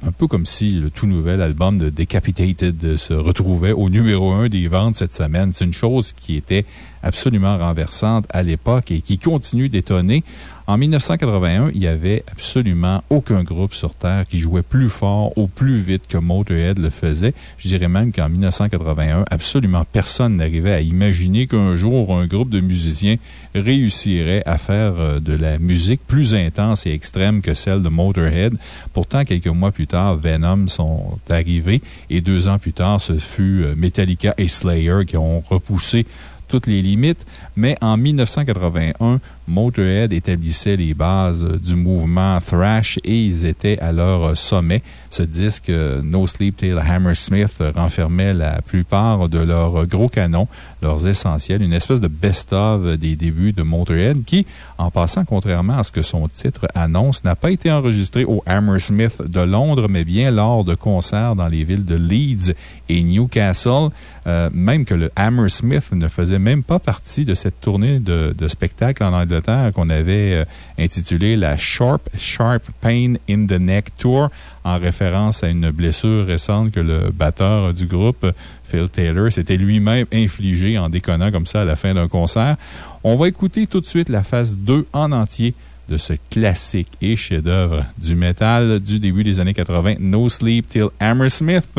Un peu comme si le tout nouvel album de Decapitated se retrouvait au numéro un des ventes cette semaine. C'est une chose qui était absolument renversante à l'époque et qui continue d'étonner. En 1981, il n'y avait absolument aucun groupe sur Terre qui jouait plus fort ou plus vite que Motorhead le faisait. Je dirais même qu'en 1981, absolument personne n'arrivait à imaginer qu'un jour, un groupe de musiciens réussirait à faire euh, de la musique plus intense et extrême que celle de Motorhead. Pourtant, quelques mois plus tard, Venom sont arrivés et deux ans plus tard, ce fut euh, Metallica et Slayer qui ont repoussé toutes les limites. Mais en 1981, Motorhead établissait les bases du mouvement thrash et ils étaient à leur sommet. Ce disque, No Sleep Till Hammersmith, renfermait la plupart de leurs gros canons, leurs essentiels, une espèce de best-of des débuts de Motorhead qui, en passant, contrairement à ce que son titre annonce, n'a pas été enregistré au Hammersmith de Londres, mais bien lors de concerts dans les villes de Leeds et Newcastle. Euh, même que le Hammersmith ne faisait même pas partie de cette tournée de, de spectacles en Angleterre qu'on avait euh, intitulée la Sharp, Sharp Pain in the Neck Tour, en référence à une blessure récente que le batteur du groupe, Phil Taylor, s'était lui-même infligé en déconnant comme ça à la fin d'un concert. On va écouter tout de suite la phase 2 en entier de ce classique et chef-d'œuvre du métal du début des années 80, No Sleep Till Hammersmith.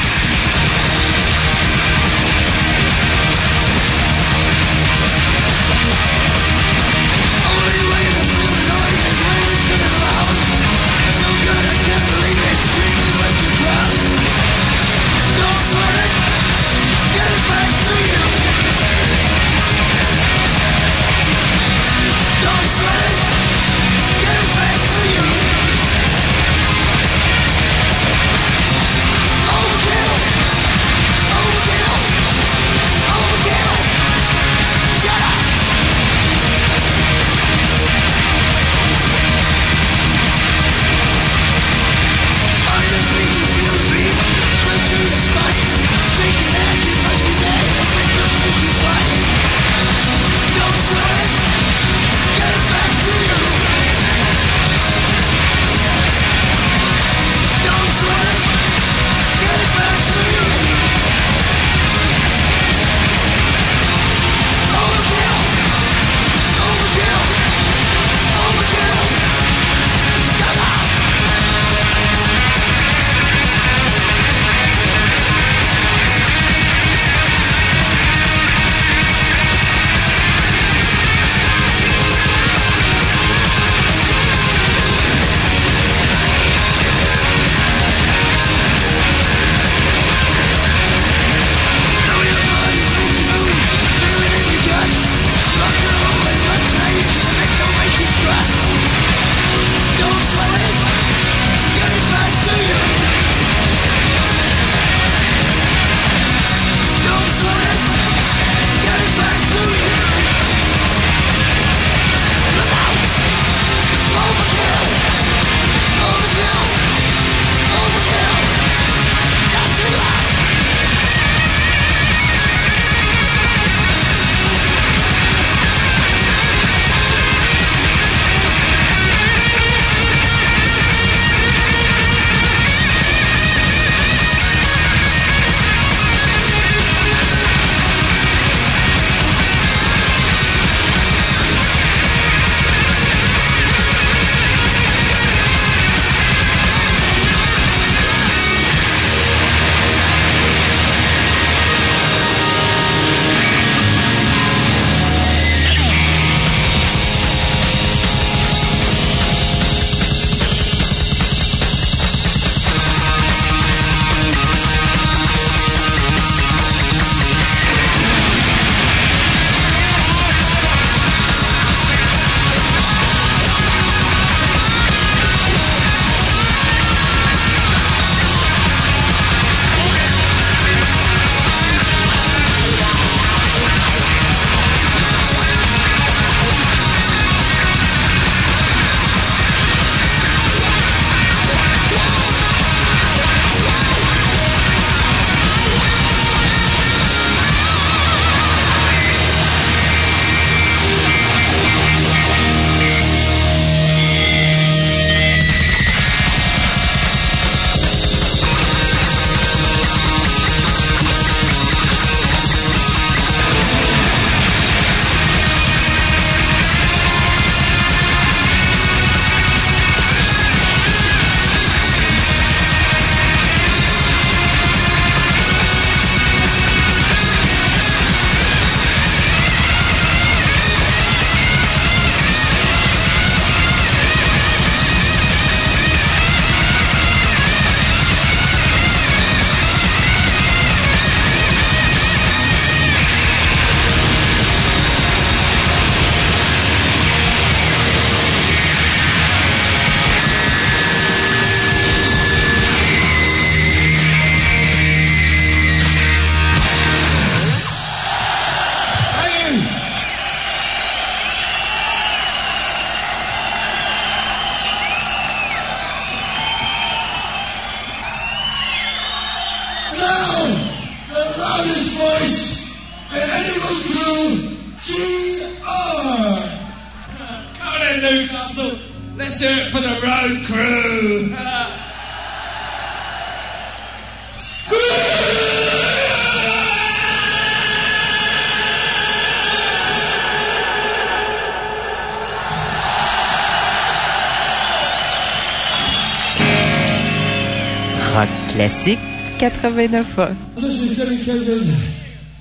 Classique 89 ans. This is dedicated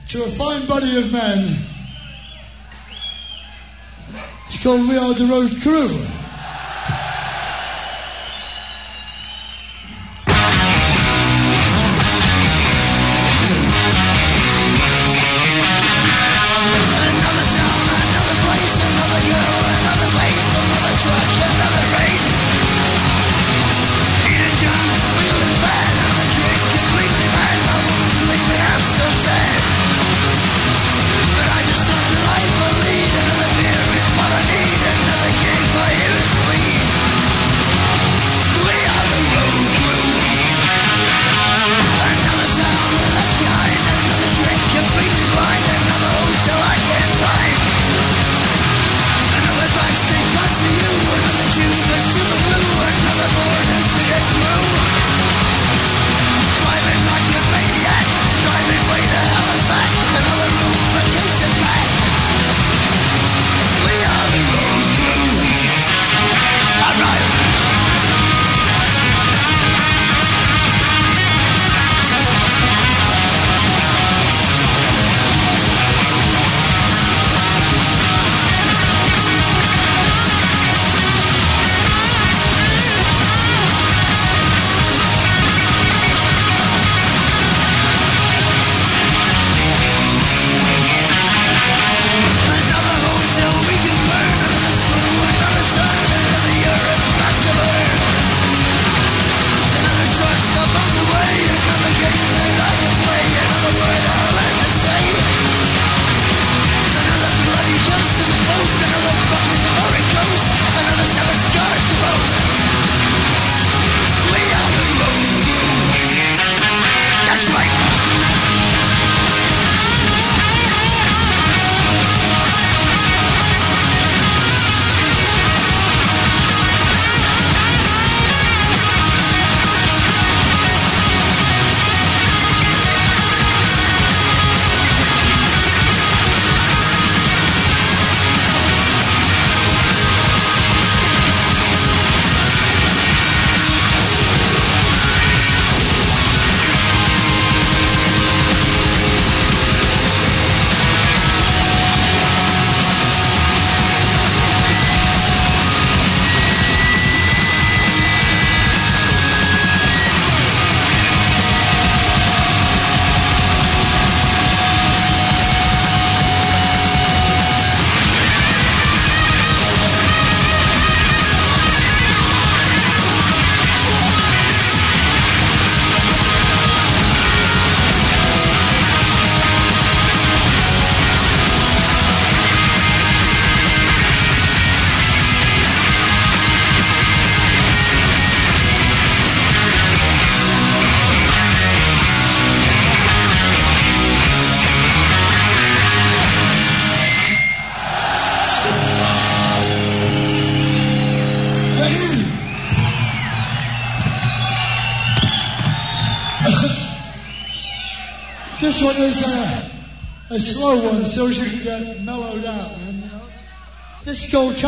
to a fine body of men. It's called We Are the Road Crew.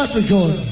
Capricorn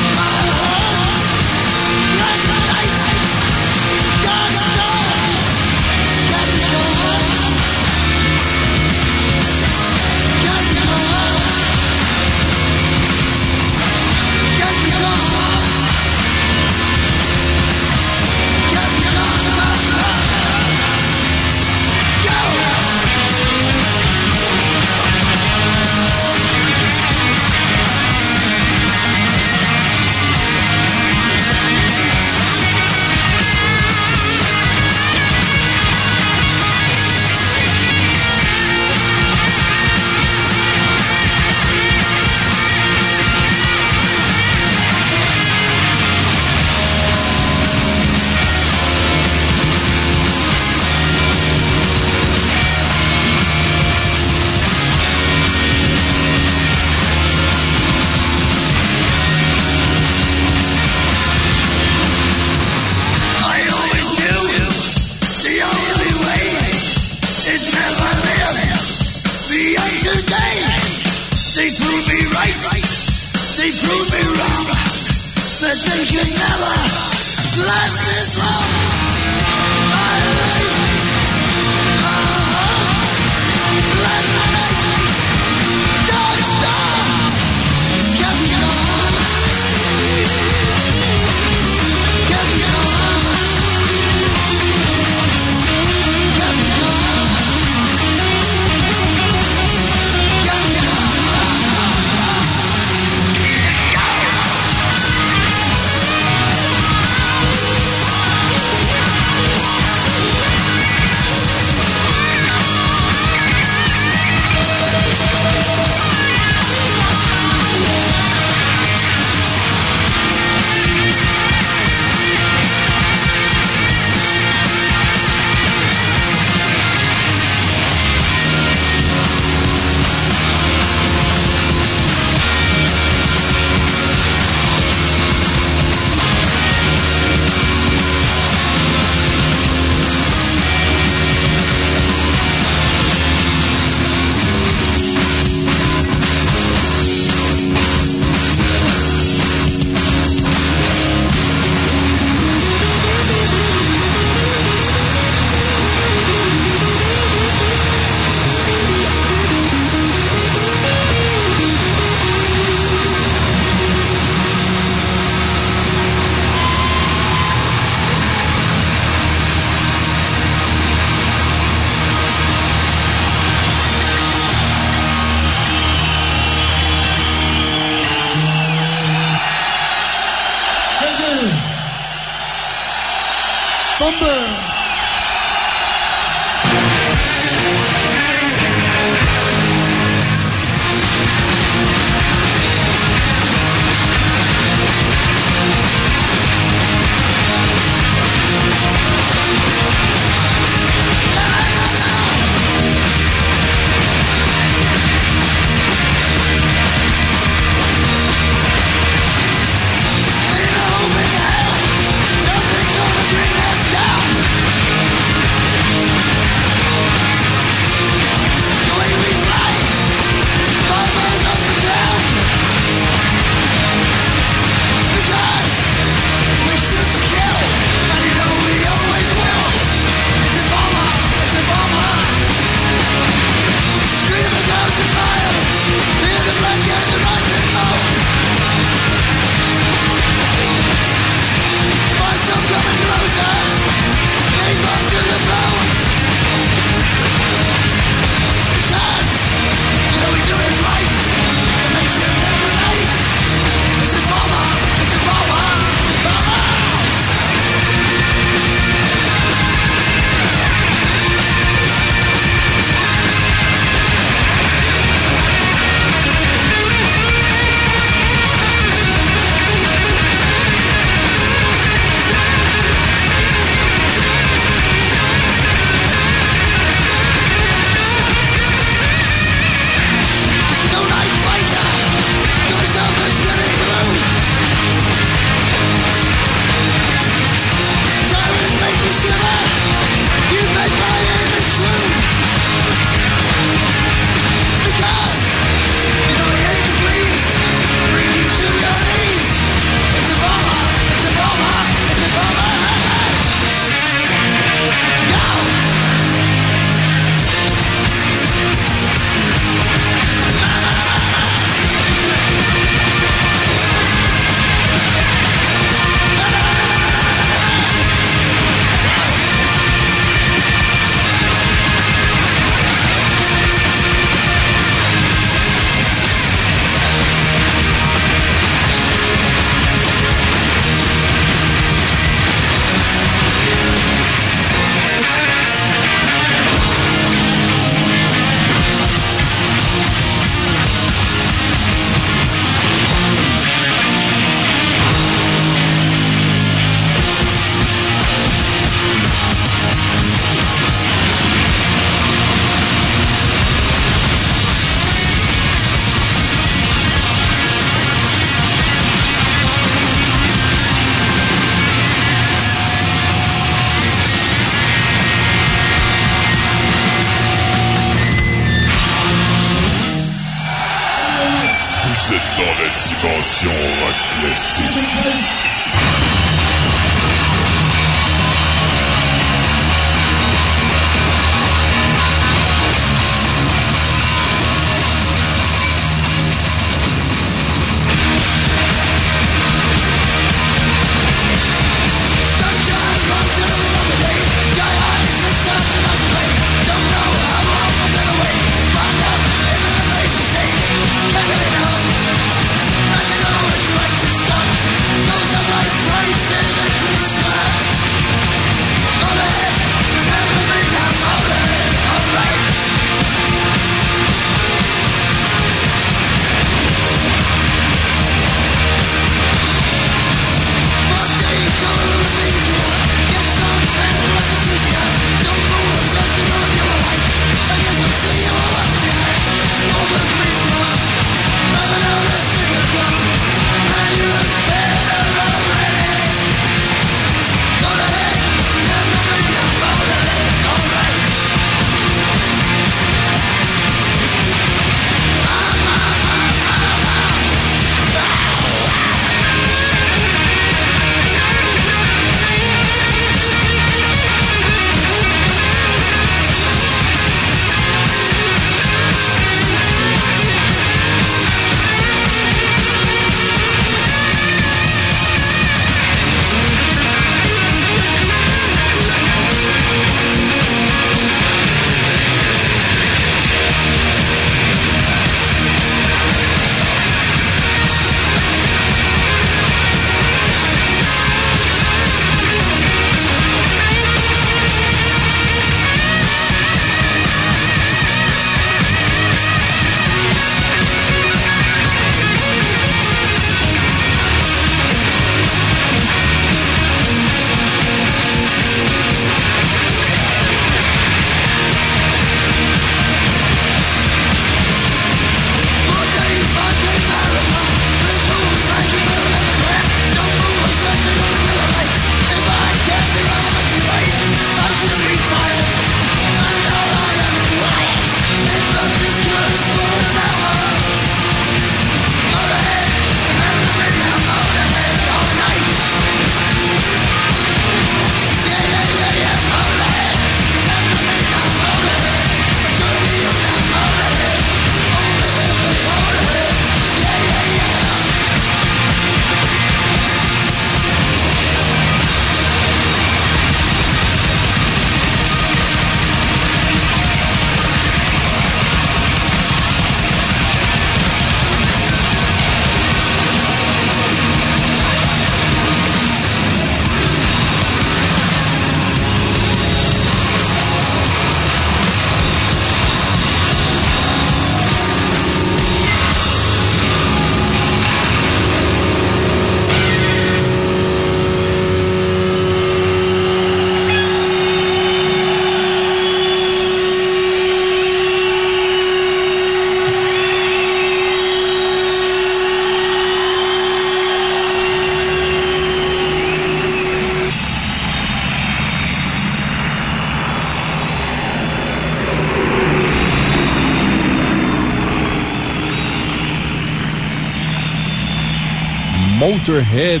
Motorhead.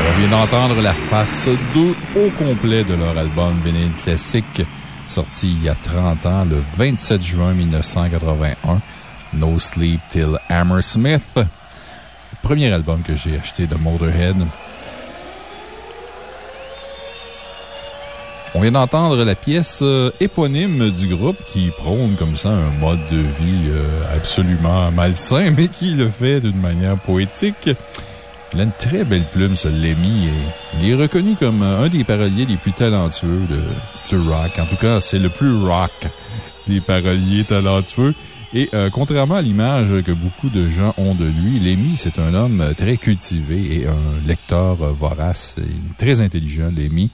On vient d'entendre la face 2 au complet de leur album vinyle classique, sorti il y a 30 ans, le 27 juin 1981, No Sleep Till Hammersmith. Premier album que j'ai acheté de Motorhead. On vient d'entendre la pièce euh, éponyme du groupe qui prône comme ça un mode de vie euh, absolument malsain, <laughs> mais qui le fait d'une manière poétique. Il a une très belle plume, ce Lemmy, et il est reconnu comme un des paroliers les plus talentueux de, du rock. En tout cas, c'est le plus rock des paroliers talentueux. Et euh, contrairement à l'image que beaucoup de gens ont de lui, Lemmy, c'est un homme très cultivé et un lecteur euh, vorace. Il est très intelligent, Lemmy.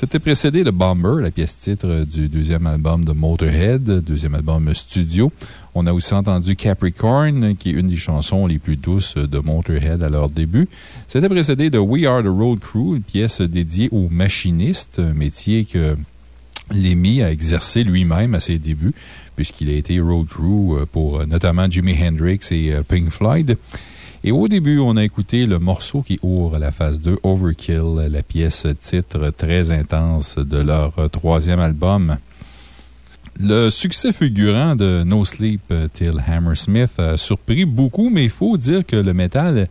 C'était précédé de Bomber, la pièce titre du deuxième album de Motorhead, deuxième album studio. On a aussi entendu Capricorn, qui est une des chansons les plus douces de Motorhead à leur début. C'était précédé de We Are the Road Crew, une pièce dédiée aux machinistes, un métier que Lemmy a exercé lui-même à ses débuts, puisqu'il a été road crew euh, pour euh, notamment Jimi Hendrix et euh, Pink Floyd. Et au début, on a écouté le morceau qui ouvre la phase 2, Overkill, la pièce titre très intense de leur troisième album. Le succès fulgurant de No Sleep Till Hammersmith a surpris beaucoup, mais il faut dire que le métal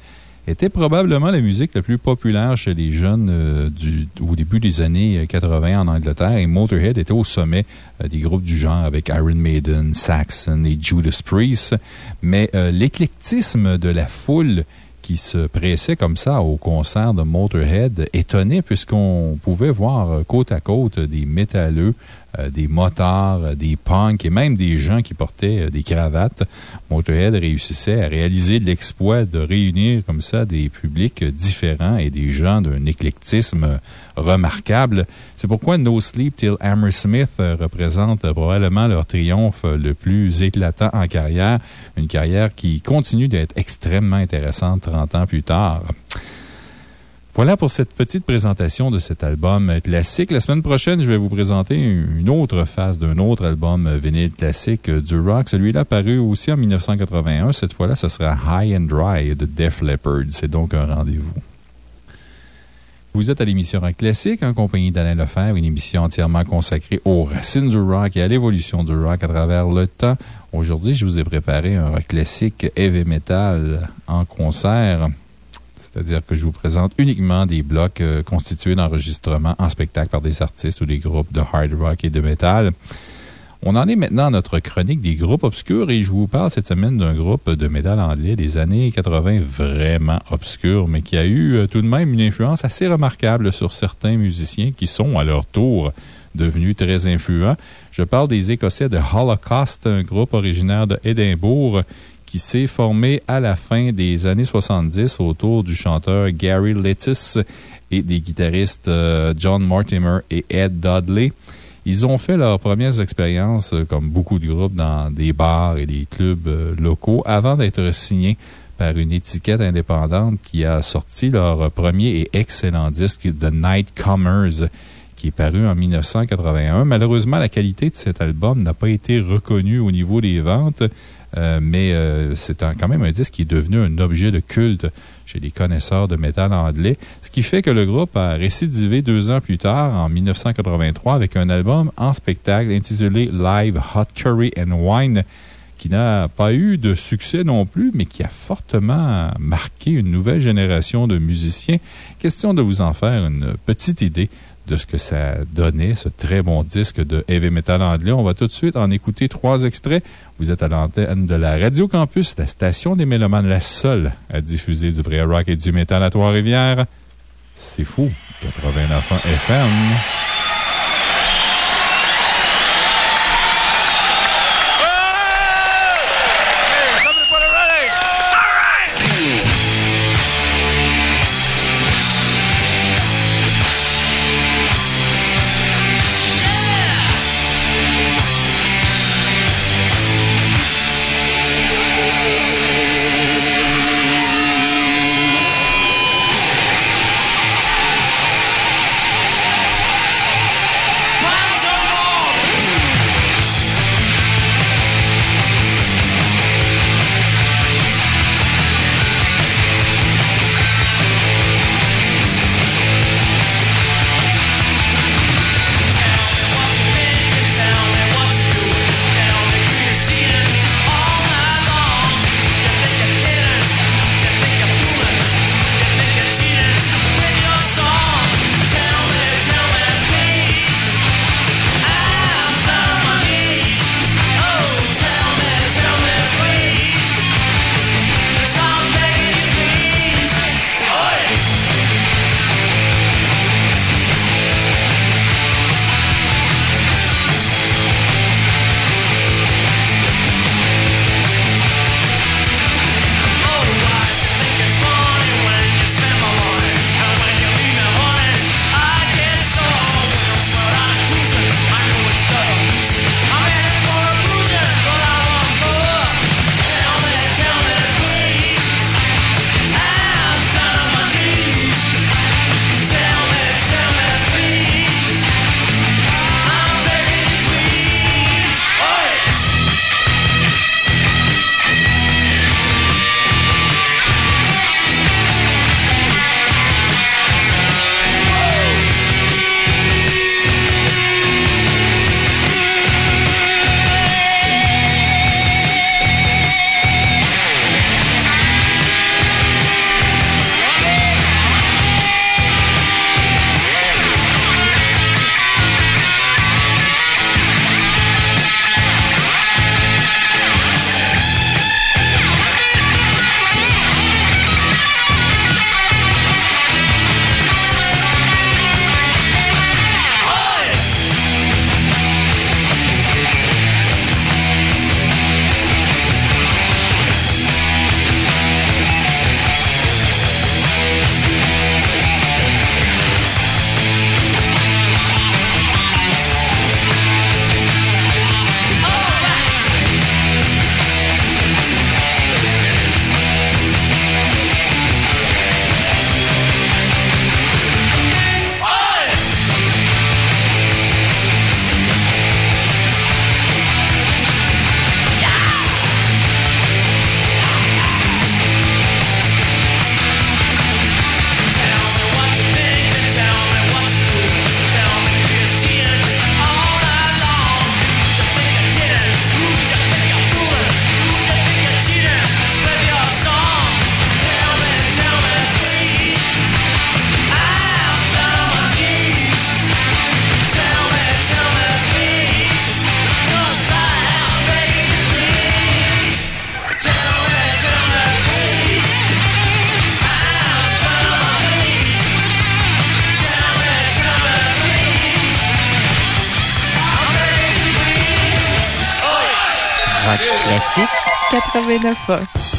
était probablement la musique la plus populaire chez les jeunes euh, du, au début des années 80 en Angleterre et Motorhead était au sommet euh, des groupes du genre avec Iron Maiden, Saxon et Judas Priest. Mais euh, l'éclectisme de la foule qui se pressait comme ça au concert de Motorhead étonnait puisqu'on pouvait voir côte à côte des métalleux, euh, des motards, euh, des punks et même des gens qui portaient euh, des cravates. Motorhead réussissait à réaliser l'exploit de réunir comme ça des publics différents et des gens d'un éclectisme remarquable. C'est pourquoi No Sleep Till Hammersmith représente probablement leur triomphe le plus éclatant en carrière, une carrière qui continue d'être extrêmement intéressante 30 ans plus tard. Voilà pour cette petite présentation de cet album classique. La semaine prochaine, je vais vous présenter une autre phase d'un autre album vinyle classique du rock. Celui-là paru aussi en 1981. Cette fois-là, ce sera High and Dry de Def Leppard. C'est donc un rendez-vous. Vous êtes à l'émission Rock Classique en compagnie d'Alain Lefebvre, une émission entièrement consacrée aux racines du rock et à l'évolution du rock à travers le temps. Aujourd'hui, je vous ai préparé un rock classique heavy metal en concert. C'est-à-dire que je vous présente uniquement des blocs euh, constitués d'enregistrements en spectacle par des artistes ou des groupes de hard rock et de metal. On en est maintenant à notre chronique des groupes obscurs et je vous parle cette semaine d'un groupe de métal anglais des années 80 vraiment obscur, mais qui a eu euh, tout de même une influence assez remarquable sur certains musiciens qui sont à leur tour devenus très influents. Je parle des Écossais de Holocaust, un groupe originaire de Édimbourg qui s'est formé à la fin des années 70 autour du chanteur Gary Littis et des guitaristes euh, John Mortimer et Ed Dudley. Ils ont fait leurs premières expériences, euh, comme beaucoup de groupes, dans des bars et des clubs euh, locaux avant d'être signés par une étiquette indépendante qui a sorti leur premier et excellent disque, The Nightcomers, qui est paru en 1981. Malheureusement, la qualité de cet album n'a pas été reconnue au niveau des ventes. Euh, mais euh, c'est quand même un disque qui est devenu un objet de culte chez les connaisseurs de métal anglais, ce qui fait que le groupe a récidivé deux ans plus tard, en 1983, avec un album en spectacle intitulé Live Hot Curry and Wine, qui n'a pas eu de succès non plus, mais qui a fortement marqué une nouvelle génération de musiciens. Question de vous en faire une petite idée de ce que ça donnait, ce très bon disque de heavy metal anglais. On va tout de suite en écouter trois extraits. Vous êtes à l'antenne de la Radio Campus, la station des Mélomanes, la seule à diffuser du vrai rock et du métal à Trois-Rivières. C'est fou. 89 FM. Classique 89 Holocaust,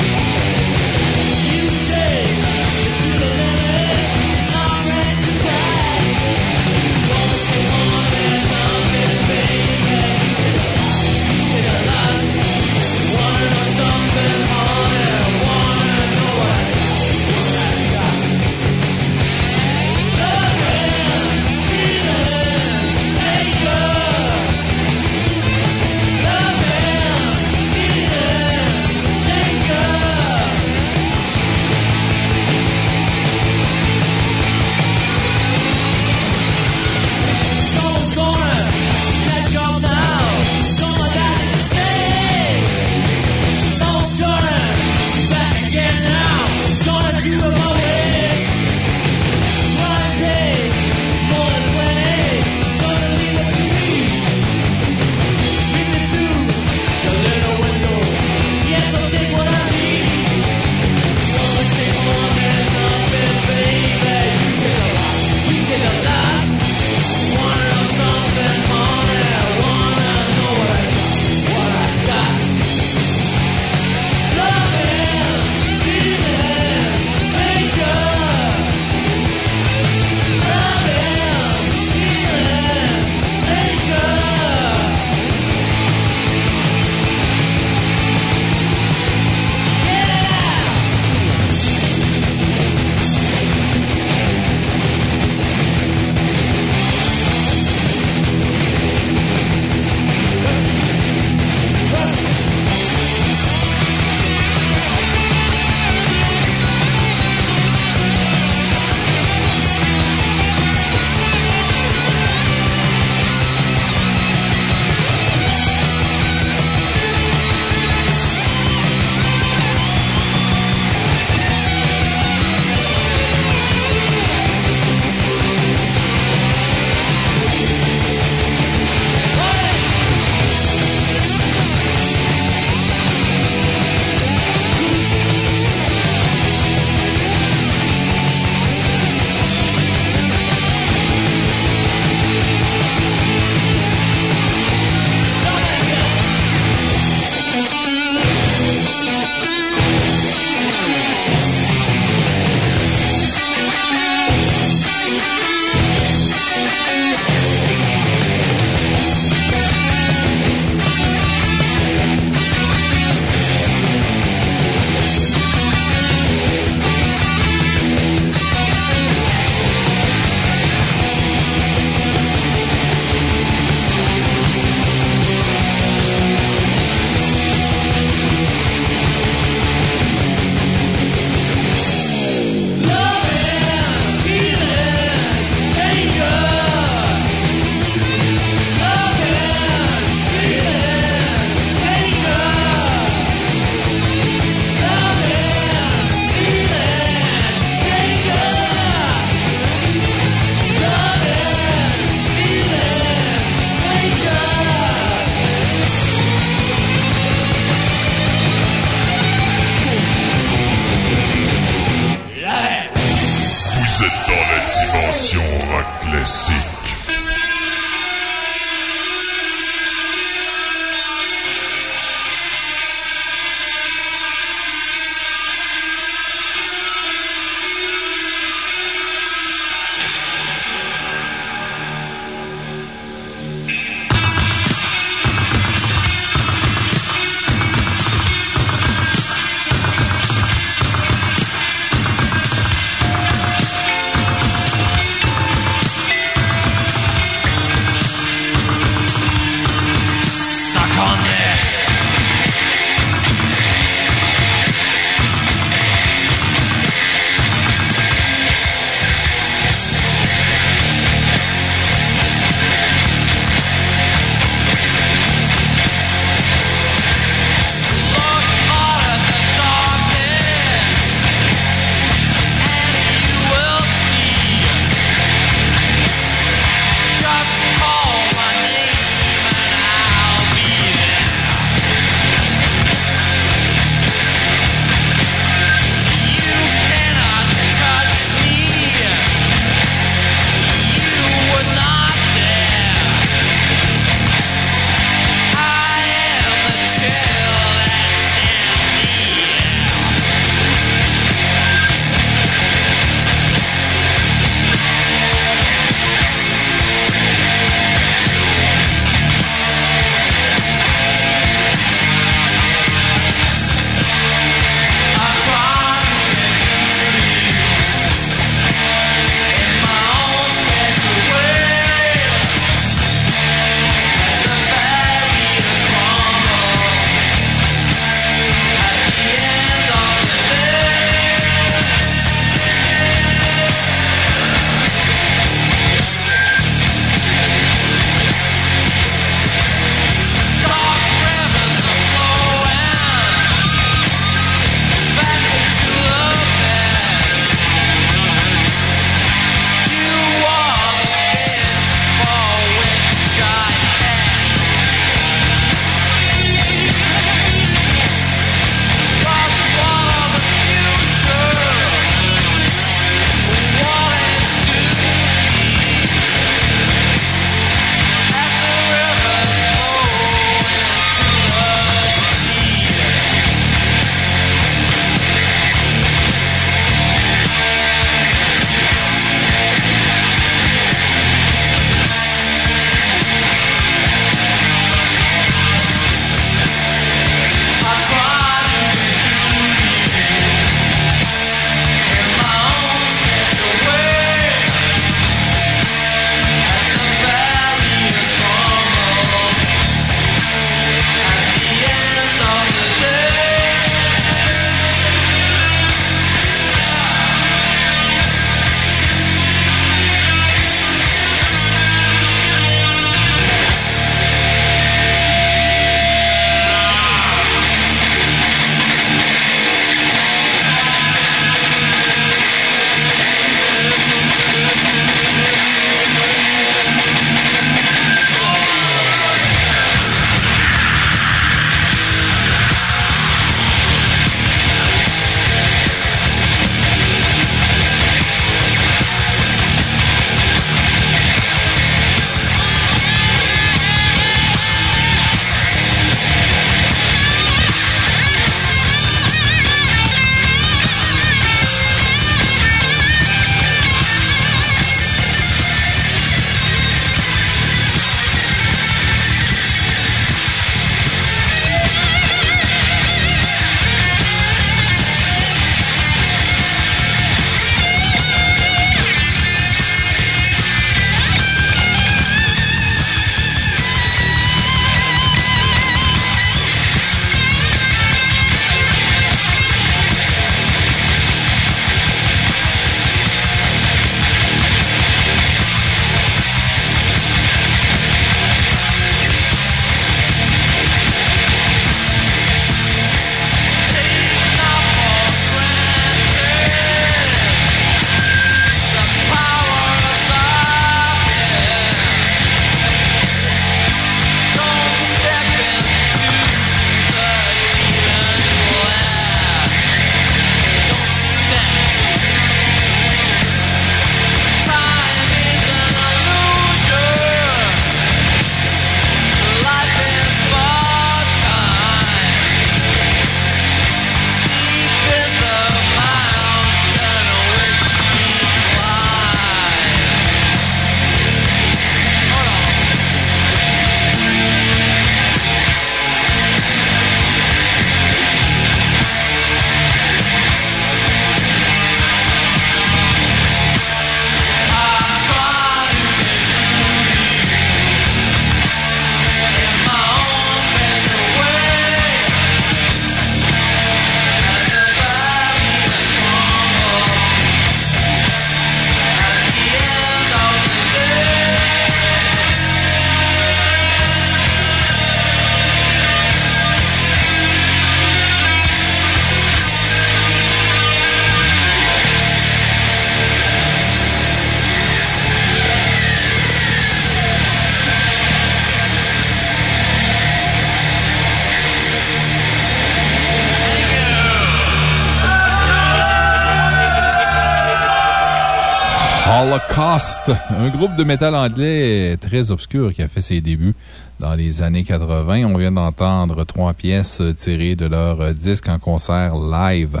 un groupe de métal anglais très obscur qui a fait ses débuts dans les années 80. On vient d'entendre trois pièces tirées de leur disque en concert live,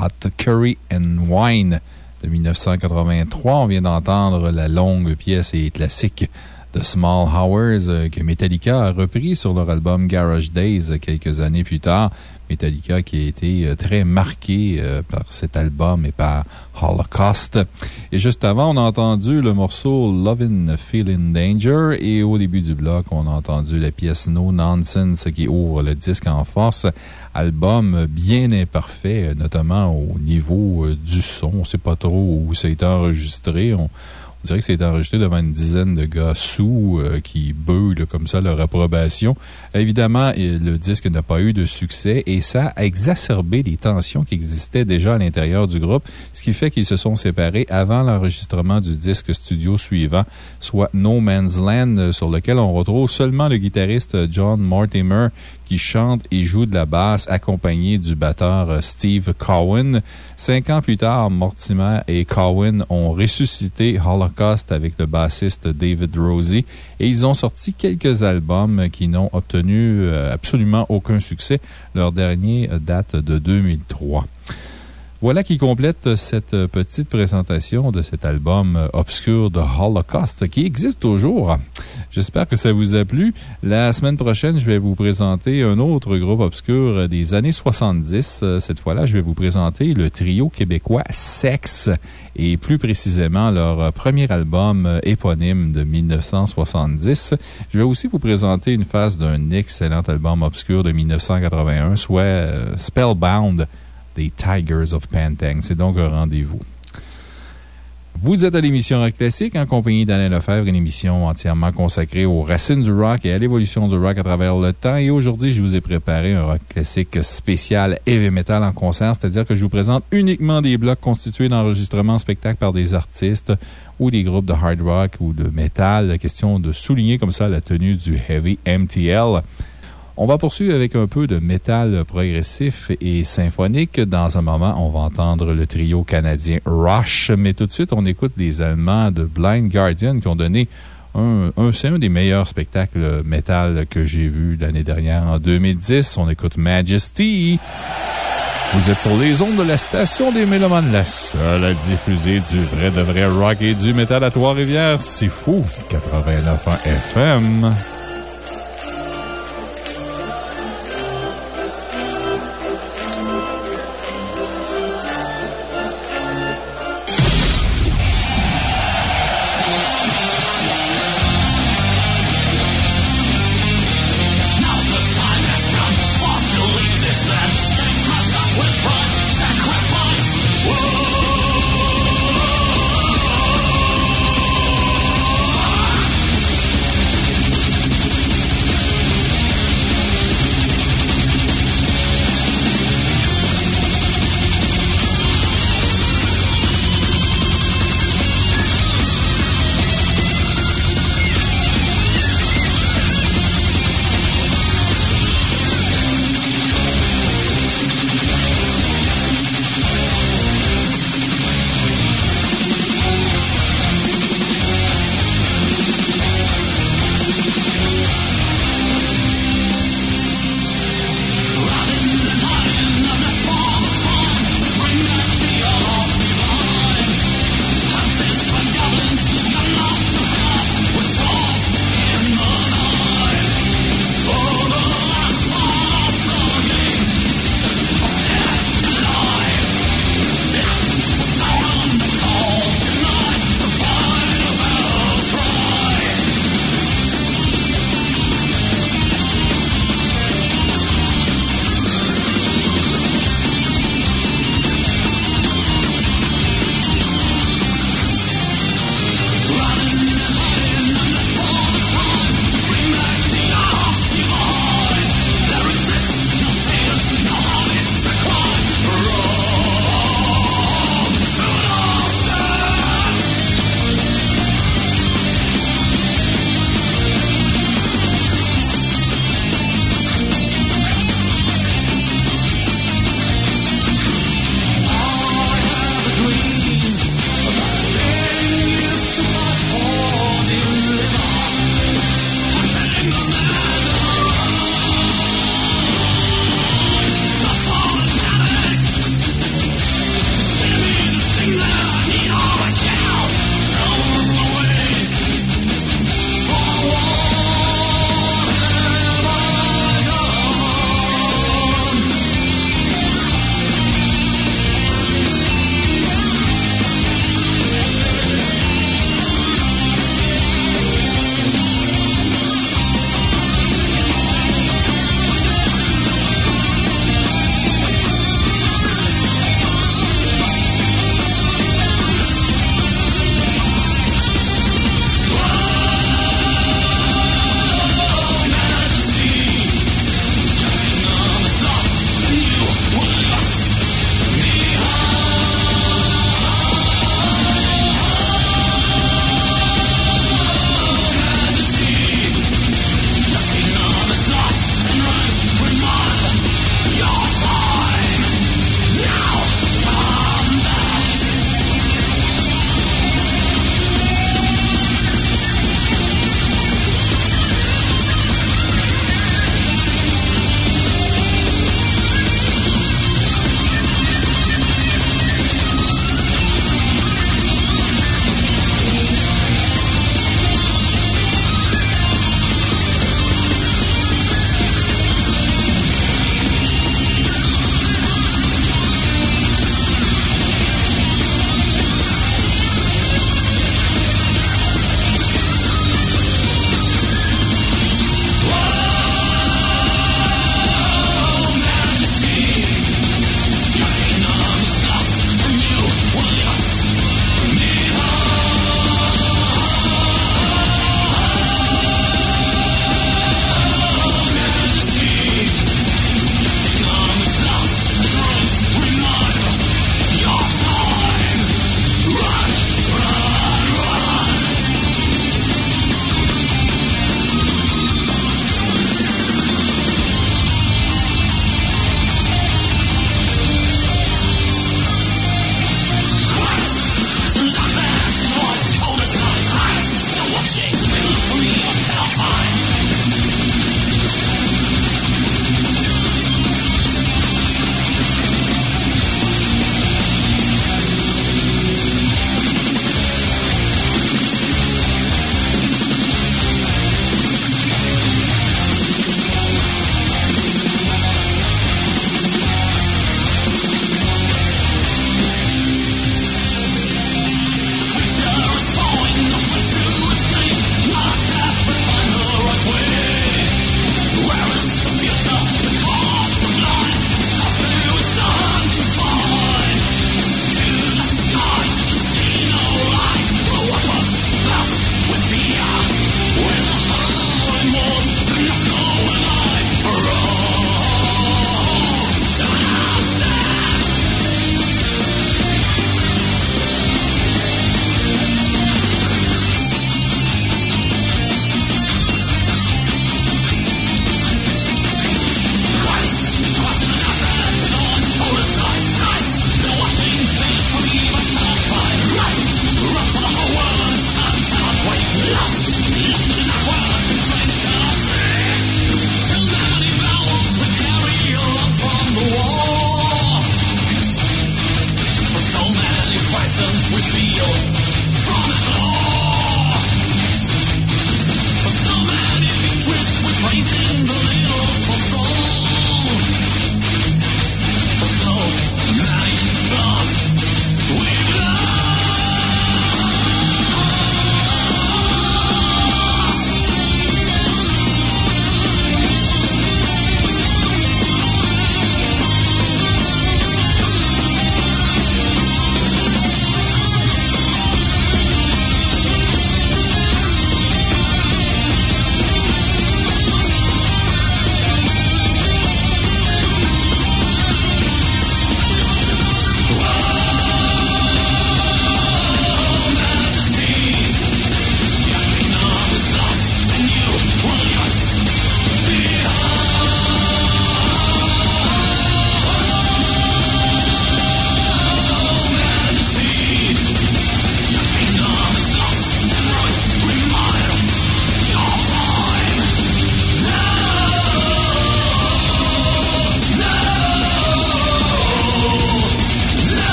Hot Curry and Wine de 1983. On vient d'entendre la longue pièce et classique de Small Hours que Metallica a repris sur leur album Garage Days quelques années plus tard. Metallica qui a été euh, très marqué euh, par cet album et par Holocaust. Et juste avant, on a entendu le morceau Lovin' Feeling Danger et au début du bloc, on a entendu la pièce No Nonsense qui ouvre le disque en force. Album bien imparfait, notamment au niveau euh, du son. On ne sait pas trop où ça a été enregistré. On, on dirait que c'est enregistré devant une dizaine de gars sous euh, qui beulent comme ça leur approbation. Évidemment, le disque n'a pas eu de succès et ça a exacerbé les tensions qui existaient déjà à l'intérieur du groupe, ce qui fait qu'ils se sont séparés avant l'enregistrement du disque studio suivant, soit No Man's Land, euh, sur lequel on retrouve seulement le guitariste John Mortimer qui chante et joue de la basse, accompagné du batteur euh, Steve Cowan. Cinq ans plus tard, Mortimer et Cowan ont ressuscité Holocaust avec le bassiste David Rosie et ils ont sorti quelques albums qui n'ont obtenu euh, absolument aucun succès. Leur dernier date de 2003. Voilà qui complète cette petite présentation de cet album obscur de Holocaust qui existe toujours. J'espère que ça vous a plu. La semaine prochaine, je vais vous présenter un autre groupe obscur des années 70. Cette fois-là, je vais vous présenter le trio québécois Sex et plus précisément leur premier album éponyme de 1970. Je vais aussi vous présenter une phase d'un excellent album obscur de 1981, soit euh, Spellbound des Tigers of Pantang. C'est donc un rendez-vous. Vous êtes à l'émission Rock Classique en compagnie d'Alain Lefebvre, une émission entièrement consacrée aux racines du rock et à l'évolution du rock à travers le temps. Et aujourd'hui, je vous ai préparé un rock classique spécial heavy metal en concert, c'est-à-dire que je vous présente uniquement des blocs constitués d'enregistrements en spectacle par des artistes ou des groupes de hard rock ou de metal. Question de souligner comme ça la tenue du heavy MTL. On va poursuivre avec un peu de métal progressif et symphonique. Dans un moment, on va entendre le trio canadien Rush, mais tout de suite, on écoute les Allemands de Blind Guardian qui ont donné un, c'est un des meilleurs spectacles métal que j'ai vu l'année dernière en 2010. On écoute Majesty. Vous êtes sur les ondes de la station des Mélomanes, la seule à diffuser du vrai de vrai rock et du métal à Trois-Rivières. C'est fou! 89 FM.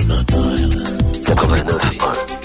Island. 89.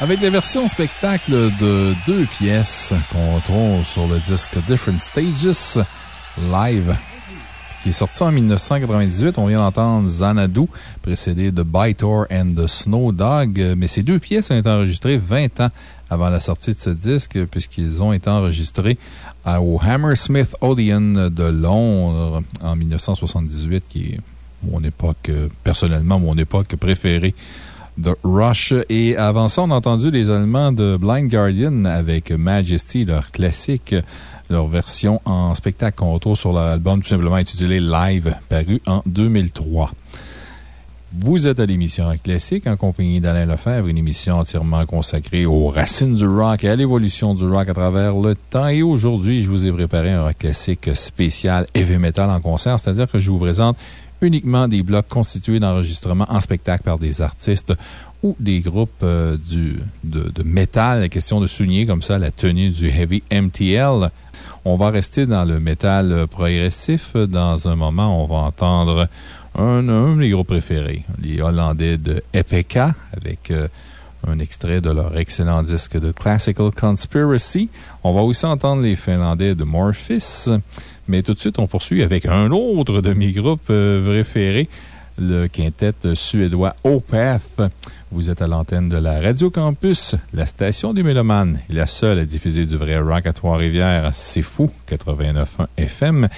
Avec la version spectacle de deux pièces qu'on trouve sur le disque Different Stages Live, qui est sorti en 1998. On vient d'entendre Xanadu, précédé de Bytor and the Snow Dog. Mais ces deux pièces ont été enregistrées 20 ans avant la sortie de ce disque, puisqu'ils ont été enregistrés au Hammersmith Odeon de Londres en 1978, qui est mon époque, personnellement, mon époque préférée The Rush. Et avant ça, on a entendu les Allemands de Blind Guardian avec Majesty, leur classique, leur version en spectacle qu'on retrouve sur leur album tout simplement intitulé Live, paru en 2003. Vous êtes à l'émission Classique en compagnie d'Alain Lefebvre, une émission entièrement consacrée aux racines du rock et à l'évolution du rock à travers le temps. Et aujourd'hui, je vous ai préparé un rock classique spécial heavy metal en concert, c'est-à-dire que je vous présente uniquement des blocs constitués d'enregistrements en spectacle par des artistes ou des groupes euh, du, de, métal. Question de souligner comme ça la tenue du Heavy MTL. On va rester dans le métal progressif. Dans un moment, on va entendre un, un de mes groupes préférés, les Hollandais de Epeka, avec euh, un extrait de leur excellent disque de Classical Conspiracy. On va aussi entendre les Finlandais de Morphis. Mais tout de suite, on poursuit avec un autre de mes groupes euh, préférés, le quintet suédois Opeth. Vous êtes à l'antenne de la Radio Campus, la station des Mélomanes la seule à diffuser du vrai rock à Trois-Rivières. C'est fou, 89.1 FM.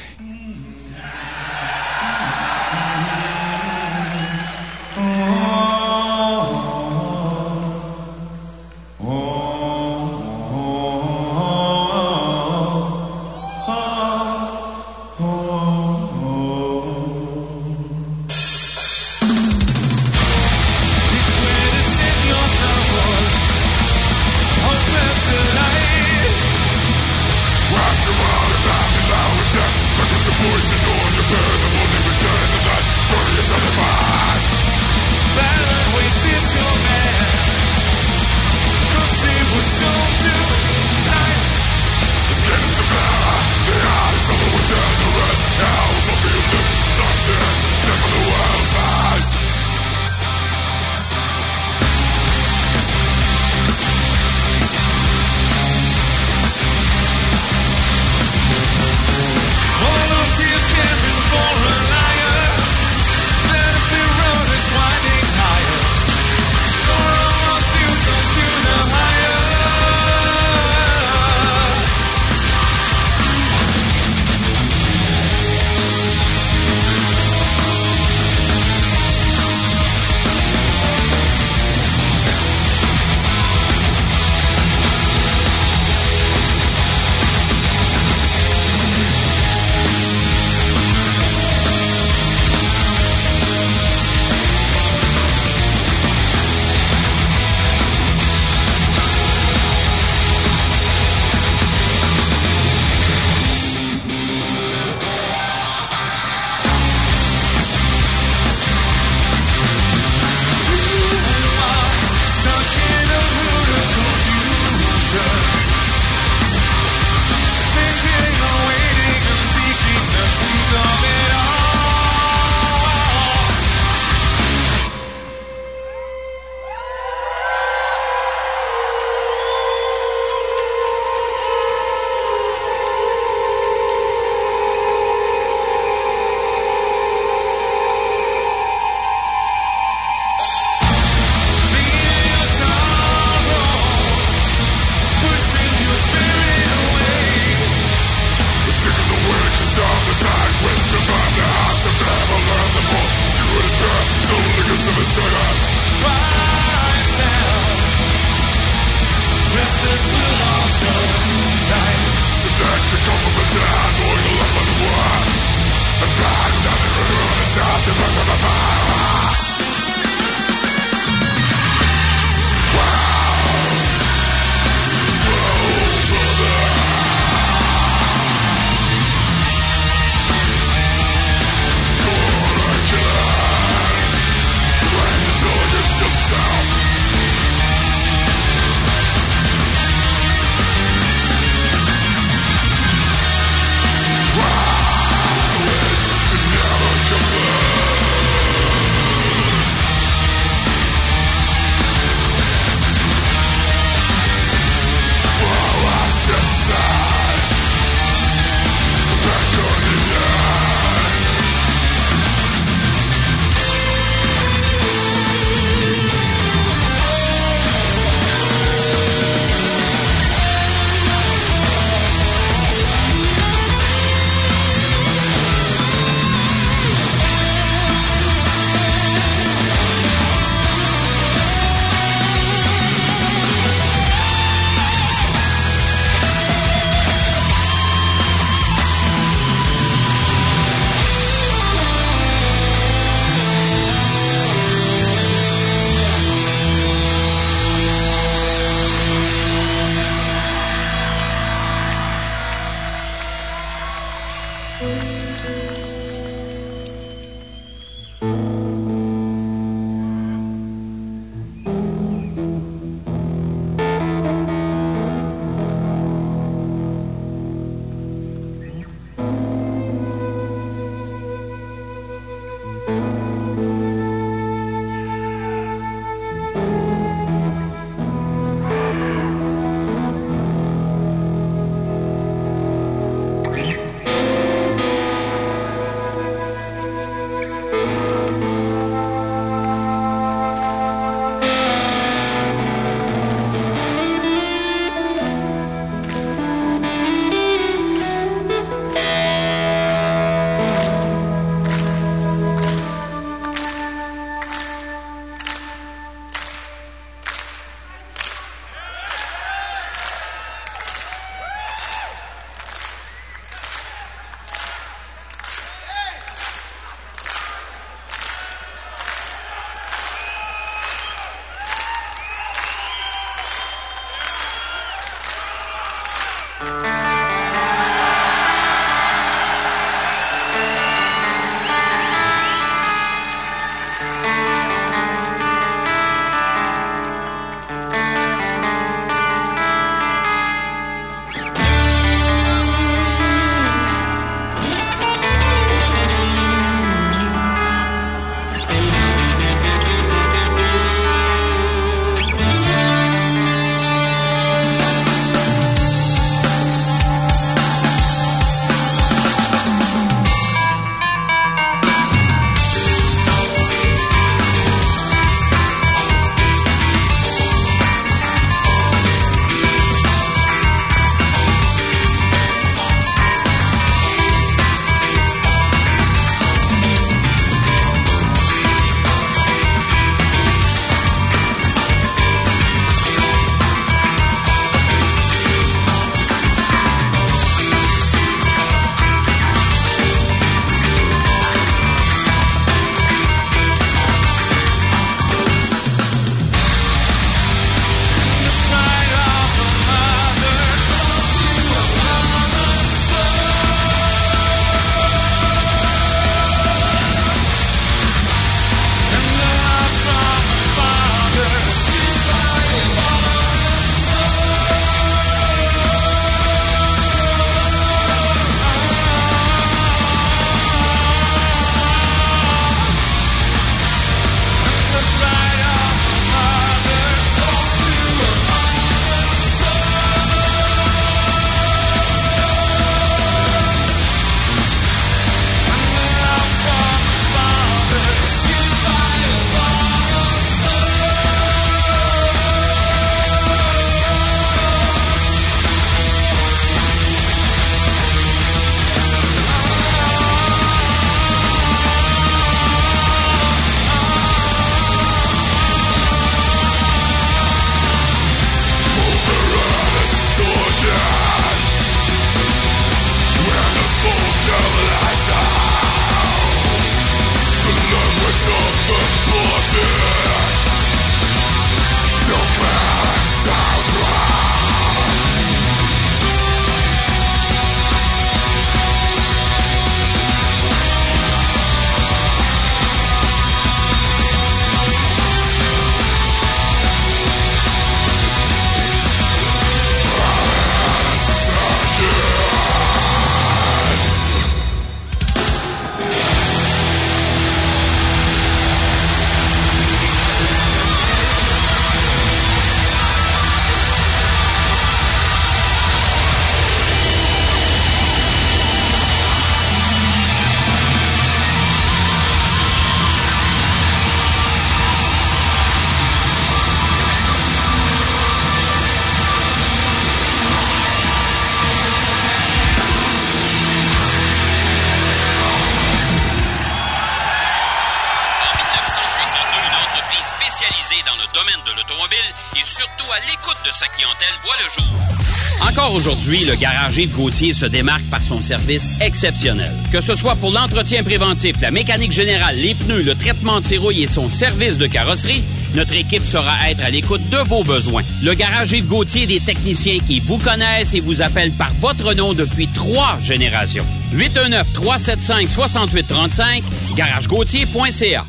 Garage Yves Gauthier se démarque par son service exceptionnel. Que ce soit pour l'entretien préventif, la mécanique générale, les pneus, le traitement de rouille et son service de carrosserie, notre équipe saura être à l'écoute de vos besoins. Le garage Yves Gauthier, des techniciens qui vous connaissent et vous appellent par votre nom depuis trois générations. 819-375-6835, garagegauthier.ca.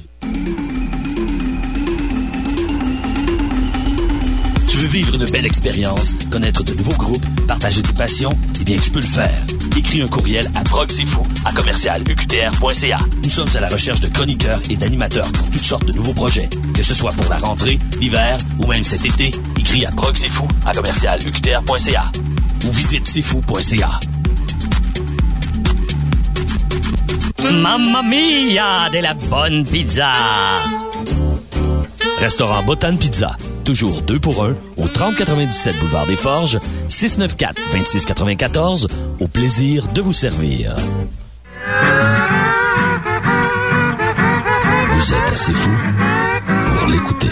Tu veux vivre une belle expérience, connaître de nouveaux groupes, partager tes passions? Eh bien, tu peux le faire. Écris un courriel à proxifou à commercialuqtr.ca. Nous sommes à la recherche de chroniqueurs et d'animateurs pour toutes sortes de nouveaux projets. Que ce soit pour la rentrée, l'hiver ou même cet été, écris à proxifou à commercialuqtr.ca ou visite sifou.ca. Mamma mia, de la bonne pizza! Restaurant Botan Pizza. Toujours 2 pour 1 au 3097 Boulevard des Forges, 694-2694. Au plaisir de vous servir. Vous êtes assez fou pour l'écouter.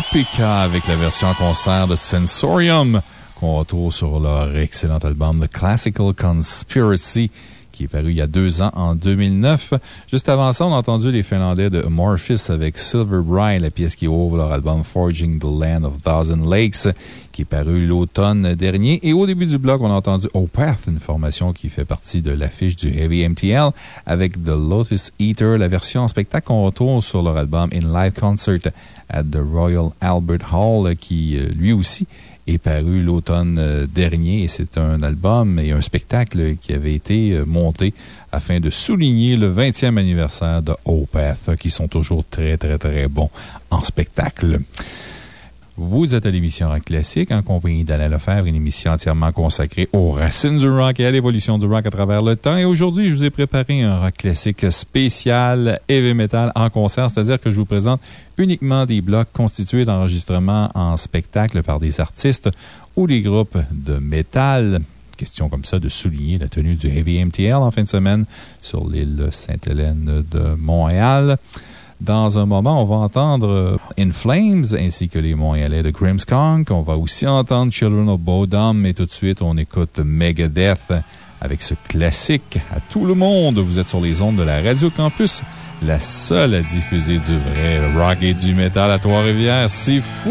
Epika avec la version concert de Sensorium qu'on retrouve sur leur excellent album The Classical Conspiracy qui est paru il y a deux ans, en 2009. Juste avant ça, on a entendu les Finlandais de Amorphis avec Silver Bride, la pièce qui ouvre leur album Forging the Land of Thousand Lakes, qui est paru l'automne dernier. Et au début du bloc, on a entendu Opeth, une formation qui fait partie de l'affiche du Heavy MTL, avec The Lotus Eater, la version en spectacle qu'on retrouve sur leur album In Live Concert at the Royal Albert Hall, qui euh, lui aussi est paru l'automne euh, dernier c'est un album et un spectacle qui avait été euh, monté afin de souligner le 20e anniversaire de Opeth, qui sont toujours très, très, très bons en spectacle. Vous êtes à l'émission Rock Classique en compagnie d'Alain Lefebvre, une émission entièrement consacrée aux racines du rock et à l'évolution du rock à travers le temps. Et aujourd'hui, je vous ai préparé un rock classique spécial heavy metal en concert, c'est-à-dire que je vous présente uniquement des blocs constitués d'enregistrements en spectacle par des artistes ou des groupes de métal question comme ça de souligner la tenue du Heavy MTL en fin de semaine sur l'île Sainte-Hélène de Montréal. Dans un moment, on va entendre euh, In Flames ainsi que les Montréalais de Grimmskunk. On va aussi entendre Children of Bodom, mais tout de suite, on écoute Megadeth avec ce classique à tout le monde. Vous êtes sur les ondes de la Radio Campus, la seule à diffuser du vrai rock et du métal à Trois-Rivières. C'est fou!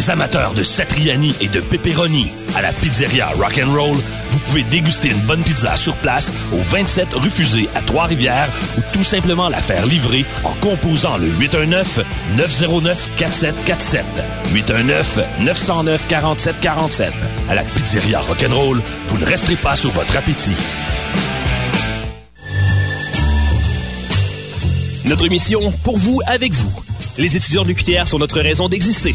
Les amateurs de Satriani et de pepperoni à la pizzeria Rock'n'Roll, vous pouvez déguster une bonne pizza sur place au 27 rue Fusée à Trois-Rivières ou tout simplement la faire livrer en composant le 819-909-4747. 819-909-4747. À la pizzeria Rock'n'Roll, vous ne resterez pas sur votre appétit. Notre mission, pour vous, avec vous. Les étudiants de l'UQTR sont notre raison d'exister.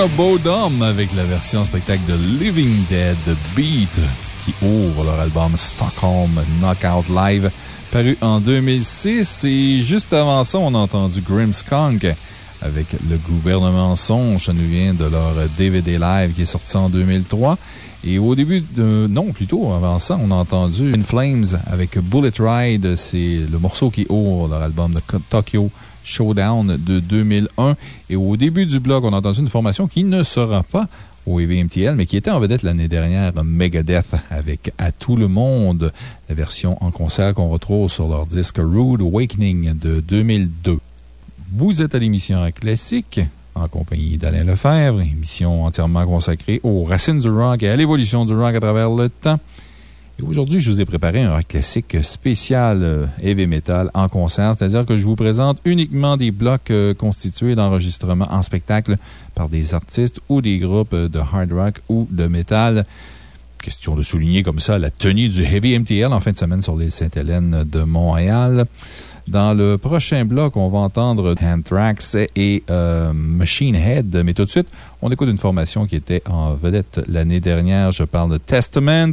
Of Bodom avec la version spectacle de Living Dead Beat qui ouvre leur album Stockholm Knockout Live paru en 2006. Et juste avant ça, on a entendu Grimmskunk avec Le gouvernement songe. Ça nous vient de leur DVD live qui est sorti en 2003. Et au début de. Non, plutôt avant ça, on a entendu In Flames avec Bullet Ride. C'est le morceau qui ouvre leur album de Tokyo Showdown de 2001. Et au début du blog, on a entendu une formation qui ne sera pas au EVMTL, mais qui était en vedette l'année dernière, Megadeth, avec À tout le monde, la version en concert qu'on retrouve sur leur disque Rude Awakening de 2002. Vous êtes à l'émission Classique en compagnie d'Alain Lefebvre, émission entièrement consacrée aux racines du rock et à l'évolution du rock à travers le temps. Aujourd'hui, je vous ai préparé un rock classique spécial euh, heavy metal en concert, c'est-à-dire que je vous présente uniquement des blocs euh, constitués d'enregistrements en spectacle par des artistes ou des groupes de hard rock ou de metal. Question de souligner comme ça la tenue du Heavy MTL en fin de semaine sur les Sainte-Hélène de Montréal. Dans le prochain bloc, on va entendre Anthrax et euh, Machine Head. Mais tout de suite, on écoute une formation qui était en vedette l'année dernière. Je parle de Testament.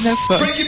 89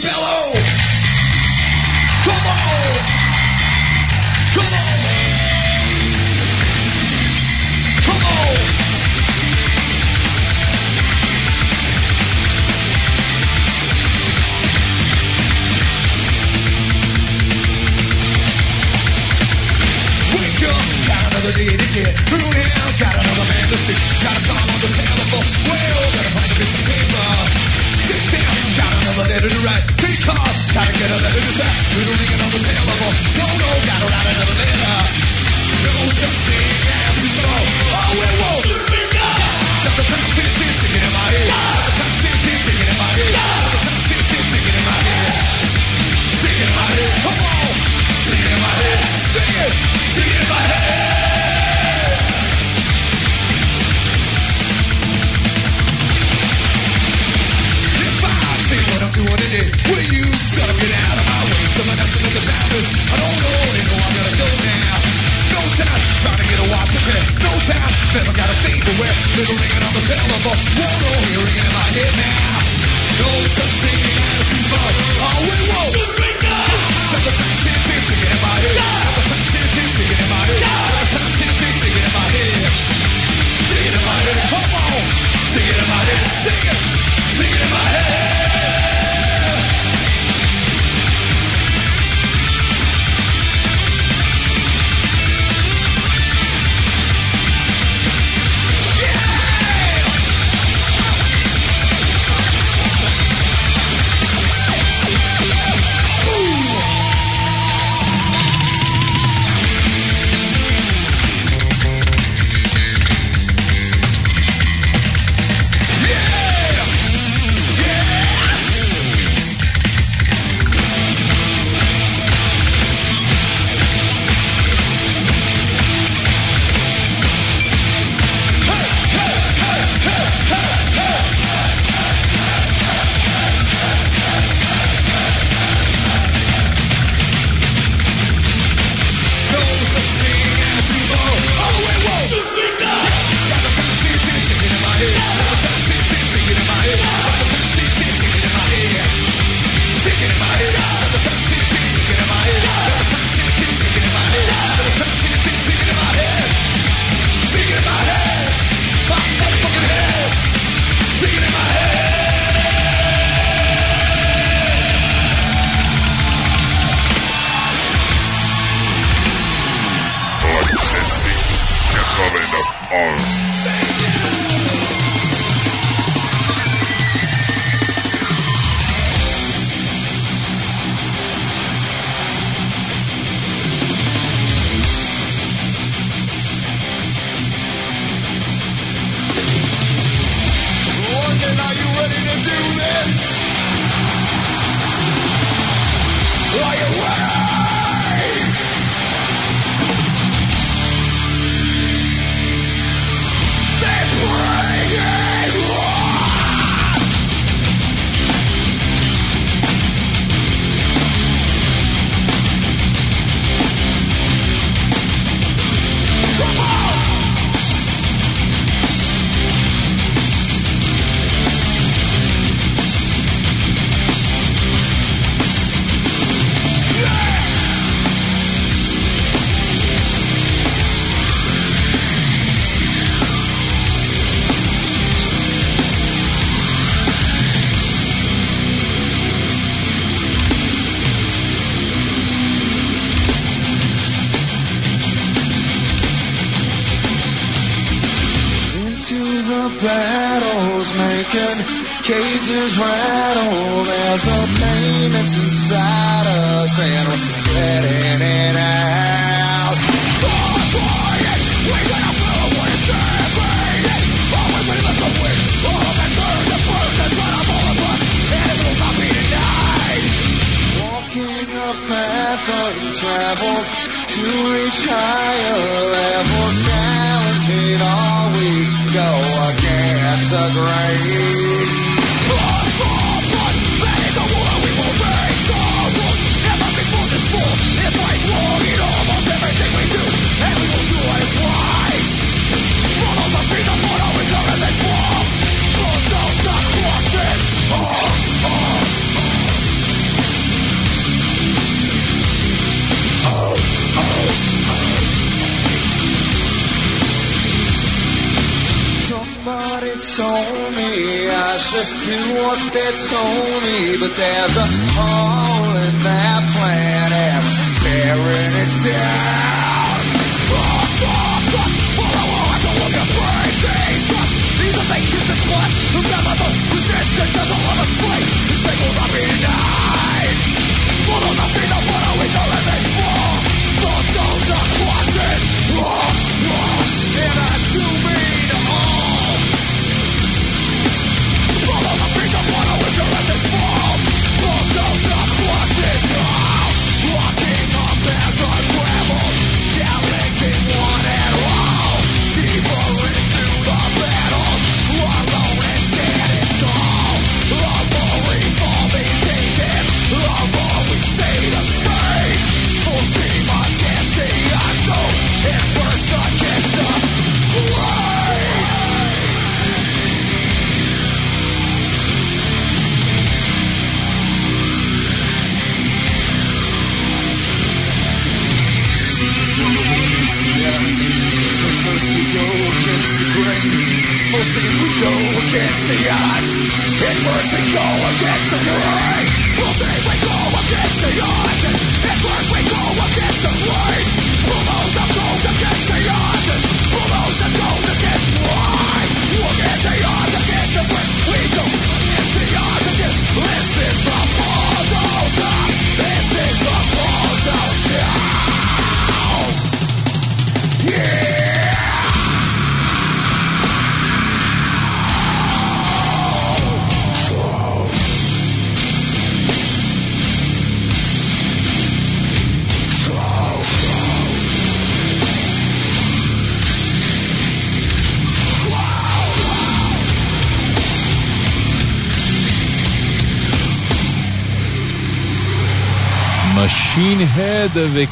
Avec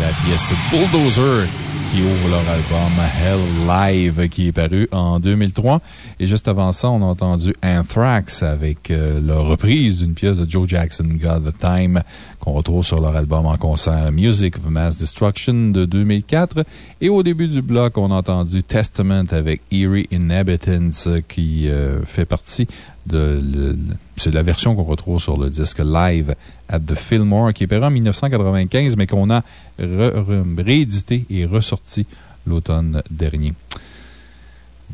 la pièce Bulldozer qui ouvre leur album Hell Live qui est paru en 2003. Et juste avant ça, on a entendu Anthrax avec euh, leur reprise d'une pièce de Joe Jackson, God the Time, qu'on retrouve sur leur album en concert Music of Mass Destruction de 2004. Et au début du bloc, on a entendu Testament avec Eerie Inhabitants qui euh, fait partie de le- c'est la version qu'on retrouve sur le disque live at the Fillmore, qui est paru en 1995, mais qu'on a réédité et ressorti l'automne dernier.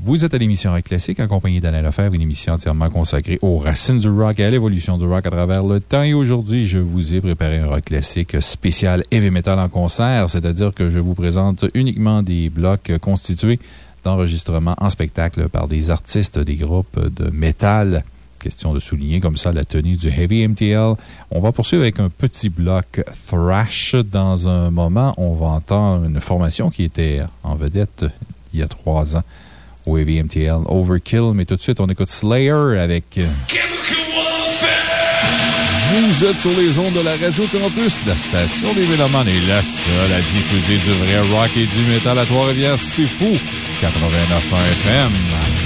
Vous êtes à l'émission Rock Classique en compagnie d'Alain Lefebvre, une émission entièrement consacrée aux racines du rock et à l'évolution du rock à travers le temps. Et aujourd'hui, je vous ai préparé un rock classique spécial heavy metal en concert, c'est-à-dire que je vous présente uniquement des blocs constitués d'enregistrements en spectacle par des artistes des groupes de métal. Question de souligner comme ça la tenue du Heavy MTL. On va poursuivre avec un petit bloc thrash. Dans un moment, on va entendre une formation qui était en vedette il y a trois ans au Heavy MTL, Overkill. Mais tout de suite, on écoute Slayer avec. Vous êtes sur les ondes de la Radio Campus, la station des Mélomanes est la seule à diffuser du vrai rock et du métal à Trois-Rivières. C'est fou! 89 FM.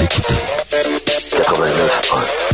L'écoutez. 89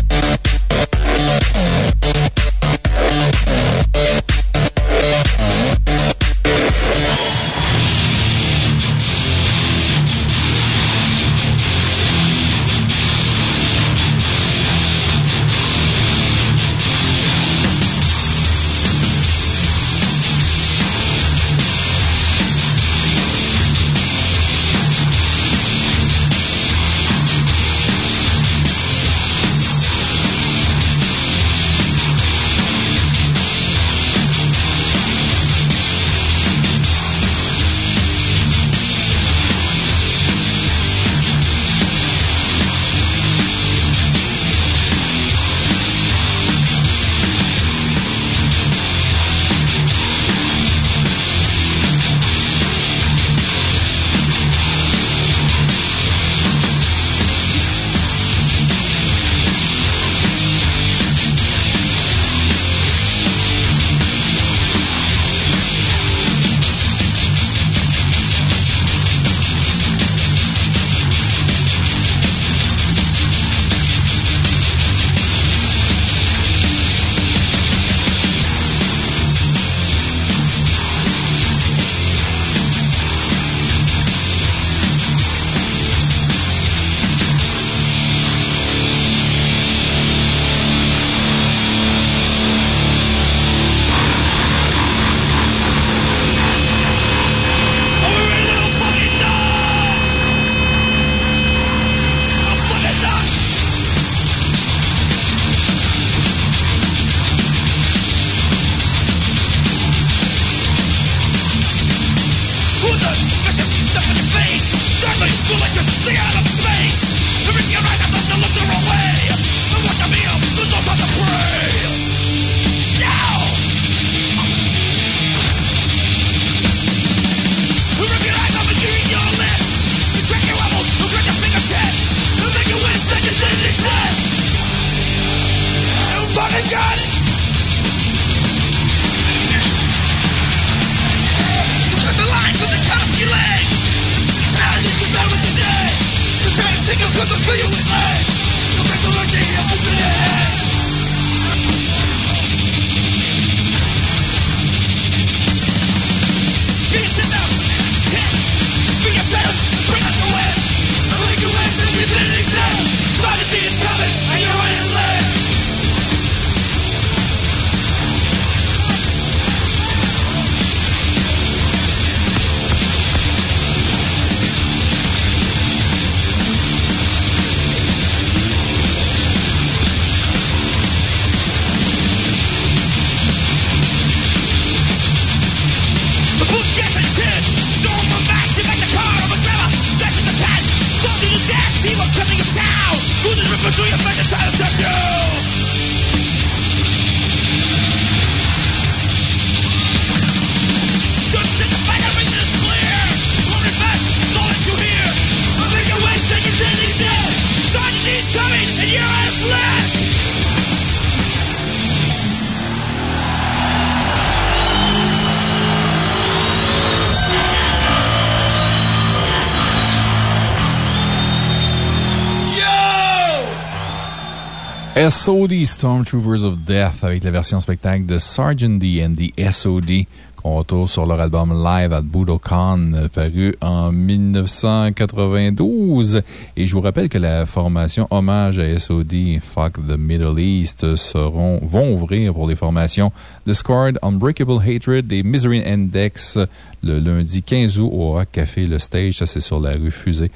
SOD Stormtroopers of Death avec la version spectacle de Sergeant D and the SOD qu'on retrouve sur leur album Live at Budokan paru en 1992. Et je vous rappelle que la formation hommage à SOD Fuck the Middle East seront, vont ouvrir pour les formations Squad, Unbreakable Hatred et Misery Index le lundi 15 août au Café Le Stage. Ça, c'est sur la rue Fusée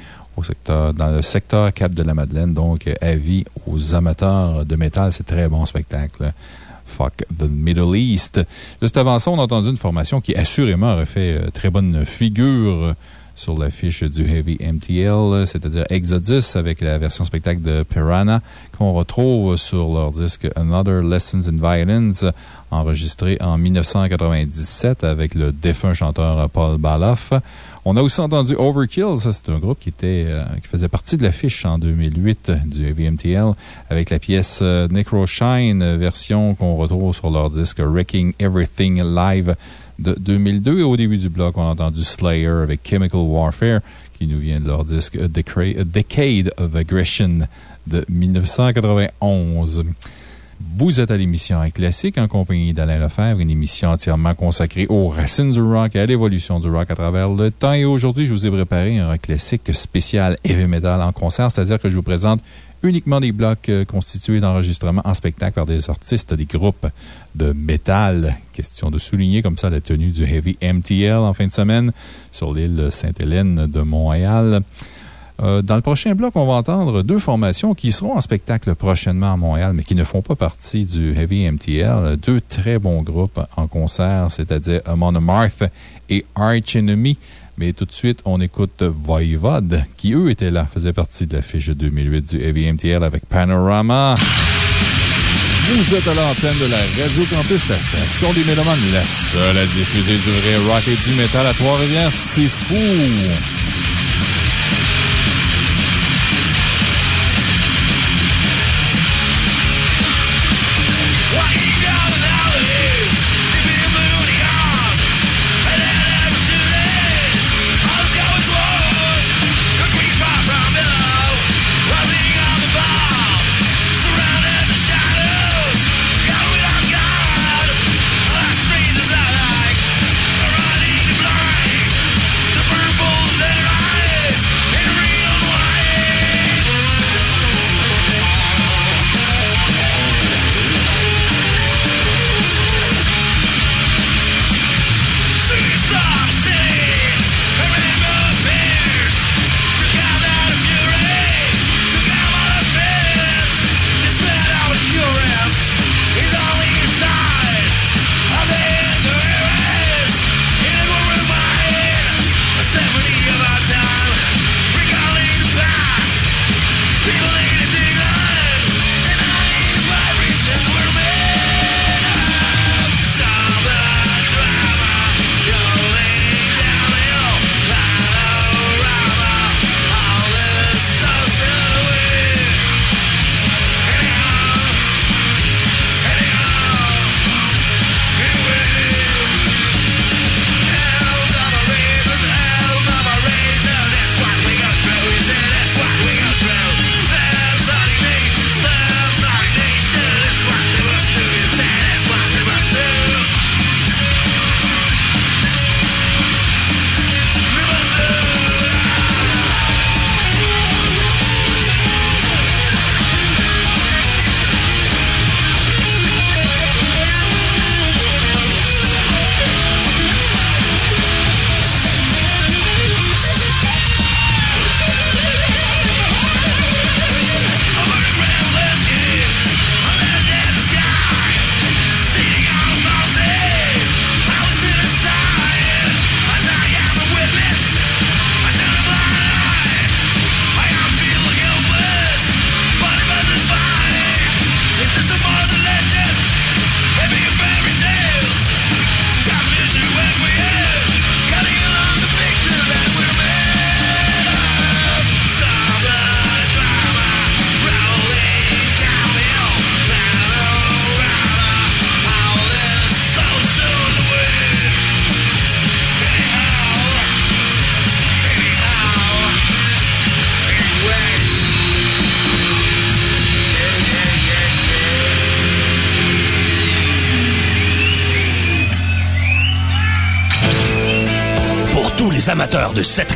dans le secteur Cap de la Madeleine. Donc, avis aux amateurs de métal. C'est très bon spectacle. Fuck the Middle East. Juste avant ça, on a entendu une formation qui assurément aurait fait euh, très bonne figure sur l'affiche du Heavy MTL, c'est-à-dire Exodus avec la version spectacle de Piranha qu'on retrouve sur leur disque Another Lessons in Violence, enregistré en 1997 avec le défunt chanteur Paul Baloff. On a aussi entendu Overkill. Ça, c'est un groupe qui, était, euh, qui faisait partie de l'affiche en 2008 du AVMTL avec la pièce euh, Necro Shine, version qu'on retrouve sur leur disque Wrecking Everything Live de 2002. Et au début du bloc, on a entendu Slayer avec Chemical Warfare qui nous vient de leur disque A Decade of Aggression de 1991. Vous êtes à l'émission Un Classique en compagnie d'Alain Lefebvre, une émission entièrement consacrée aux racines du rock et à l'évolution du rock à travers le temps. Et aujourd'hui, je vous ai préparé un classique spécial heavy metal en concert, c'est-à-dire que je vous présente uniquement des blocs euh, constitués d'enregistrements en spectacle par des artistes, des groupes de métal. Question de souligner comme ça la tenue du Heavy MTL en fin de semaine sur l'île Sainte-Hélène de Montréal. Euh, dans le prochain bloc, on va entendre deux formations qui seront en spectacle prochainement à Montréal, mais qui ne font pas partie du Heavy MTL. Deux très bons groupes en concert, c'est-à-dire Amon Amarth et Arch Enemy. Mais tout de suite, on écoute Voivod, qui eux étaient là, faisaient partie de la fiche 2008 du Heavy MTL avec Panorama. Vous êtes à l'antenne de la Radio Campus, la station des Mélomanes, la seule à diffuser du vrai rock et du métal à Trois-Rivières. C'est fou!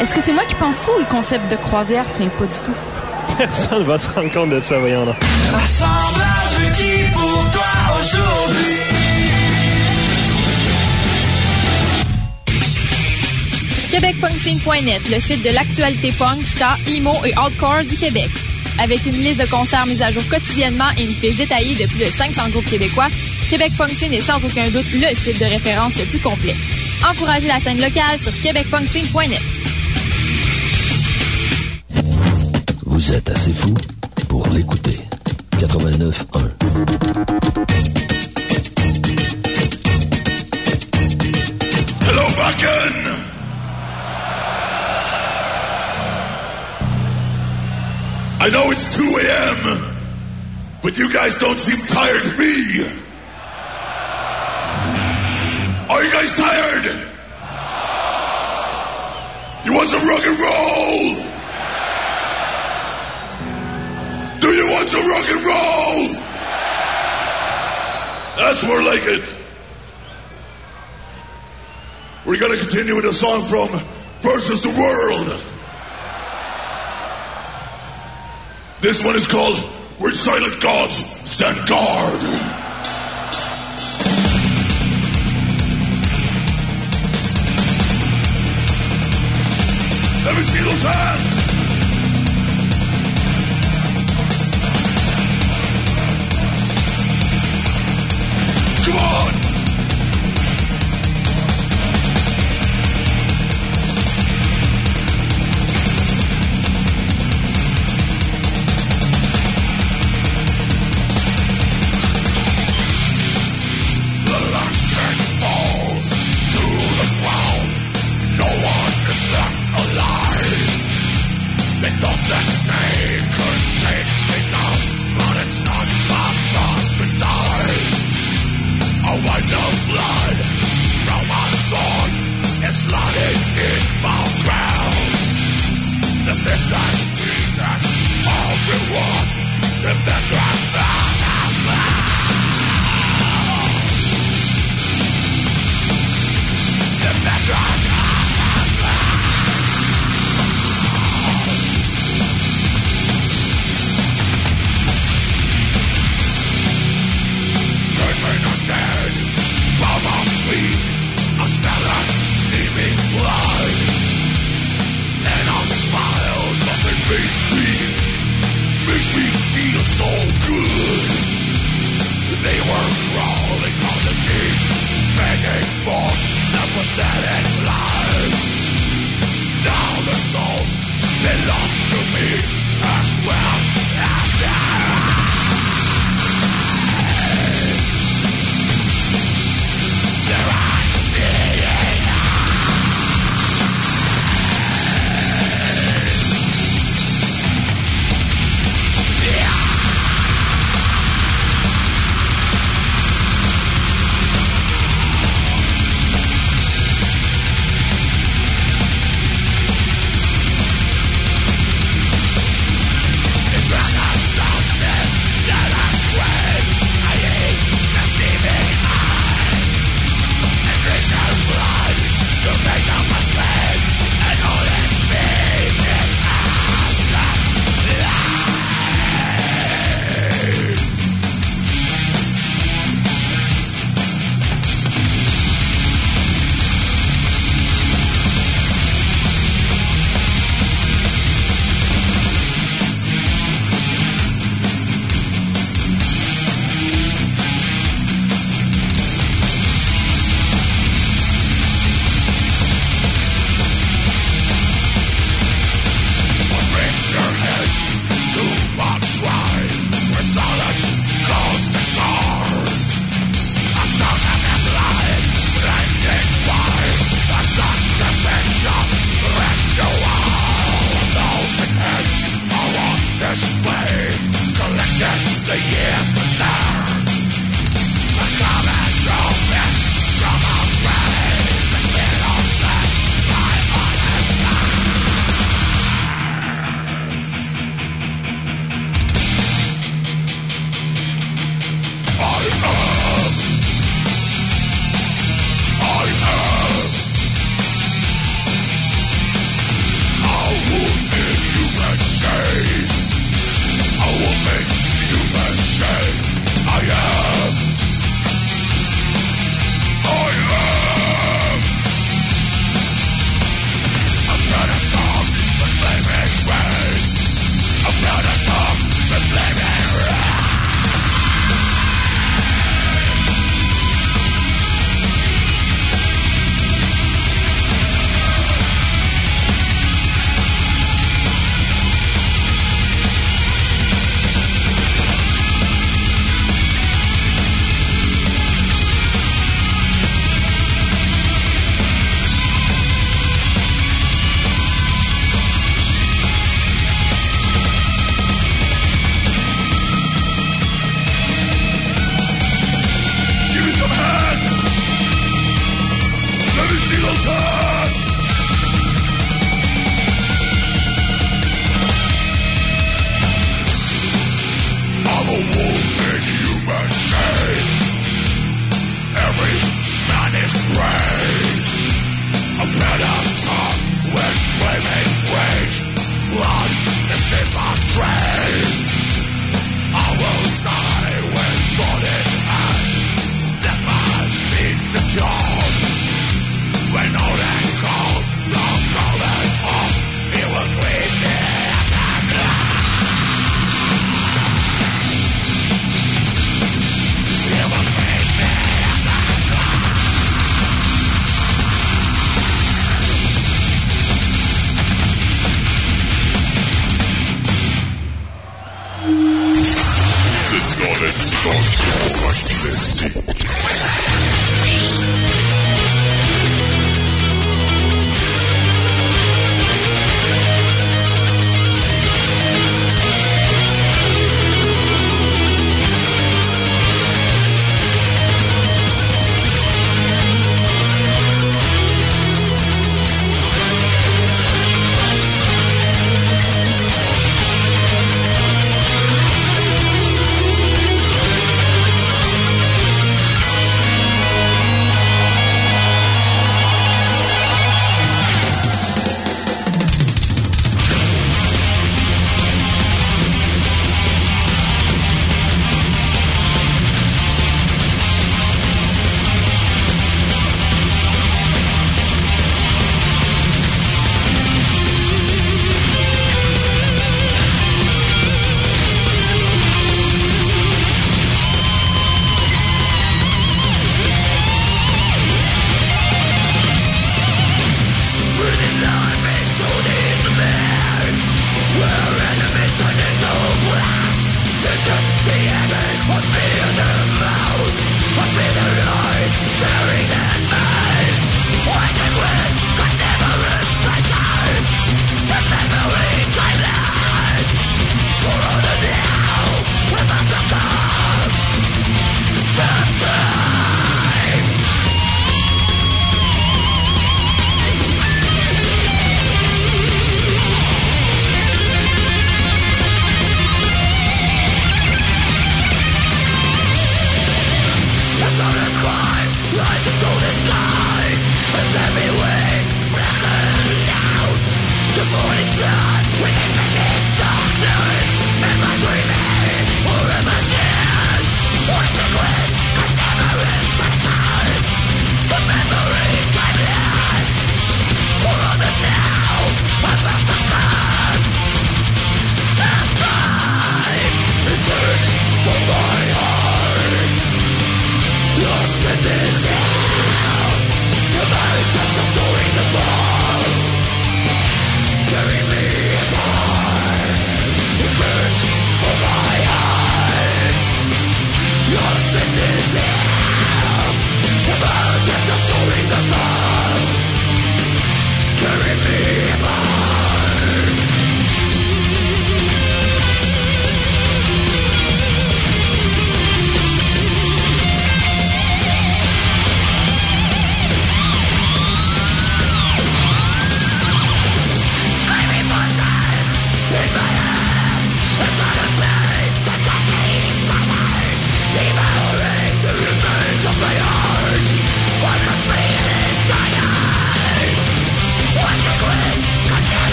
est-ce que c'est moi qui pense trop ou le concept de croisière? Tient pas du tout? Personne va se rendre compte de ça, voyons là. Assemblage requis pour toi aujourd'hui. QuébecPunkScene.net, le site de l'actualité punk, ska, emo et hardcore du Québec. Avec une liste de concerts mise à jour quotidiennement et une fiche détaillée de plus de 500 groupes québécois, Québec Punk Scene est sans aucun doute le site de référence le plus complet. Encouragez la scène locale sur québecpunkscene.net. Vous êtes assez fou pour l'écouter. 89.1. Hello, Bakken! I know it's 2 a.m., but you guys don't seem tired to me. Are you guys tired? You want some rock and roll? Want some rock and roll? That's more like it. We're gonna continue with a song from Versus the World. This one is called Where Silent Gods Stand Guard. Let me see those hands. Hollywood! A wind of blood from my sword is flooding in my ground. The system that all rewards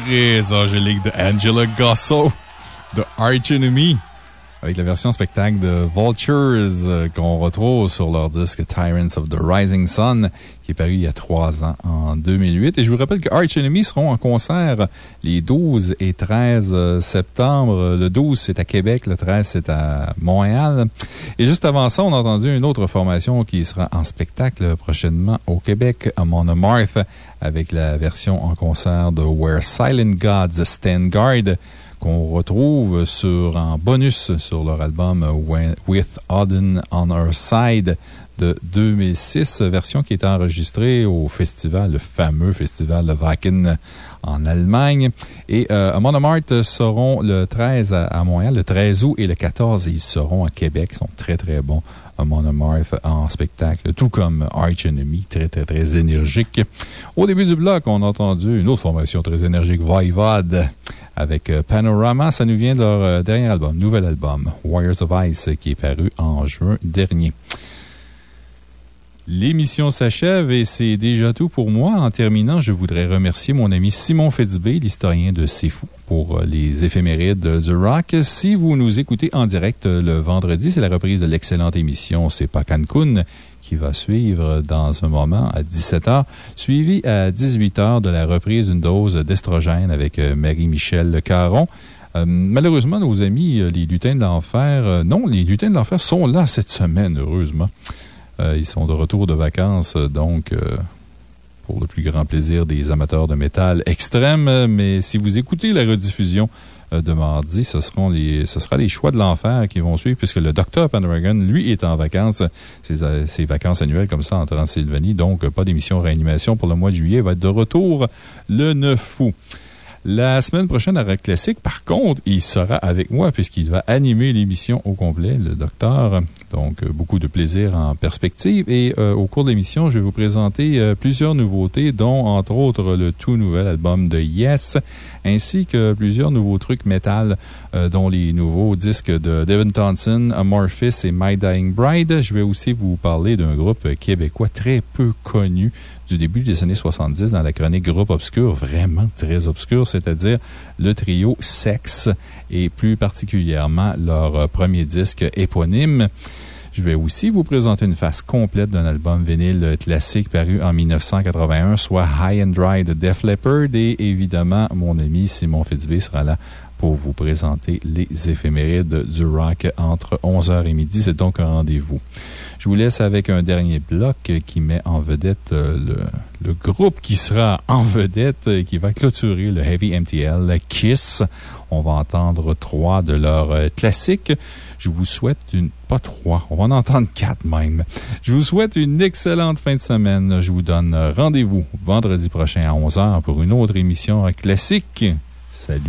très angélique de Angela Gosso de Arch Enemy avec la version spectacle de Vultures euh, qu'on retrouve sur leur disque Tyrants of the Rising Sun, qui est paru il y a trois ans, en 2008. Et je vous rappelle que Arch Enemy seront en concert les 12 et 13 euh, septembre. Le 12, c'est à Québec, le 13, c'est à Montréal. Et juste avant ça, on a entendu une autre formation qui sera en spectacle prochainement au Québec, à Monomarth, avec la version en concert de Where Silent Gods Stand Guard qu'on retrouve sur, en bonus sur leur album With Odin on Our Side de 2006, version qui est enregistrée au festival, le fameux festival de Wacken en Allemagne. Et euh, Monomart seront le 13 à, Montréal, le 13 août et le 14, ils seront à Québec. Ils sont très, très bons. Monomarth en spectacle, tout comme Arch Enemy, très, très, très énergique. Au début du bloc, on a entendu une autre formation très énergique, Voivod, avec euh, Panorama. Ça nous vient de leur euh, dernier album, nouvel album, Warriors of Ice, qui est paru en juin dernier. L'émission s'achève et c'est déjà tout pour moi. En terminant, je voudrais remercier mon ami Simon Fitzbé, l'historien de C'est Fou, pour euh, les éphémérides The Rock. Si vous nous écoutez en direct le vendredi, c'est la reprise de l'excellente émission C'est pas Cancun qui va suivre dans un moment à 17h, suivi à 18h de la reprise d'une dose d'estrogène avec euh, Marie-Michel Caron. Euh, malheureusement, nos amis, les lutins de l'enfer, non, les lutins de l'enfer sont là cette semaine, heureusement. Euh, ils sont de retour de vacances, donc euh, pour le plus grand plaisir des amateurs de métal extrême. Mais si vous écoutez la rediffusion euh, de mardi, ce, seront ce sera les choix de l'enfer qui vont suivre, puisque le Dr. Pendragon, lui, est en vacances, ses, vacances annuelles comme ça en Transylvanie. Donc, pas d'émission réanimation pour le mois de juillet. Il va être de retour le 9 août. La semaine prochaine à Rock Classique, par contre, il sera avec moi puisqu'il va animer l'émission au complet, le docteur. Donc, euh, beaucoup de plaisir en perspective. Et euh, au cours de l'émission, je vais vous présenter euh, plusieurs nouveautés, dont, entre autres, le tout nouvel album de Yes, ainsi que plusieurs nouveaux trucs métal, dont les nouveaux disques de Devin Thompson, Amorphis et My Dying Bride. Je vais aussi vous parler d'un groupe québécois très peu connu du début des années 70 dans la chronique Groupe Obscur, vraiment très obscur, c'est-à-dire le trio Sex et plus particulièrement leur premier disque éponyme. Je vais aussi vous présenter une face complète d'un album vinyle classique paru en 1981, soit High and Dry de Def Leppard. Et évidemment, mon ami Simon Fitzbé sera là pour vous présenter les éphémérides du rock entre 11h et midi. C'est donc un rendez-vous. Je vous laisse avec un dernier bloc qui met en vedette euh, le, groupe qui sera en vedette et qui va clôturer le Heavy MTL Kiss. On va entendre trois de leurs euh, classiques. Je vous souhaite une, pas trois, on va en entendre quatre même. Je vous souhaite une excellente fin de semaine. Je vous donne rendez-vous vendredi prochain à 11h pour une autre émission classique. Salut!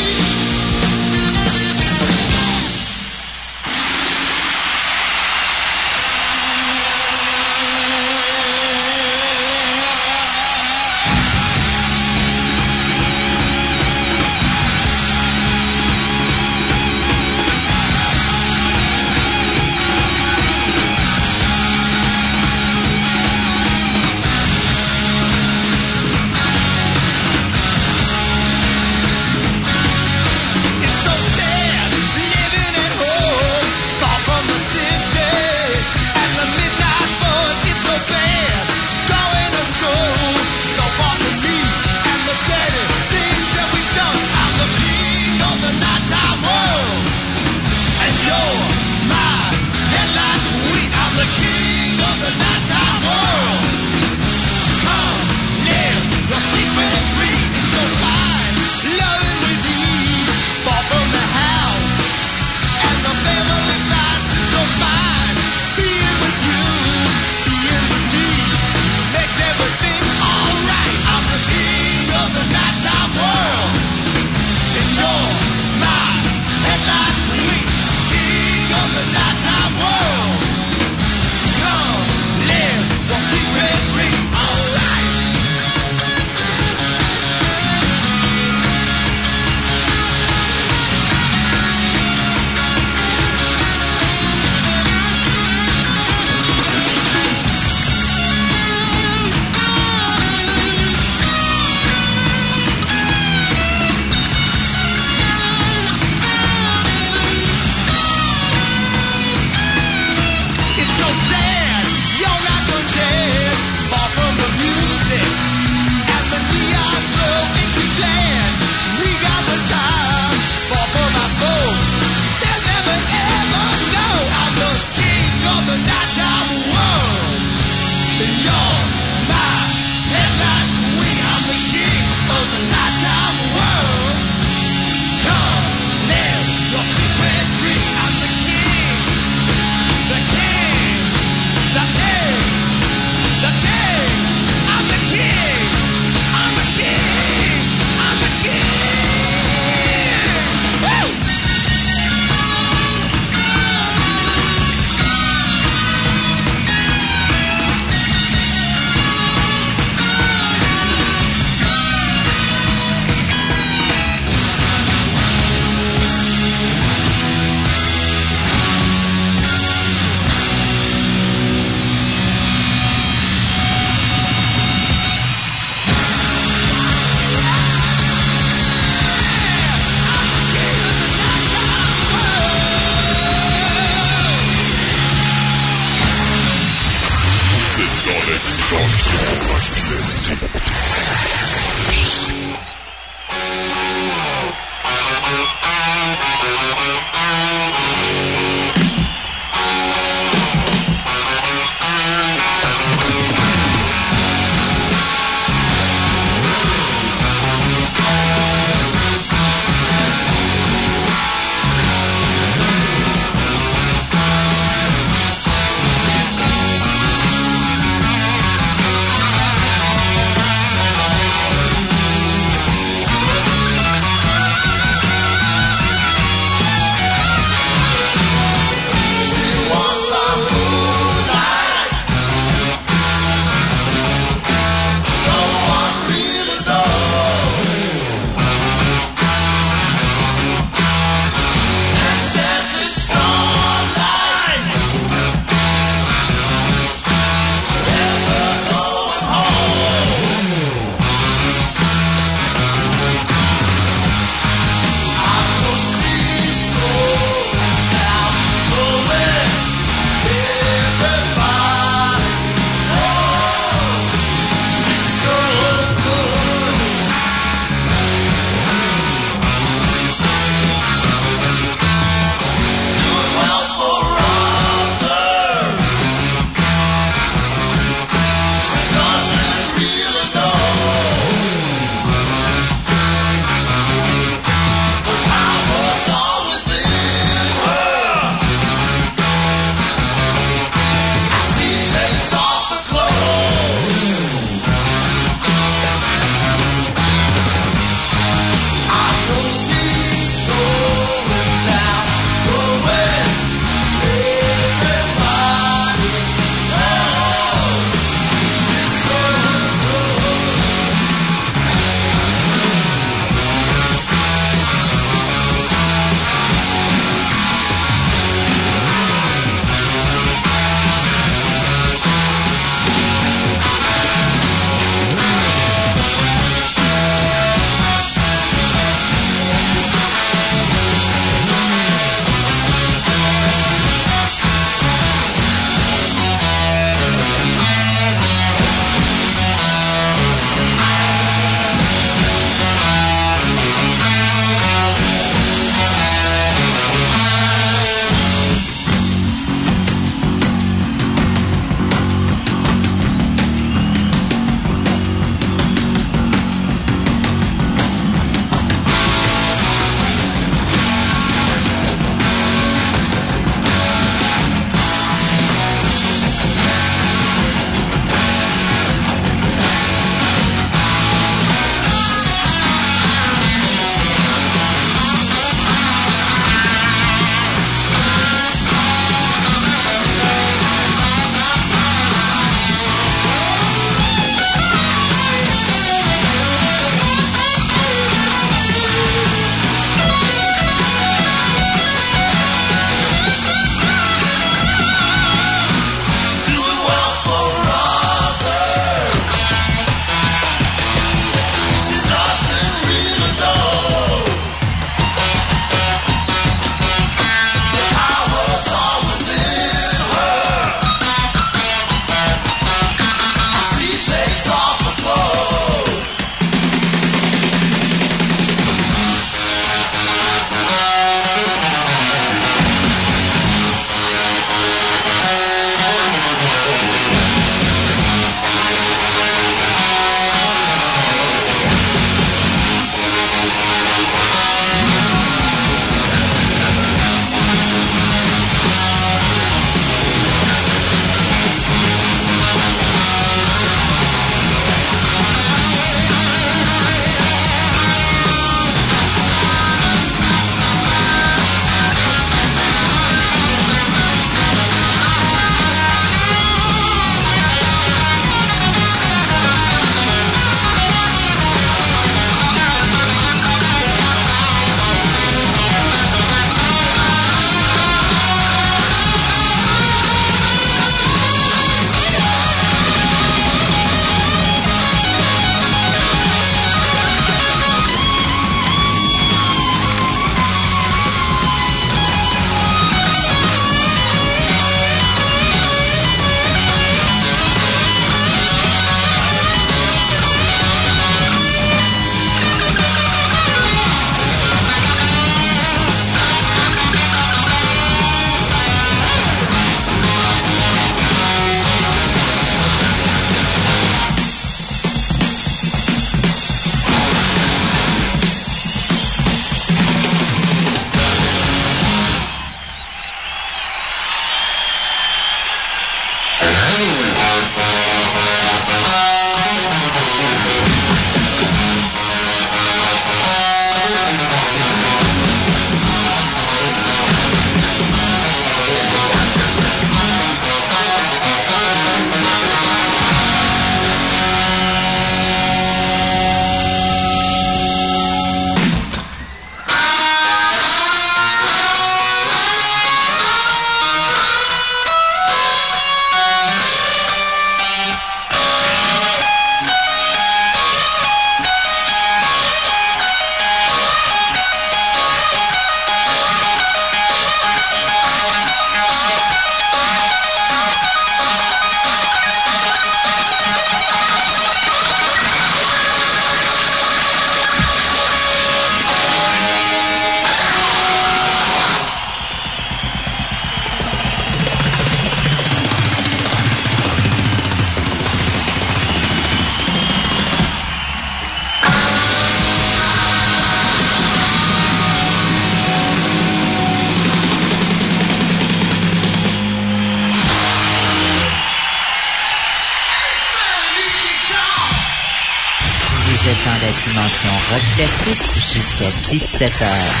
Seta.